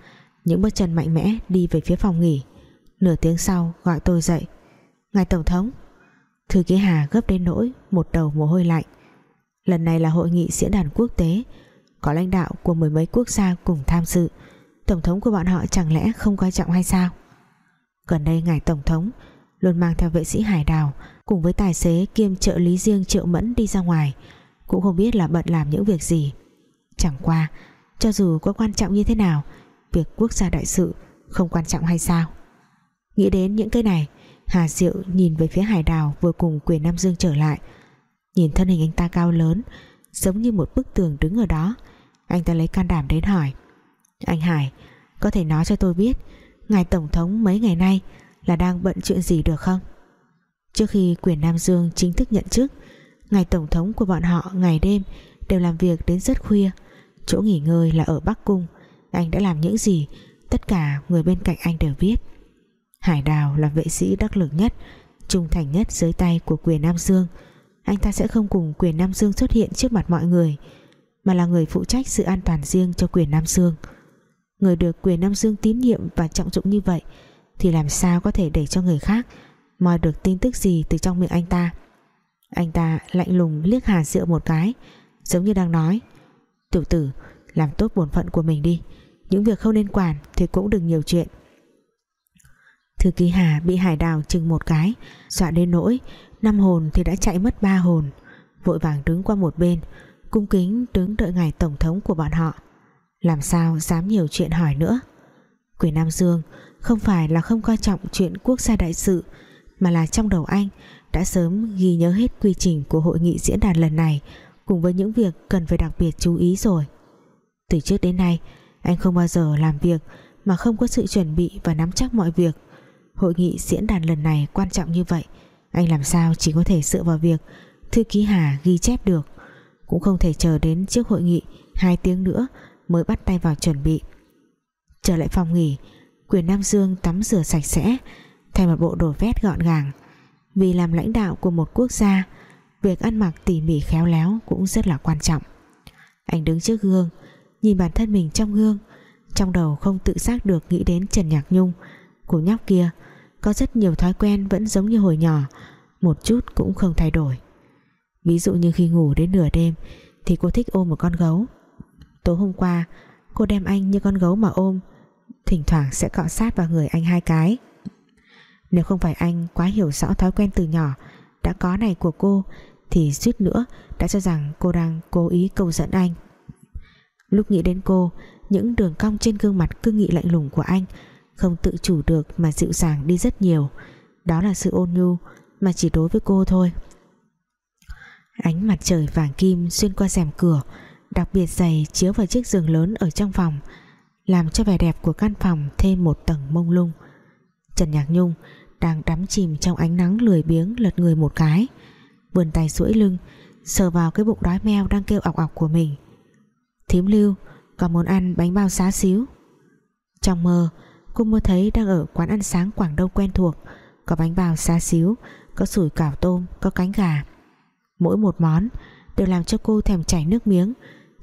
Những bước chân mạnh mẽ đi về phía phòng nghỉ. Nửa tiếng sau, gọi tôi dậy. Ngài tổng thống. Thư ký Hà gấp đến nỗi một đầu mồ hôi lạnh lần này là hội nghị diễn đàn quốc tế, có lãnh đạo của mười mấy quốc gia cùng tham dự. Tổng thống của bọn họ chẳng lẽ không quan trọng hay sao? Gần đây ngài tổng thống luôn mang theo vệ sĩ hải đào cùng với tài xế kiêm trợ lý riêng triệu mẫn đi ra ngoài, cũng không biết là bận làm những việc gì. Chẳng qua, cho dù có quan trọng như thế nào, việc quốc gia đại sự không quan trọng hay sao? Nghĩ đến những cái này, Hà Diệu nhìn về phía hải đào vừa cùng quyền Nam Dương trở lại nhìn thân hình anh ta cao lớn, giống như một bức tường đứng ở đó. Anh ta lấy can đảm đến hỏi, anh Hải, có thể nói cho tôi biết, ngài Tổng thống mấy ngày nay là đang bận chuyện gì được không? Trước khi quyền Nam Dương chính thức nhận chức, ngài Tổng thống của bọn họ ngày đêm đều làm việc đến rất khuya. Chỗ nghỉ ngơi là ở Bắc Cung, anh đã làm những gì, tất cả người bên cạnh anh đều biết. Hải Đào là vệ sĩ đắc lực nhất, trung thành nhất dưới tay của quyền Nam Dương anh ta sẽ không cùng quyền Nam Dương xuất hiện trước mặt mọi người, mà là người phụ trách sự an toàn riêng cho quyền Nam Dương người được quyền Nam Dương tín nhiệm và trọng dụng như vậy thì làm sao có thể để cho người khác moi được tin tức gì từ trong miệng anh ta? Anh ta lạnh lùng liếc Hà Diệu một cái, giống như đang nói, tiểu tử, làm tốt bổn phận của mình đi, những việc không nên quản thì cũng đừng nhiều chuyện. Thư ký Hà bị hải đào chừng một cái, Dọa đến nỗi Năm hồn thì đã chạy mất ba hồn. Vội vàng đứng qua một bên, Cung kính đứng đợi ngài tổng thống của bọn họ. Làm sao dám nhiều chuyện hỏi nữa? Quỷ Nam Dương, Không phải là không coi trọng chuyện quốc gia đại sự, Mà là trong đầu anh Đã sớm ghi nhớ hết quy trình Của hội nghị diễn đàn lần này Cùng với những việc cần phải đặc biệt chú ý rồi. Từ trước đến nay, Anh không bao giờ làm việc Mà không có sự chuẩn bị và nắm chắc mọi việc. Hội nghị diễn đàn lần này quan trọng như vậy anh làm sao chỉ có thể dựa vào việc Thư ký Hà ghi chép được? Cũng không thể chờ đến trước hội nghị Hai tiếng nữa mới bắt tay vào chuẩn bị. Trở lại phòng nghỉ, Quyền Nam Dương tắm rửa sạch sẽ, Thay một bộ đồ vét gọn gàng. Vì làm lãnh đạo của một quốc gia, Việc ăn mặc tỉ mỉ khéo léo Cũng rất là quan trọng. Anh đứng trước gương, Nhìn bản thân mình trong gương, Trong đầu không tự giác được nghĩ đến Trần Nhạc Nhung, Cô nhóc kia có rất nhiều thói quen vẫn giống như hồi nhỏ, một chút cũng không thay đổi. Ví dụ như khi ngủ đến nửa đêm thì cô thích ôm một con gấu. Tối hôm qua, cô đem anh như con gấu mà ôm, thỉnh thoảng sẽ cọ sát vào người anh hai cái. Nếu không phải anh quá hiểu rõ thói quen từ nhỏ đã có này của cô, thì suýt nữa đã cho rằng cô đang cố ý câu dẫn anh. Lúc nghĩ đến cô, những đường cong trên gương mặt cương nghị lạnh lùng của anh không tự chủ được mà dịu dàng đi rất nhiều. Đó là sự ôn nhu, mà chỉ đối với cô thôi. Ánh mặt trời vàng kim xuyên qua rèm cửa, đặc biệt dày chiếu vào chiếc giường lớn ở trong phòng, làm cho vẻ đẹp của căn phòng thêm một tầng mông lung. Trần Nhạc Nhung đang đắm chìm trong ánh nắng lười biếng lật người một cái vườn tay duỗi lưng, sờ vào cái bụng đói meo đang kêu ọc ọc của mình. Thím lưu, có muốn ăn bánh bao xá xíu? Trong mơ cô mơ thấy đang ở quán ăn sáng Quảng Đông quen thuộc. Có bánh bao xa xíu, có sủi cảo tôm, có cánh gà. Mỗi một món đều làm cho cô thèm chảy nước miếng,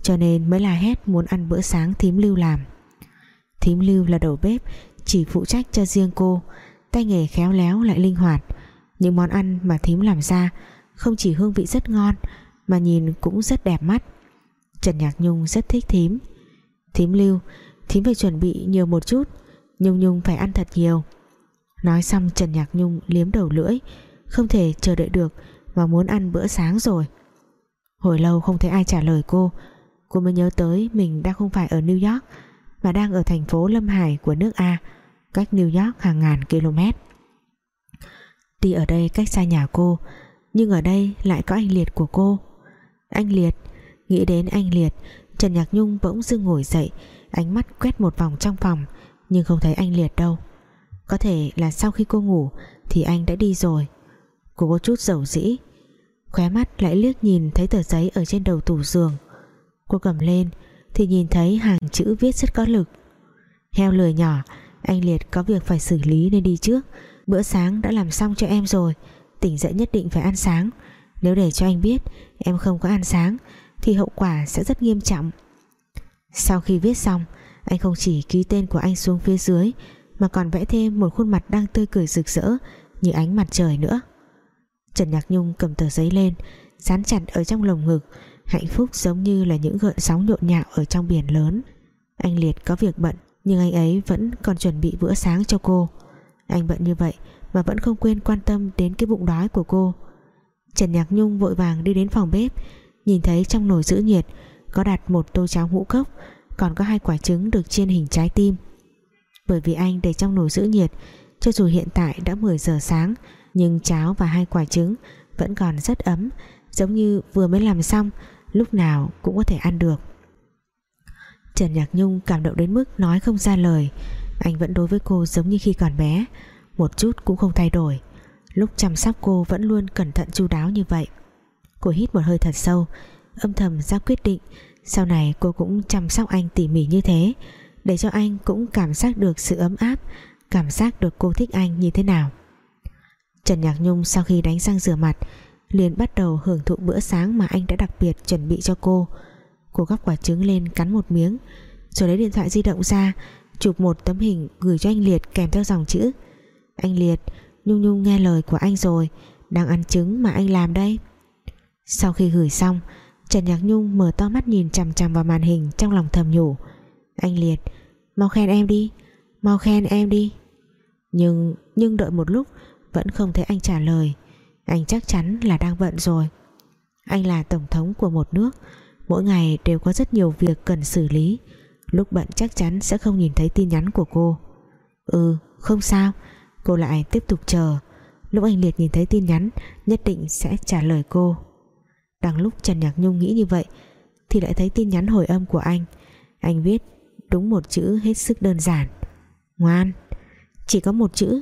cho nên mới là hét muốn ăn bữa sáng thím lưu làm. Thím lưu là đầu bếp, chỉ phụ trách cho riêng cô. Tay nghề khéo léo lại linh hoạt. Những món ăn mà thím làm ra không chỉ hương vị rất ngon, mà nhìn cũng rất đẹp mắt. Trần Nhạc Nhung rất thích thím. Thím lưu, thím phải chuẩn bị nhiều một chút. Nhung Nhung phải ăn thật nhiều. Nói xong, Trần Nhạc Nhung liếm đầu lưỡi, Không thể chờ đợi được và muốn ăn bữa sáng rồi. Hồi lâu không thấy ai trả lời cô. Cô mới nhớ tới mình đang không phải ở New York, Mà đang ở thành phố Lâm Hải của nước A, Cách New York hàng ngàn km. Tuy ở đây cách xa nhà cô, Nhưng ở đây lại có anh Liệt của cô. Anh Liệt, Nghĩ đến anh Liệt, Trần Nhạc Nhung bỗng dưng ngồi dậy, Ánh mắt quét một vòng trong phòng nhưng không thấy anh Liệt đâu. Có thể là sau khi cô ngủ, thì anh đã đi rồi. Cô có chút dầu dĩ. Khóe mắt lại liếc nhìn thấy tờ giấy ở trên đầu tủ giường. Cô cầm lên, thì nhìn thấy hàng chữ viết rất có lực. Heo lười nhỏ, anh Liệt có việc phải xử lý nên đi trước. Bữa sáng đã làm xong cho em rồi. Tỉnh dậy nhất định phải ăn sáng. Nếu để cho anh biết em không có ăn sáng, thì hậu quả sẽ rất nghiêm trọng. Sau khi viết xong anh không chỉ ký tên của anh xuống phía dưới, mà còn vẽ thêm một khuôn mặt đang tươi cười rực rỡ, như ánh mặt trời nữa. Trần Nhạc Nhung cầm tờ giấy lên, dán chặt ở trong lồng ngực, hạnh phúc giống như là những gợn sóng nhộn nhạo ở trong biển lớn. Anh Liệt có việc bận, nhưng anh ấy vẫn còn chuẩn bị bữa sáng cho cô. Anh bận như vậy mà vẫn không quên quan tâm đến cái bụng đói của cô. Trần Nhạc Nhung vội vàng đi đến phòng bếp, nhìn thấy trong nồi giữ nhiệt có đặt một tô cháo ngũ cốc còn có hai quả trứng được chiên hình trái tim. Bởi vì anh để trong nồi giữ nhiệt, cho dù hiện tại đã 10 giờ sáng, nhưng cháo và hai quả trứng vẫn còn rất ấm, giống như vừa mới làm xong, lúc nào cũng có thể ăn được. Trần Nhạc Nhung cảm động đến mức nói không ra lời. Anh vẫn đối với cô giống như khi còn bé, một chút cũng không thay đổi. Lúc chăm sóc cô vẫn luôn cẩn thận chu đáo như vậy. Cô hít một hơi thật sâu, âm thầm ra quyết định sau này cô cũng chăm sóc anh tỉ mỉ như thế, Để cho anh cũng cảm giác được sự ấm áp, Cảm giác được cô thích anh như thế nào. Trần Nhạc Nhung sau khi đánh răng rửa mặt, liền bắt đầu hưởng thụ bữa sáng mà anh đã đặc biệt chuẩn bị cho cô. Cô gắp quả trứng lên cắn một miếng, Rồi lấy điện thoại di động ra, Chụp một tấm hình gửi cho anh Liệt kèm theo dòng chữ. Anh Liệt, Nhung Nhung nghe lời của anh rồi, Đang ăn trứng mà anh làm đây. Sau khi gửi xong Trần Nhạc Nhung mở to mắt nhìn chằm chằm vào màn hình trong lòng thầm nhủ. Anh Liệt, Mau khen em đi, Mau khen em đi. Nhưng nhưng đợi một lúc, Vẫn không thấy anh trả lời. Anh chắc chắn là đang bận rồi. Anh là tổng thống của một nước, Mỗi ngày đều có rất nhiều việc cần xử lý. Lúc bận chắc chắn sẽ không nhìn thấy tin nhắn của cô. Ừ không sao, Cô lại tiếp tục chờ. Lúc anh Liệt nhìn thấy tin nhắn, Nhất định sẽ trả lời cô. Đang lúc Trần Nhạc Nhung nghĩ như vậy, Thì lại thấy tin nhắn hồi âm của anh. Anh viết đúng một chữ hết sức đơn giản. Ngoan. Chỉ có một chữ,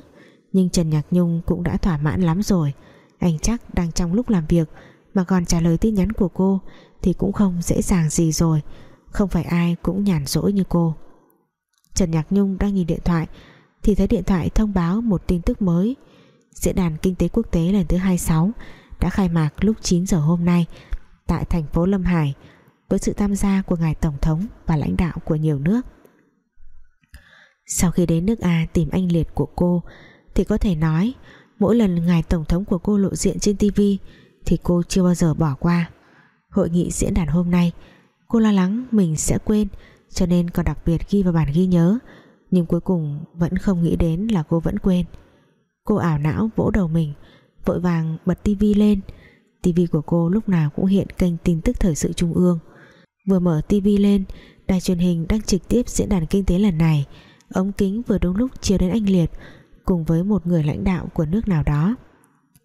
Nhưng Trần Nhạc Nhung cũng đã thỏa mãn lắm rồi. Anh chắc đang trong lúc làm việc, Mà còn trả lời tin nhắn của cô Thì cũng không dễ dàng gì rồi. Không phải ai cũng nhàn rỗi như cô. Trần Nhạc Nhung đang nhìn điện thoại, Thì thấy điện thoại thông báo một tin tức mới. Diễn đàn Kinh tế Quốc tế lần thứ 26 đã khai mạc lúc 9 giờ hôm nay tại thành phố Lâm Hải với sự tham gia của ngài Tổng thống và lãnh đạo của nhiều nước. Sau khi đến nước A tìm anh liệt của cô, thì có thể nói mỗi lần ngài Tổng thống của cô lộ diện trên TV thì cô chưa bao giờ bỏ qua. Hội nghị diễn đàn hôm nay, cô lo lắng mình sẽ quên cho nên còn đặc biệt ghi vào bản ghi nhớ, nhưng cuối cùng vẫn không nghĩ đến là cô vẫn quên. Cô ảo não vỗ đầu mình Vội vàng bật tivi lên. Tivi của cô lúc nào cũng hiện kênh tin tức thời sự trung ương. Vừa mở tivi lên, Đài truyền hình đang trực tiếp diễn đàn kinh tế lần này. Ống kính vừa đúng lúc chiếu đến anh Liệt, Cùng với một người lãnh đạo của nước nào đó.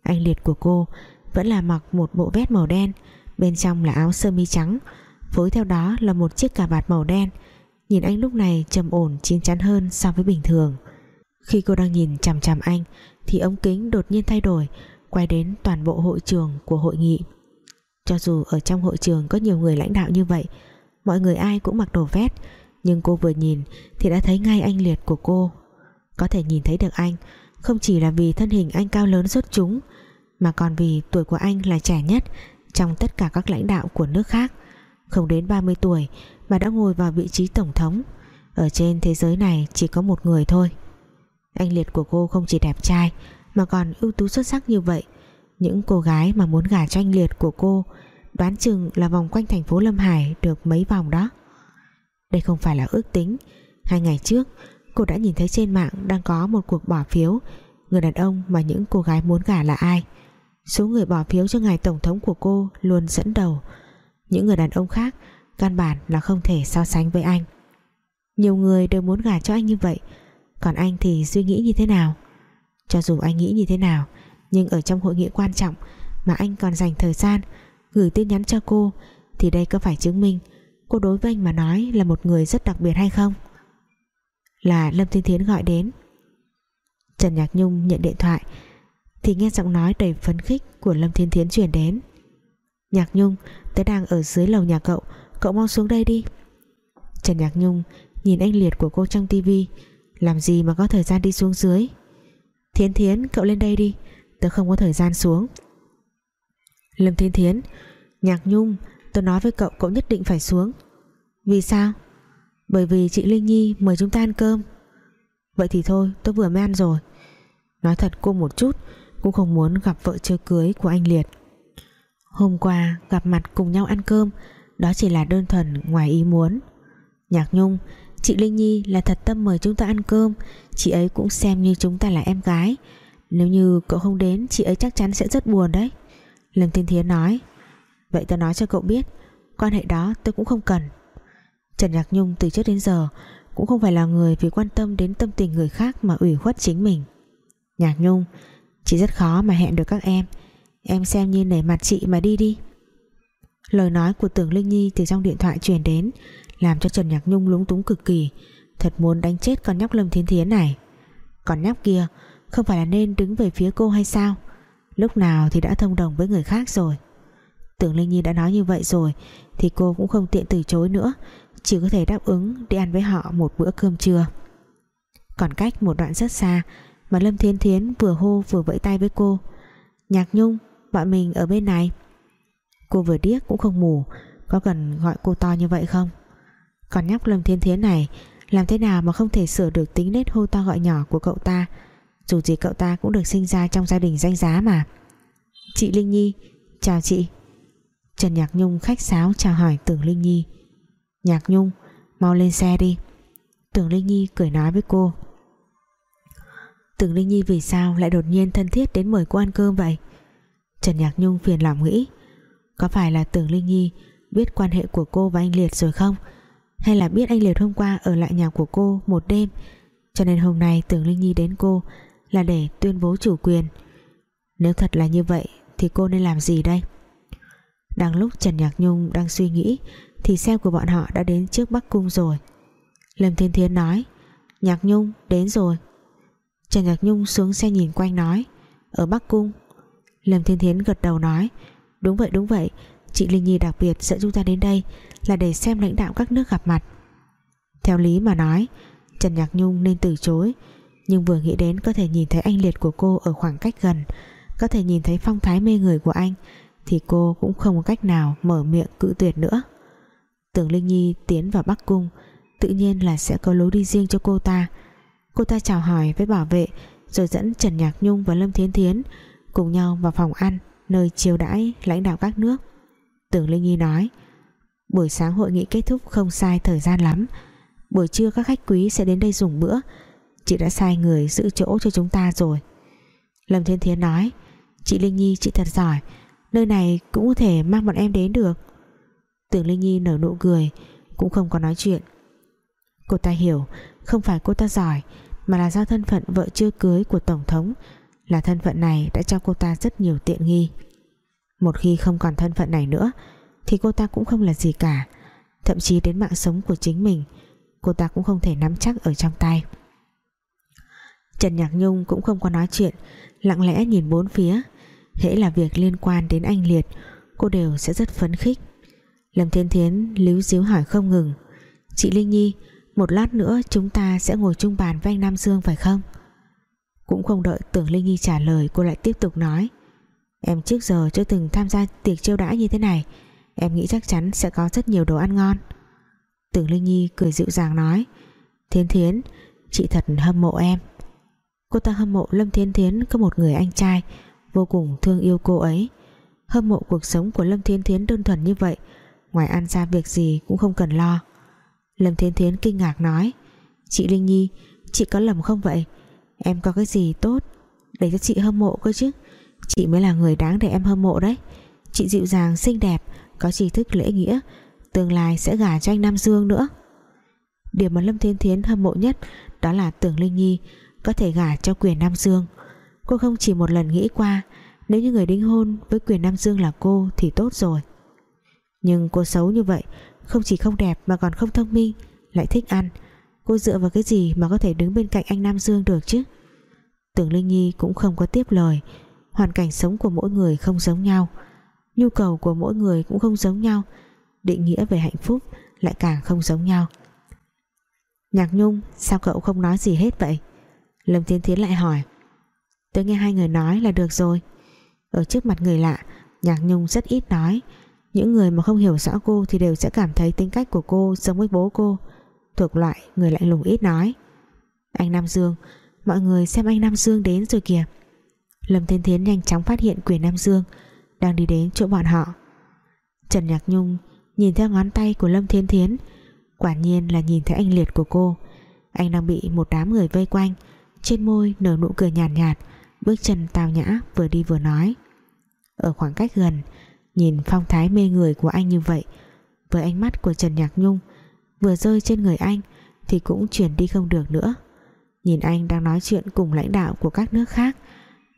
Anh Liệt của cô Vẫn là mặc một bộ vest màu đen, Bên trong là áo sơ mi trắng, Phối theo đó là một chiếc cà vạt màu đen. Nhìn anh lúc này trầm ổn, chín chắn hơn so với bình thường khi cô đang nhìn chằm chằm anh, Thì ống kính đột nhiên thay đổi, Quay đến toàn bộ hội trường của hội nghị. Cho dù ở trong hội trường Có nhiều người lãnh đạo như vậy, Mọi người ai cũng mặc đồ vest, Nhưng cô vừa nhìn thì đã thấy ngay anh liệt của cô. Có thể nhìn thấy được anh, Không chỉ là vì thân hình anh cao lớn xuất chúng, Mà còn vì tuổi của anh là trẻ nhất Trong tất cả các lãnh đạo của nước khác. Không đến 30 tuổi Mà đã ngồi vào vị trí tổng thống. Ở trên thế giới này chỉ có một người thôi anh Liệt của cô không chỉ đẹp trai, Mà còn ưu tú xuất sắc như vậy. Những cô gái mà muốn gả cho anh Liệt của cô, Đoán chừng là vòng quanh thành phố Lâm Hải Được mấy vòng đó. Đây không phải là ước tính. Hai ngày trước, cô đã nhìn thấy trên mạng Đang có một cuộc bỏ phiếu. Người đàn ông mà những cô gái muốn gả là ai? Số người bỏ phiếu cho ngài tổng thống của cô Luôn dẫn đầu. Những người đàn ông khác, Căn bản là không thể so sánh với anh. Nhiều người đều muốn gả cho anh như vậy còn anh thì suy nghĩ như thế nào? Cho dù anh nghĩ như thế nào, Nhưng ở trong hội nghị quan trọng Mà anh còn dành thời gian Gửi tin nhắn cho cô, Thì đây có phải chứng minh Cô đối với anh mà nói là một người rất đặc biệt hay không? Là Lâm Thiên Thiến gọi đến. Trần Nhạc Nhung nhận điện thoại, Thì nghe giọng nói đầy phấn khích Của Lâm Thiên Thiến chuyển đến. Nhạc Nhung, Tớ đang ở dưới lầu nhà cậu Cậu mau xuống đây đi. Trần Nhạc Nhung nhìn anh liệt của cô trong tivi làm gì mà có thời gian đi xuống dưới? Thiến Thiến, cậu lên đây đi. Tớ không có thời gian xuống. Lâm Thiên Thiến, Nhạc Nhung, Tớ nói với cậu cậu nhất định phải xuống. Vì sao? Bởi vì chị Linh Nhi mời chúng ta ăn cơm. Vậy thì thôi, tớ vừa mới ăn rồi. Nói thật, cô một chút Cũng không muốn gặp vợ chưa cưới của anh Liệt. Hôm qua gặp mặt cùng nhau ăn cơm, Đó chỉ là đơn thuần ngoài ý muốn. Nhạc Nhung Chị Linh Nhi là thật tâm mời chúng ta ăn cơm. Chị ấy cũng xem như chúng ta là em gái. Nếu như cậu không đến, Chị ấy chắc chắn sẽ rất buồn đấy. Lâm Thiên Thiến nói. Vậy ta nói cho cậu biết, Quan hệ đó tôi cũng không cần. Trần Nhạc Nhung từ trước đến giờ Cũng không phải là người vì quan tâm đến tâm tình người khác Mà ủy khuất chính mình. Nhạc Nhung, Chị rất khó mà hẹn được các em. Em xem như nể mặt chị mà đi đi. Lời nói của tưởng Linh Nhi từ trong điện thoại truyền đến làm cho Trần Nhạc Nhung lúng túng cực kỳ. Thật muốn đánh chết con nhóc Lâm Thiên Thiến này. Con nhóc kia không phải là nên đứng về phía cô hay sao? Lúc nào thì đã thông đồng với người khác rồi. Tưởng Linh Nhi đã nói như vậy rồi, thì cô cũng không tiện từ chối nữa. Chỉ có thể đáp ứng đi ăn với họ một bữa cơm trưa. Còn cách một đoạn rất xa, mà Lâm Thiên Thiến vừa hô vừa vẫy tay với cô. Nhạc Nhung, bọn mình ở bên này. Cô vừa điếc cũng không mù, có cần gọi cô to như vậy không? Còn nhóc Lâm Thiên Thiến này, Làm thế nào mà không thể sửa được tính nết hô to gọi nhỏ của cậu ta? Dù gì cậu ta cũng được sinh ra trong gia đình danh giá mà. Chị Linh Nhi, Chào chị. Trần Nhạc Nhung khách sáo chào hỏi tưởng Linh Nhi. Nhạc Nhung, Mau lên xe đi. Tưởng Linh Nhi cười nói với cô. Tưởng Linh Nhi vì sao lại đột nhiên thân thiết đến mời cô ăn cơm vậy? Trần Nhạc Nhung phiền lòng nghĩ. Có phải là Tưởng Linh Nhi biết quan hệ của cô và anh Liệt rồi không? Hay là biết anh Liệt hôm qua ở lại nhà của cô một đêm. Cho nên hôm nay Tưởng Linh Nhi đến cô Là để tuyên bố chủ quyền. Nếu thật là như vậy Thì cô nên làm gì đây? Đang lúc Trần Nhạc Nhung đang suy nghĩ Thì xe của bọn họ đã đến trước Bắc Cung rồi. Lâm Thiên Thiên nói, Nhạc Nhung đến rồi. Trần Nhạc Nhung xuống xe nhìn quanh nói, Ở Bắc Cung. Lâm Thiên Thiến gật đầu nói, Đúng vậy đúng vậy. Chị Linh Nhi đặc biệt dẫn chúng ta đến đây. Là để xem lãnh đạo các nước gặp mặt. Theo lý mà nói, Trần Nhạc Nhung nên từ chối, Nhưng vừa nghĩ đến có thể nhìn thấy anh liệt của cô Ở khoảng cách gần, Có thể nhìn thấy phong thái mê người của anh, Thì cô cũng không có cách nào mở miệng cự tuyệt nữa. Tưởng Linh Nhi tiến vào Bắc Cung, Tự nhiên là sẽ có lối đi riêng cho cô ta. Cô ta chào hỏi với bảo vệ, Rồi dẫn Trần Nhạc Nhung và Lâm Thiến Thiến Cùng nhau vào phòng ăn, Nơi chiêu đãi lãnh đạo các nước. Tưởng Linh Nhi nói Buổi sáng hội nghị kết thúc không sai thời gian lắm. Buổi trưa các khách quý sẽ đến đây dùng bữa. Chị đã sai người giữ chỗ cho chúng ta rồi. Lâm Thiên Thiến nói, Chị Linh Nhi, chị thật giỏi. Nơi này cũng có thể mang bọn em đến được. Tưởng Linh Nhi nở nụ cười, Cũng không có nói chuyện. Cô ta hiểu, Không phải cô ta giỏi, Mà là do thân phận vợ chưa cưới của Tổng thống. Là thân phận này đã cho cô ta rất nhiều tiện nghi. Một khi không còn thân phận này nữa thì cô ta cũng không là gì cả. Thậm chí đến mạng sống của chính mình, Cô ta cũng không thể nắm chắc ở trong tay. Trần Nhạc Nhung cũng không có nói chuyện, Lặng lẽ nhìn bốn phía. Hễ là việc liên quan đến anh Liệt, Cô đều sẽ rất phấn khích. Lâm Thiên Thiến líu díu hỏi không ngừng, Chị Linh Nhi, một lát nữa chúng ta sẽ ngồi chung bàn với anh Nam Dương phải không? Cũng không đợi tưởng Linh Nhi trả lời, Cô lại tiếp tục nói, Em trước giờ chưa từng tham gia tiệc chiêu đãi như thế này Em nghĩ chắc chắn sẽ có rất nhiều đồ ăn ngon. Tưởng Linh Nhi cười dịu dàng nói, Thiên Thiến, Chị thật hâm mộ em. Cô ta hâm mộ Lâm Thiên Thiến có một người anh trai, Vô cùng thương yêu cô ấy. Hâm mộ cuộc sống của Lâm Thiên Thiến đơn thuần như vậy, Ngoài ăn ra việc gì cũng không cần lo. Lâm Thiên Thiến kinh ngạc nói, Chị Linh Nhi, Chị có lầm không vậy? Em có cái gì tốt Để cho chị hâm mộ cơ chứ? Chị mới là người đáng để em hâm mộ đấy. Chị dịu dàng, xinh đẹp có tri thức lễ nghĩa, Tương lai sẽ gả cho anh Nam Dương nữa. Điểm mà Lâm Thiên Thiến hâm mộ nhất Đó là tưởng Linh Nhi Có thể gả cho quyền Nam Dương. Cô không chỉ một lần nghĩ qua, Nếu như người đính hôn với quyền Nam Dương là cô Thì tốt rồi. Nhưng cô xấu như vậy, không chỉ không đẹp mà còn không thông minh, Lại thích ăn. Cô dựa vào cái gì mà có thể đứng bên cạnh anh Nam Dương được chứ? Tưởng Linh Nhi cũng không có tiếp lời, Hoàn cảnh sống của mỗi người không giống nhau. Nhu cầu của mỗi người cũng không giống nhau, Định nghĩa về hạnh phúc Lại càng không giống nhau. Nhạc Nhung, Sao cậu không nói gì hết vậy? Lâm Thiên Thiến lại hỏi. Tôi nghe hai người nói là được rồi. Ở trước mặt người lạ, Nhạc Nhung rất ít nói. Những người mà không hiểu rõ cô thì đều sẽ cảm thấy tính cách của cô giống với bố cô. Thuộc loại, người lạnh lùng ít nói. Anh Nam Dương, mọi người xem anh Nam Dương đến rồi kìa. Lâm Thiên Thiến nhanh chóng phát hiện quyền Nam Dương đang đi đến chỗ bọn họ. Trần Nhạc Nhung nhìn theo ngón tay của Lâm Thiên Thiến quả nhiên là nhìn thấy anh liệt của cô. Anh đang bị một đám người vây quanh trên môi nở nụ cười nhàn nhạt, nhạt bước chân tào nhã vừa đi vừa nói. Ở khoảng cách gần Nhìn phong thái mê người của anh như vậy Với ánh mắt của Trần Nhạc Nhung Vừa rơi trên người anh Thì cũng chuyển đi không được nữa. Nhìn anh đang nói chuyện cùng lãnh đạo của các nước khác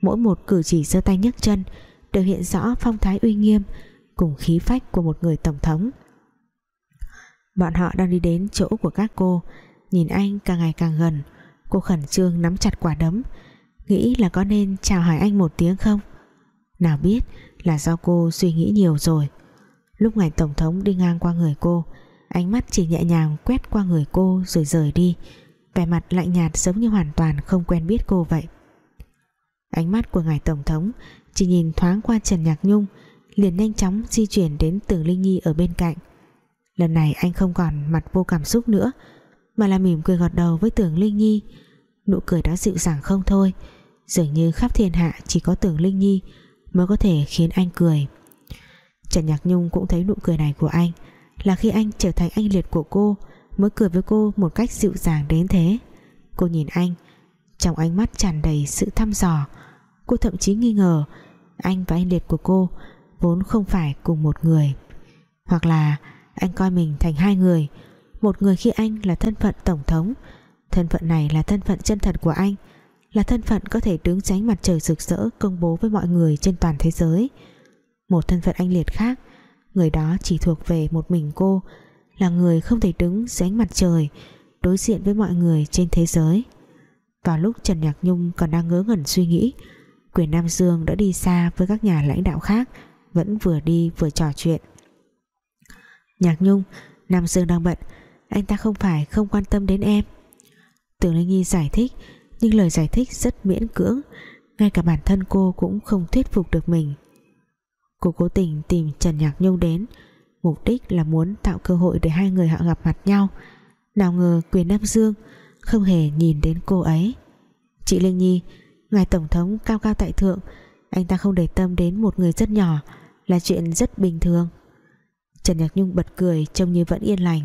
Mỗi một cử chỉ giơ tay nhấc chân Đều hiện rõ phong thái uy nghiêm Cùng khí phách của một người tổng thống. Bọn họ đang đi đến chỗ của các cô, Nhìn anh càng ngày càng gần. Cô khẩn trương nắm chặt quả đấm, Nghĩ là có nên chào hỏi anh một tiếng không? Nào biết là do cô suy nghĩ nhiều rồi. Lúc ngài tổng thống đi ngang qua người cô, ánh mắt chỉ nhẹ nhàng quét qua người cô rồi rời đi. Vẻ mặt lạnh nhạt giống như hoàn toàn không quen biết cô vậy. Ánh mắt của ngài tổng thống chỉ nhìn thoáng qua Trần Nhạc Nhung, liền nhanh chóng di chuyển đến Tưởng Linh Nhi ở bên cạnh. Lần này anh không còn mặt vô cảm xúc nữa, mà là mỉm cười gật đầu với Tưởng Linh Nhi. Nụ cười đó dịu dàng không thôi, dường như khắp thiên hạ chỉ có Tưởng Linh Nhi mới có thể khiến anh cười. Trần Nhạc Nhung cũng thấy nụ cười này của anh, là khi anh trở thành anh liệt của cô, mới cười với cô một cách dịu dàng đến thế. Cô nhìn anh, trong ánh mắt tràn đầy sự thăm dò. Cô thậm chí nghi ngờ anh và anh liệt của cô vốn không phải cùng một người. Hoặc là anh coi mình thành hai người. Một người khi anh là thân phận tổng thống, thân phận này là thân phận chân thật của anh, là thân phận có thể đứng tránh mặt trời rực rỡ công bố với mọi người trên toàn thế giới. Một thân phận anh liệt khác, người đó chỉ thuộc về một mình cô, là người không thể đứng dưới mặt trời, đối diện với mọi người trên thế giới. Vào lúc Trần Nhạc Nhung còn đang ngớ ngẩn suy nghĩ quyền Nam Dương đã đi xa với các nhà lãnh đạo khác, vẫn vừa đi vừa trò chuyện. Nhạc Nhung, Nam Dương đang bận, anh ta không phải không quan tâm đến em. Tưởng Linh Nhi giải thích, nhưng lời giải thích rất miễn cưỡng, ngay cả bản thân cô cũng không thuyết phục được mình. Cô cố tình tìm Trần Nhạc Nhung đến, mục đích là muốn tạo cơ hội để hai người họ gặp mặt nhau. Nào ngờ quyền Nam Dương không hề nhìn đến cô ấy. Chị Linh Nhi ngài tổng thống cao cao tại thượng, anh ta không để tâm đến một người rất nhỏ, là chuyện rất bình thường. Trần Nhạc Nhung bật cười, trông như vẫn yên lành.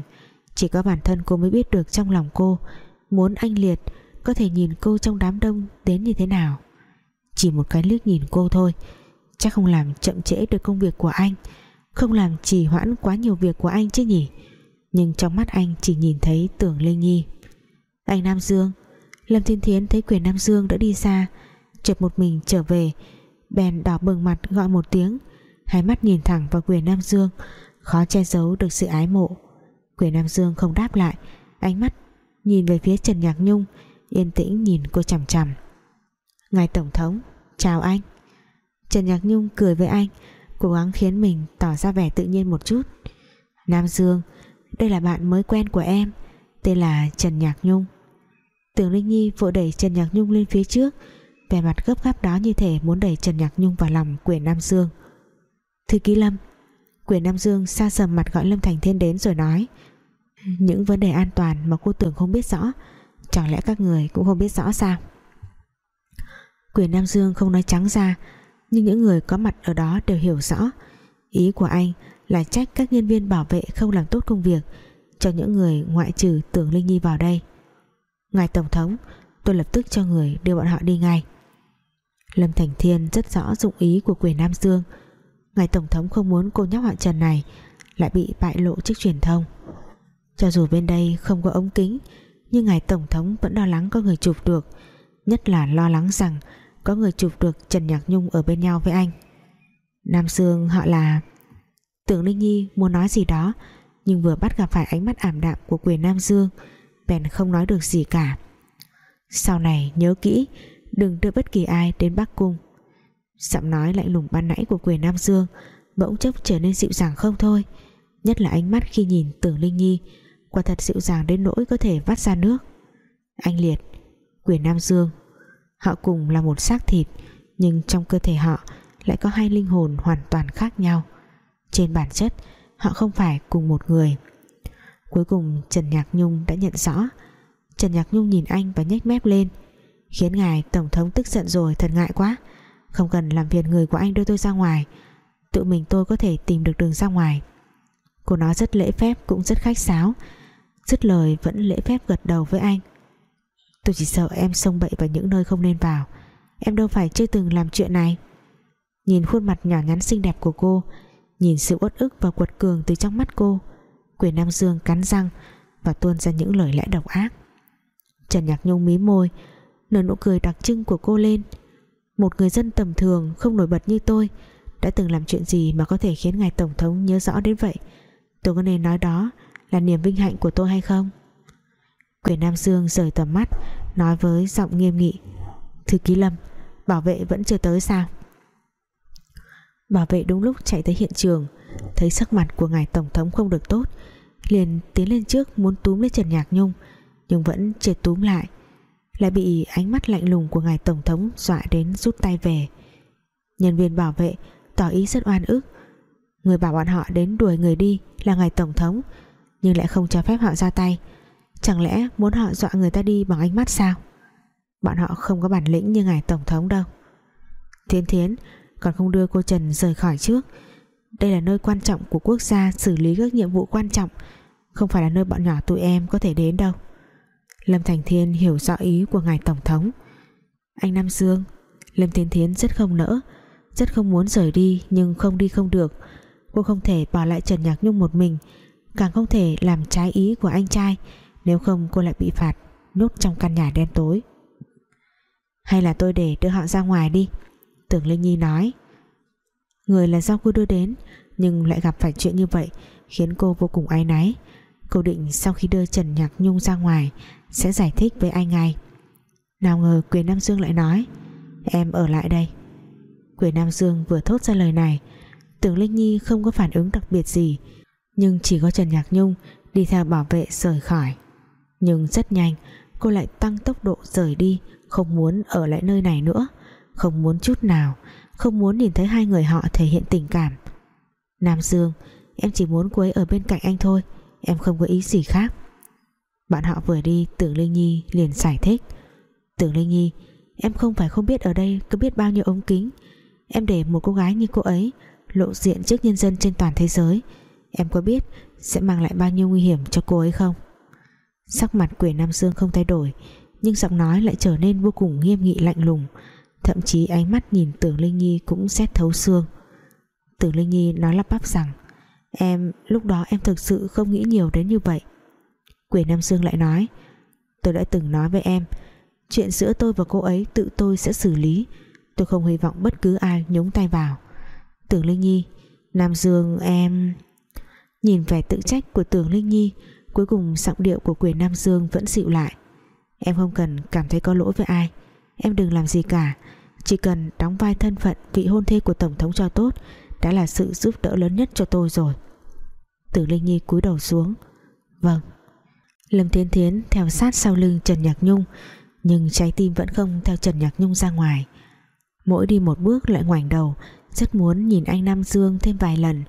Chỉ có bản thân cô mới biết được trong lòng cô, muốn anh Liệt có thể nhìn cô trong đám đông đến như thế nào. Chỉ một cái liếc nhìn cô thôi, chắc không làm chậm trễ được công việc của anh, không làm trì hoãn quá nhiều việc của anh chứ nhỉ? Nhưng trong mắt anh chỉ nhìn thấy tưởng Linh Nhi anh Nam Dương Lâm Thiên Thiến thấy quyền Nam Dương đã đi xa, chợt một mình trở về. Bèn đỏ bừng mặt gọi một tiếng, hai mắt nhìn thẳng vào quyền Nam Dương, khó che giấu được sự ái mộ. Quyền Nam Dương không đáp lại, ánh mắt nhìn về phía Trần Nhạc Nhung, yên tĩnh nhìn cô chằm chằm. Ngài tổng thống, chào anh. Trần Nhạc Nhung cười với anh, cố gắng khiến mình tỏ ra vẻ tự nhiên một chút. Nam Dương, đây là bạn mới quen của em, tên là Trần Nhạc Nhung. Tưởng Linh Nhi vội đẩy Trần Nhạc Nhung lên phía trước. Vẻ mặt gấp gáp đó như thể muốn đẩy Trần Nhạc Nhung vào lòng quyền Nam Dương. Thư ký Lâm Quyền Nam Dương xa sầm mặt gọi Lâm Thành Thiên đến rồi nói, Những vấn đề an toàn mà cô tưởng không biết rõ, Chẳng lẽ các người cũng không biết rõ sao? Quyền Nam Dương không nói trắng ra, Nhưng những người có mặt ở đó đều hiểu rõ. Ý của anh là trách các nhân viên bảo vệ không làm tốt công việc Cho những người ngoại trừ tưởng Linh Nhi vào đây. Ngài Tổng thống, Tôi lập tức cho người đưa bọn họ đi ngay. Lâm Thành Thiên rất rõ dụng ý của quyền Nam Dương. Ngài Tổng thống không muốn cô nhóc họ Trần này Lại bị bại lộ trước truyền thông. Cho dù bên đây không có ống kính, Nhưng Ngài Tổng thống vẫn lo lắng có người chụp được, Nhất là lo lắng rằng Có người chụp được Trần Nhạc Nhung ở bên nhau với anh. Nam Dương họ là Tưởng Linh Nhi muốn nói gì đó, Nhưng vừa bắt gặp phải ánh mắt ảm đạm của quyền Nam Dương bèn không nói được gì cả. Sau này nhớ kỹ, đừng đưa bất kỳ ai đến Bắc Cung. Giọng nói lạnh lùng ban nãy của quyền Nam Dương bỗng chốc trở nên dịu dàng không thôi, nhất là ánh mắt khi nhìn tưởng Linh Nhi, quả thật dịu dàng đến nỗi có thể vắt ra nước. Anh Liệt, quyền Nam Dương, họ cùng là một xác thịt, nhưng trong cơ thể họ lại có hai linh hồn hoàn toàn khác nhau. Trên bản chất, họ không phải cùng một người. Cuối cùng Trần Nhạc Nhung đã nhận rõ. Trần Nhạc Nhung nhìn anh và nhếch mép lên. Khiến ngài Tổng thống tức giận rồi, Thật ngại quá. Không cần làm phiền người của anh đưa tôi ra ngoài. Tự mình tôi có thể tìm được đường ra ngoài. Cô nói rất lễ phép, Cũng rất khách sáo. Dứt lời, vẫn lễ phép gật đầu với anh. Tôi chỉ sợ em xông bậy vào những nơi không nên vào. Em đâu phải chưa từng làm chuyện này. Nhìn khuôn mặt nhỏ nhắn xinh đẹp của cô, Nhìn sự uất ức và quật cường từ trong mắt cô Quyền Nam Dương cắn răng và tuôn ra những lời lẽ độc ác. Trần Nhạc Nhung mí môi, nở nụ cười đặc trưng của cô lên. Một người dân tầm thường không nổi bật như tôi, đã từng làm chuyện gì mà có thể khiến ngài tổng thống nhớ rõ đến vậy? Tôi có nên nói đó là niềm vinh hạnh của tôi hay không? Quyền Nam Dương rời tầm mắt, nói với giọng nghiêm nghị. Thư ký Lâm, bảo vệ vẫn chưa tới sao? Bảo vệ đúng lúc chạy tới hiện trường thấy sắc mặt của ngài tổng thống không được tốt, liền tiến lên trước muốn túm lấy Trần Nhạc Nhung, nhưng vẫn chưa túm lại. Lại bị ánh mắt lạnh lùng của ngài tổng thống dọa đến rút tay về. Nhân viên bảo vệ tỏ ý rất oan ức. Người bảo bọn họ đến đuổi người đi là ngài tổng thống, nhưng lại không cho phép họ ra tay. Chẳng lẽ muốn họ dọa người ta đi bằng ánh mắt sao? Bọn họ không có bản lĩnh như ngài tổng thống đâu. Thiến Thiến, còn không đưa cô Trần rời khỏi trước đây là nơi quan trọng của quốc gia xử lý các nhiệm vụ quan trọng. Không phải là nơi bọn nhỏ tụi em có thể đến đâu. Lâm Thành Thiên hiểu rõ ý của ngài Tổng thống. Anh Nam Dương, Lâm Thiên Thiến rất không nỡ, Rất không muốn rời đi nhưng không đi không được. Cô không thể bỏ lại Trần Nhạc Nhung một mình, Càng không thể làm trái ý của anh trai Nếu không cô lại bị phạt Nhốt trong căn nhà đen tối. Hay là tôi để đưa họ ra ngoài đi, Tưởng Linh Nhi nói. Người là do cô đưa đến, Nhưng lại gặp phải chuyện như vậy, Khiến cô vô cùng áy náy. Cô định sau khi đưa Trần Nhạc Nhung ra ngoài, Sẽ giải thích với anh ngay. Nào ngờ Quyền Nam Dương lại nói, Em ở lại đây. Quyền Nam Dương vừa thốt ra lời này, Tưởng Linh Nhi không có phản ứng đặc biệt gì, Nhưng chỉ có Trần Nhạc Nhung Đi theo bảo vệ rời khỏi. Nhưng rất nhanh, Cô lại tăng tốc độ rời đi, Không muốn ở lại nơi này nữa, Không muốn chút nào không muốn nhìn thấy hai người họ thể hiện tình cảm. Nam Dương, Em chỉ muốn cô ấy ở bên cạnh anh thôi, Em không có ý gì khác. Bạn họ vừa đi, Tưởng Linh Nhi liền giải thích. Tưởng Linh Nhi, Em không phải không biết ở đây có biết bao nhiêu ống kính. Em để một cô gái như cô ấy Lộ diện trước nhân dân trên toàn thế giới. Em có biết sẽ mang lại bao nhiêu nguy hiểm cho cô ấy không? Sắc mặt quỷ Nam Dương không thay đổi, Nhưng giọng nói lại trở nên vô cùng nghiêm nghị lạnh lùng. Thậm chí ánh mắt nhìn Tưởng Linh Nhi cũng xét thấu xương. Tưởng Linh Nhi nói lắp bắp rằng, Em, lúc đó em thực sự không nghĩ nhiều đến như vậy. Quỷ Nam Dương lại nói, Tôi đã từng nói với em, Chuyện giữa tôi và cô ấy tự tôi sẽ xử lý. Tôi không hy vọng bất cứ ai nhúng tay vào. Tưởng Linh Nhi, Nam Dương em Nhìn vẻ tự trách của Tưởng Linh Nhi, Cuối cùng giọng điệu của quyền Nam Dương vẫn dịu lại. Em không cần cảm thấy có lỗi với ai, Em đừng làm gì cả. Chỉ cần đóng vai thân phận vị hôn thê của Tổng thống cho tốt, Đã là sự giúp đỡ lớn nhất cho tôi rồi. Tử Linh Nhi cúi đầu xuống. Vâng. Lâm Thiên Thiến theo sát sau lưng Trần Nhạc Nhung, Nhưng trái tim vẫn không theo Trần Nhạc Nhung ra ngoài. Mỗi đi một bước lại ngoảnh đầu, Rất muốn nhìn anh Nam Dương thêm vài lần.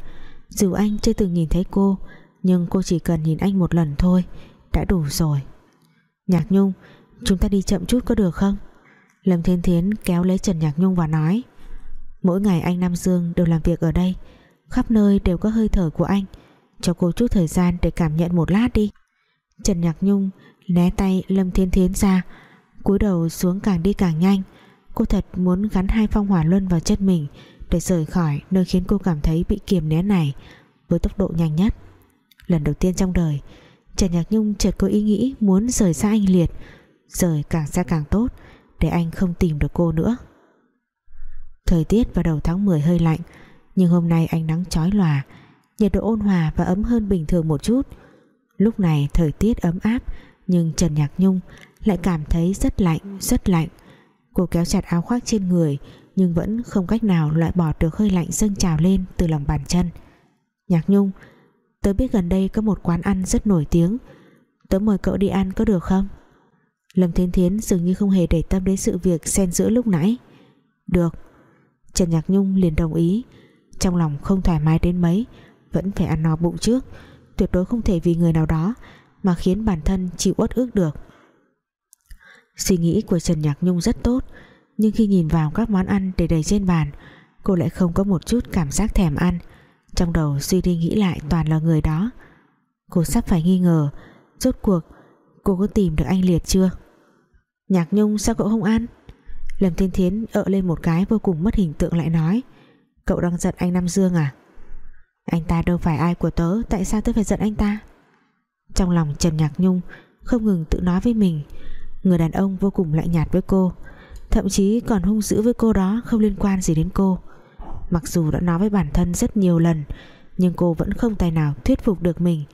Dù anh chưa từng nhìn thấy cô, Nhưng cô chỉ cần nhìn anh một lần thôi, Đã đủ rồi. Nhạc Nhung, Chúng ta đi chậm chút có được không? Lâm Thiên Thiến kéo lấy Trần Nhạc Nhung và nói, Mỗi ngày anh Nam Dương đều làm việc ở đây. Khắp nơi đều có hơi thở của anh. Cho cô chút thời gian để cảm nhận một lát đi. Trần Nhạc Nhung né tay Lâm Thiên Thiến ra, cúi đầu xuống càng đi càng nhanh. Cô thật muốn gắn hai phong hỏa luân vào chân mình Để rời khỏi nơi khiến cô cảm thấy bị kiềm nén này Với tốc độ nhanh nhất. Lần đầu tiên trong đời, Trần Nhạc Nhung chợt có ý nghĩ muốn rời xa anh Liệt, Rời càng xa càng tốt. Để anh không tìm được cô nữa. Thời tiết vào đầu tháng 10 hơi lạnh Nhưng hôm nay ánh nắng chói lòa Nhiệt độ ôn hòa và ấm hơn bình thường một chút. Lúc này thời tiết ấm áp Nhưng Trần Nhạc Nhung lại cảm thấy rất lạnh, rất lạnh. Cô kéo chặt áo khoác trên người Nhưng vẫn không cách nào loại bỏ được hơi lạnh dâng trào lên từ lòng bàn chân. Nhạc Nhung Tớ biết gần đây có một quán ăn rất nổi tiếng. Tớ mời cậu đi ăn có được không? Lâm Thiên Thiến dường như không hề để tâm đến sự việc xen giữa lúc nãy. Được. Trần Nhạc Nhung liền đồng ý. Trong lòng không thoải mái đến mấy, Vẫn phải ăn no bụng trước. Tuyệt đối không thể vì người nào đó Mà khiến bản thân chịu uất ước được. Suy nghĩ của Trần Nhạc Nhung rất tốt, Nhưng khi nhìn vào các món ăn để đầy trên bàn, Cô lại không có một chút cảm giác thèm ăn. Trong đầu suy đi nghĩ lại toàn là người đó. Cô sắp phải nghi ngờ, Rốt cuộc cô có tìm được anh Liệt chưa? Nhạc Nhung sao cậu không ăn? Lâm Thiên Thiến ợ lên một cái vô cùng mất hình tượng lại nói. Cậu đang giận anh Nam Dương à? Anh ta đâu phải ai của tớ, Tại sao tớ phải giận anh ta? Trong lòng Trần Nhạc Nhung Không ngừng tự nói với mình. Người đàn ông vô cùng lạnh nhạt với cô, Thậm chí còn hung dữ với cô đó, Không liên quan gì đến cô. Mặc dù đã nói với bản thân rất nhiều lần, Nhưng cô vẫn không tài nào thuyết phục được mình,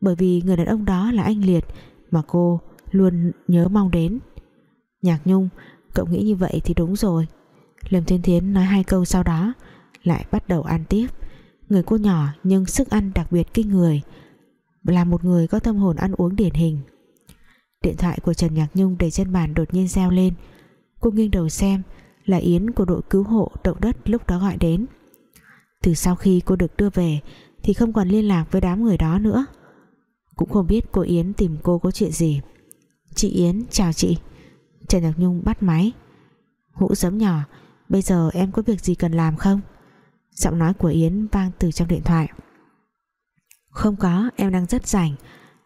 Bởi vì người đàn ông đó là anh Liệt Mà cô luôn nhớ mong đến. Nhạc Nhung, Cậu nghĩ như vậy thì đúng rồi. Lâm Thiên Thiến nói hai câu sau đó, Lại bắt đầu ăn tiếp. Người cô nhỏ nhưng sức ăn đặc biệt kinh người, Là một người có tâm hồn ăn uống điển hình. Điện thoại của Trần Nhạc Nhung để trên bàn đột nhiên reo lên. Cô nghiêng đầu xem, Là Yến của đội cứu hộ động đất lúc đó gọi đến. Từ sau khi cô được đưa về Thì không còn liên lạc với đám người đó nữa. Cũng không biết cô Yến tìm cô có chuyện gì. Chị Yến, chào chị. Trần Nhạc Nhung bắt máy. Hũ giấm nhỏ, Bây giờ em có việc gì cần làm không? Giọng nói của Yến vang từ trong điện thoại. Không có, em đang rất rảnh,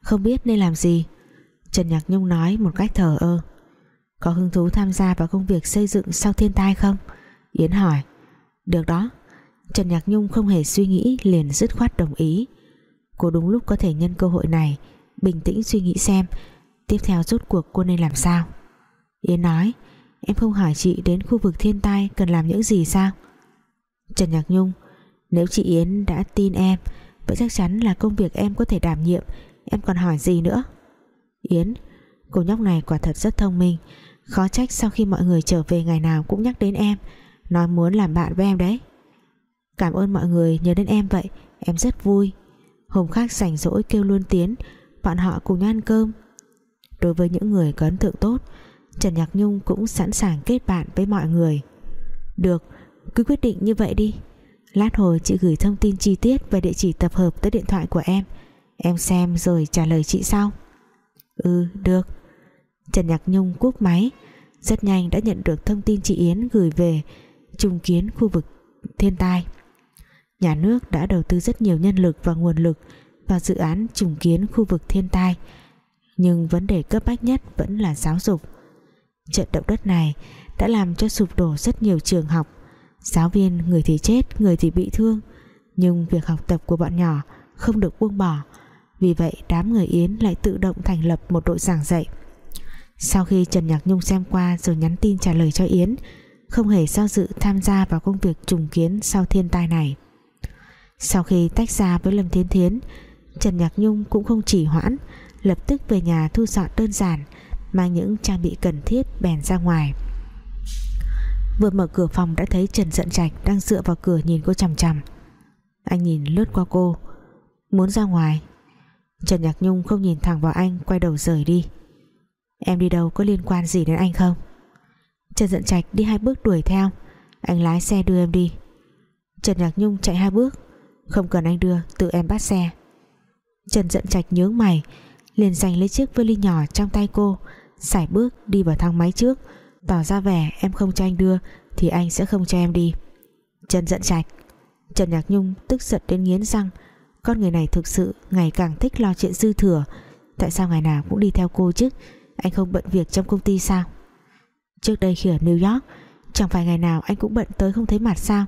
Không biết nên làm gì. Trần Nhạc Nhung nói một cách thờ ơ. Có hứng thú tham gia vào công việc xây dựng sau thiên tai không? Yến hỏi. Được đó. Trần Nhạc Nhung không hề suy nghĩ, liền dứt khoát đồng ý. Cô đúng lúc có thể nhân cơ hội này, Bình tĩnh suy nghĩ xem, Tiếp theo rốt cuộc cô nên làm sao. Yến nói, Em không hỏi chị đến khu vực thiên tai Cần làm những gì sao? Trần Nhạc Nhung, Nếu chị Yến đã tin em, Vậy chắc chắn là công việc em có thể đảm nhiệm. Em còn hỏi gì nữa? Yến, Cô nhóc này quả thật rất thông minh. Khó trách sau khi mọi người trở về ngày nào cũng nhắc đến em. Nói muốn làm bạn với em đấy. Cảm ơn mọi người nhớ đến em vậy. Em rất vui. Hôm khác rảnh rỗi kêu luôn Tiến, Bọn họ cùng nhau ăn cơm. Đối với những người có ấn tượng tốt Trần Nhạc Nhung cũng sẵn sàng kết bạn với mọi người. Được, Cứ quyết định như vậy đi. Lát hồi chị gửi thông tin chi tiết Và địa chỉ tập hợp tới điện thoại của em. Em xem rồi trả lời chị sau. Ừ được. Trần Nhạc Nhung cúp máy. Rất nhanh đã nhận được thông tin chị Yến gửi về Trung kiến khu vực thiên tai. Nhà nước đã đầu tư rất nhiều nhân lực và nguồn lực vào dự án trùng kiến khu vực thiên tai. Nhưng vấn đề cấp bách nhất vẫn là giáo dục trận động đất này đã làm cho sụp đổ rất nhiều trường học. Giáo viên, người thì chết, người thì bị thương, nhưng việc học tập của bọn nhỏ không được buông bỏ. Vì vậy, đám người Yến lại tự động thành lập một đội giảng dạy. Sau khi Trần Nhạc Nhung xem qua rồi nhắn tin trả lời cho Yến, không hề do dự tham gia vào công việc trùng kiến sau thiên tai này. Sau khi tách ra với Lâm Thiên Thiến, Trần Nhạc Nhung cũng không chỉ hoãn, lập tức về nhà thu dọn đơn giản mang những trang bị cần thiết bèn ra ngoài. Vừa mở cửa phòng đã thấy Trần Dận Trạch đang dựa vào cửa nhìn cô chằm chằm. Anh nhìn lướt qua cô, muốn ra ngoài. Trần Nhạc Nhung không nhìn thẳng vào anh, quay đầu rời đi. Em đi đâu, có liên quan gì đến anh không? Trần Dận Trạch đi hai bước đuổi theo. Anh lái xe đưa em đi. Trần Nhạc Nhung chạy hai bước. Không cần anh đưa, tự em bắt xe. Trần Dận Trạch nhướng mày, liền giành lấy chiếc vali nhỏ trong tay cô sải bước đi vào thang máy trước, tỏ ra vẻ em không cho anh đưa thì anh sẽ không cho em đi. Trần giận Trạch. Trần Nhạc Nhung tức giận đến nghiến răng. Con người này thực sự ngày càng thích lo chuyện dư thừa. Tại sao ngày nào cũng đi theo cô chứ? Anh không bận việc trong công ty sao? Trước đây khi ở New York, chẳng phải ngày nào anh cũng bận tới không thấy mặt sao?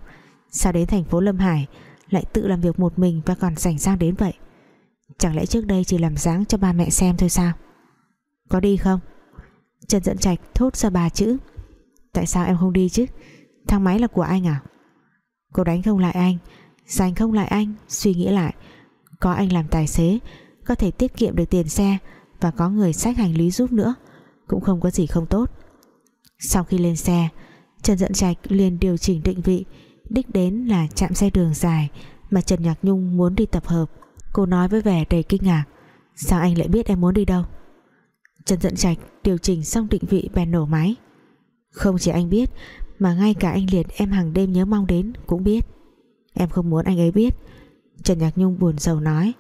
Sao đến thành phố Lâm Hải lại tự làm việc một mình và còn rảnh sang đến vậy? Chẳng lẽ trước đây chỉ làm dáng cho ba mẹ xem thôi sao? Có đi không? Trần Dẫn Trạch thốt ra ba chữ. Tại sao em không đi chứ? Thang máy là của anh à? Cô đánh không lại anh, giành không lại anh, suy nghĩ lại. Có anh làm tài xế, có thể tiết kiệm được tiền xe và có người sách hành lý giúp nữa. Cũng không có gì không tốt. Sau khi lên xe, Trần Dẫn Trạch liền điều chỉnh định vị. Đích đến là chạm xe đường dài mà Trần Nhạc Nhung muốn đi tập hợp. Cô nói với vẻ đầy kinh ngạc. Sao anh lại biết em muốn đi đâu? Trần Dận Trạch điều chỉnh xong định vị bèn nổ máy. Không chỉ anh biết, mà ngay cả anh Liệt em hàng đêm nhớ mong đến cũng biết. Em không muốn anh ấy biết. Trần Nhạc Nhung buồn rầu nói,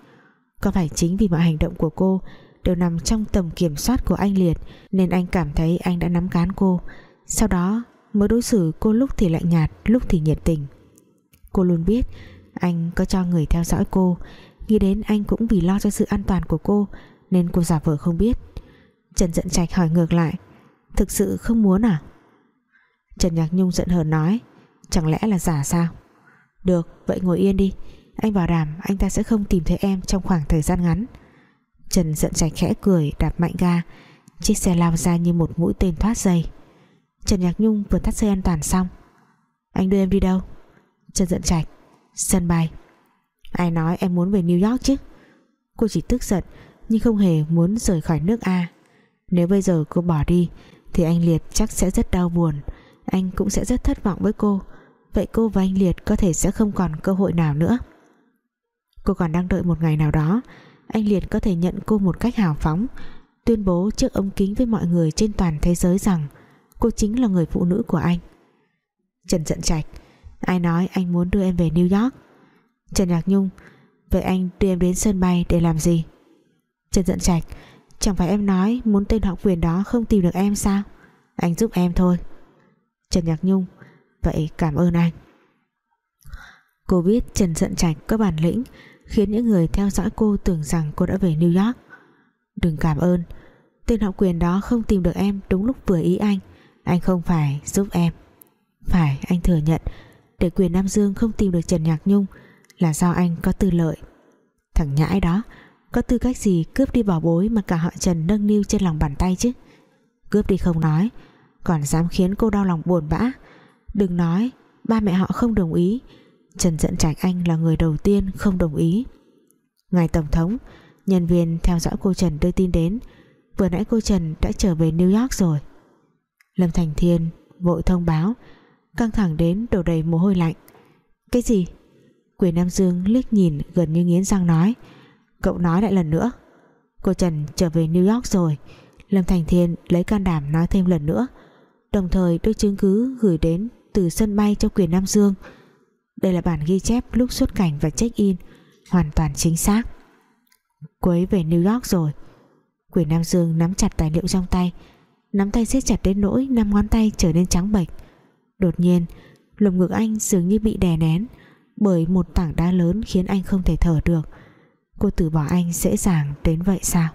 có phải chính vì mọi hành động của cô đều nằm trong tầm kiểm soát của anh Liệt nên anh cảm thấy anh đã nắm cán cô? Sau đó, mới đối xử cô lúc thì lạnh nhạt, lúc thì nhiệt tình. Cô luôn biết anh có cho người theo dõi cô, nghĩ đến anh cũng vì lo cho sự an toàn của cô nên cô giả vờ không biết. Trần giận trạch hỏi ngược lại. Thực sự không muốn à? Trần Nhạc Nhung giận hờn nói. Chẳng lẽ là giả sao? Được, vậy ngồi yên đi. Anh bảo đảm anh ta sẽ không tìm thấy em trong khoảng thời gian ngắn. Trần giận trạch khẽ cười, đạp mạnh ga. Chiếc xe lao ra như một mũi tên thoát dây. Trần Nhạc Nhung vừa thắt dây an toàn xong. Anh đưa em đi đâu? Trần Dận Trạch, Sân bay. Ai nói em muốn về New York chứ? Cô chỉ tức giận, Nhưng không hề muốn rời khỏi nước A. Nếu bây giờ cô bỏ đi, Thì anh Liệt chắc sẽ rất đau buồn. Anh cũng sẽ rất thất vọng với cô. Vậy cô và anh Liệt có thể sẽ không còn cơ hội nào nữa. Cô còn đang đợi một ngày nào đó, Anh Liệt có thể nhận cô một cách hào phóng, Tuyên bố trước ống kính với mọi người trên toàn thế giới rằng Cô chính là người phụ nữ của anh. Trần giận trạch, Ai nói anh muốn đưa em về New York? Trần Nhạc Nhung, Vậy anh đưa em đến sân bay để làm gì? Trần giận trạch Chẳng phải em nói muốn tên học quyền đó không tìm được em sao? Anh giúp em thôi. Trần Nhạc Nhung, Vậy cảm ơn anh. Cô biết Trần Dận Trạch có bản lĩnh, Khiến những người theo dõi cô tưởng rằng cô đã về New York. Đừng cảm ơn, Tên họ quyền đó không tìm được em đúng lúc vừa ý anh. Anh không phải giúp em. Phải, anh thừa nhận, Để quyền Nam Dương không tìm được Trần Nhạc Nhung Là do anh có tư lợi. Thằng nhãi đó có tư cách gì cướp đi bảo bối Mà cả họ Trần nâng niu trên lòng bàn tay chứ? Cướp đi không nói, Còn dám khiến cô đau lòng buồn bã. Đừng nói, ba mẹ họ không đồng ý. Trần Dẫn Trạch Anh là người đầu tiên không đồng ý. Ngài Tổng thống, Nhân viên theo dõi cô Trần đưa tin đến. Vừa nãy cô Trần đã trở về New York rồi. Lâm Thành Thiên vội thông báo, Căng thẳng đến đổ đầy mồ hôi lạnh. Cái gì? Quyền Nam Dương liếc nhìn gần như nghiến răng nói Cậu nói lại lần nữa. Cô Trần trở về New York rồi. Lâm Thành Thiên lấy can đảm nói thêm lần nữa. Đồng thời đưa chứng cứ gửi đến Từ sân bay cho quyền Nam Dương. Đây là bản ghi chép lúc xuất cảnh và check-in Hoàn toàn chính xác. Cô ấy về New York rồi. Quyền Nam Dương nắm chặt tài liệu trong tay, Nắm tay siết chặt đến nỗi năm ngón tay trở nên trắng bệch. Đột nhiên, Lồng ngực anh dường như bị đè nén Bởi một tảng đá lớn khiến anh không thể thở được. Cô từ bỏ anh dễ dàng đến vậy sao?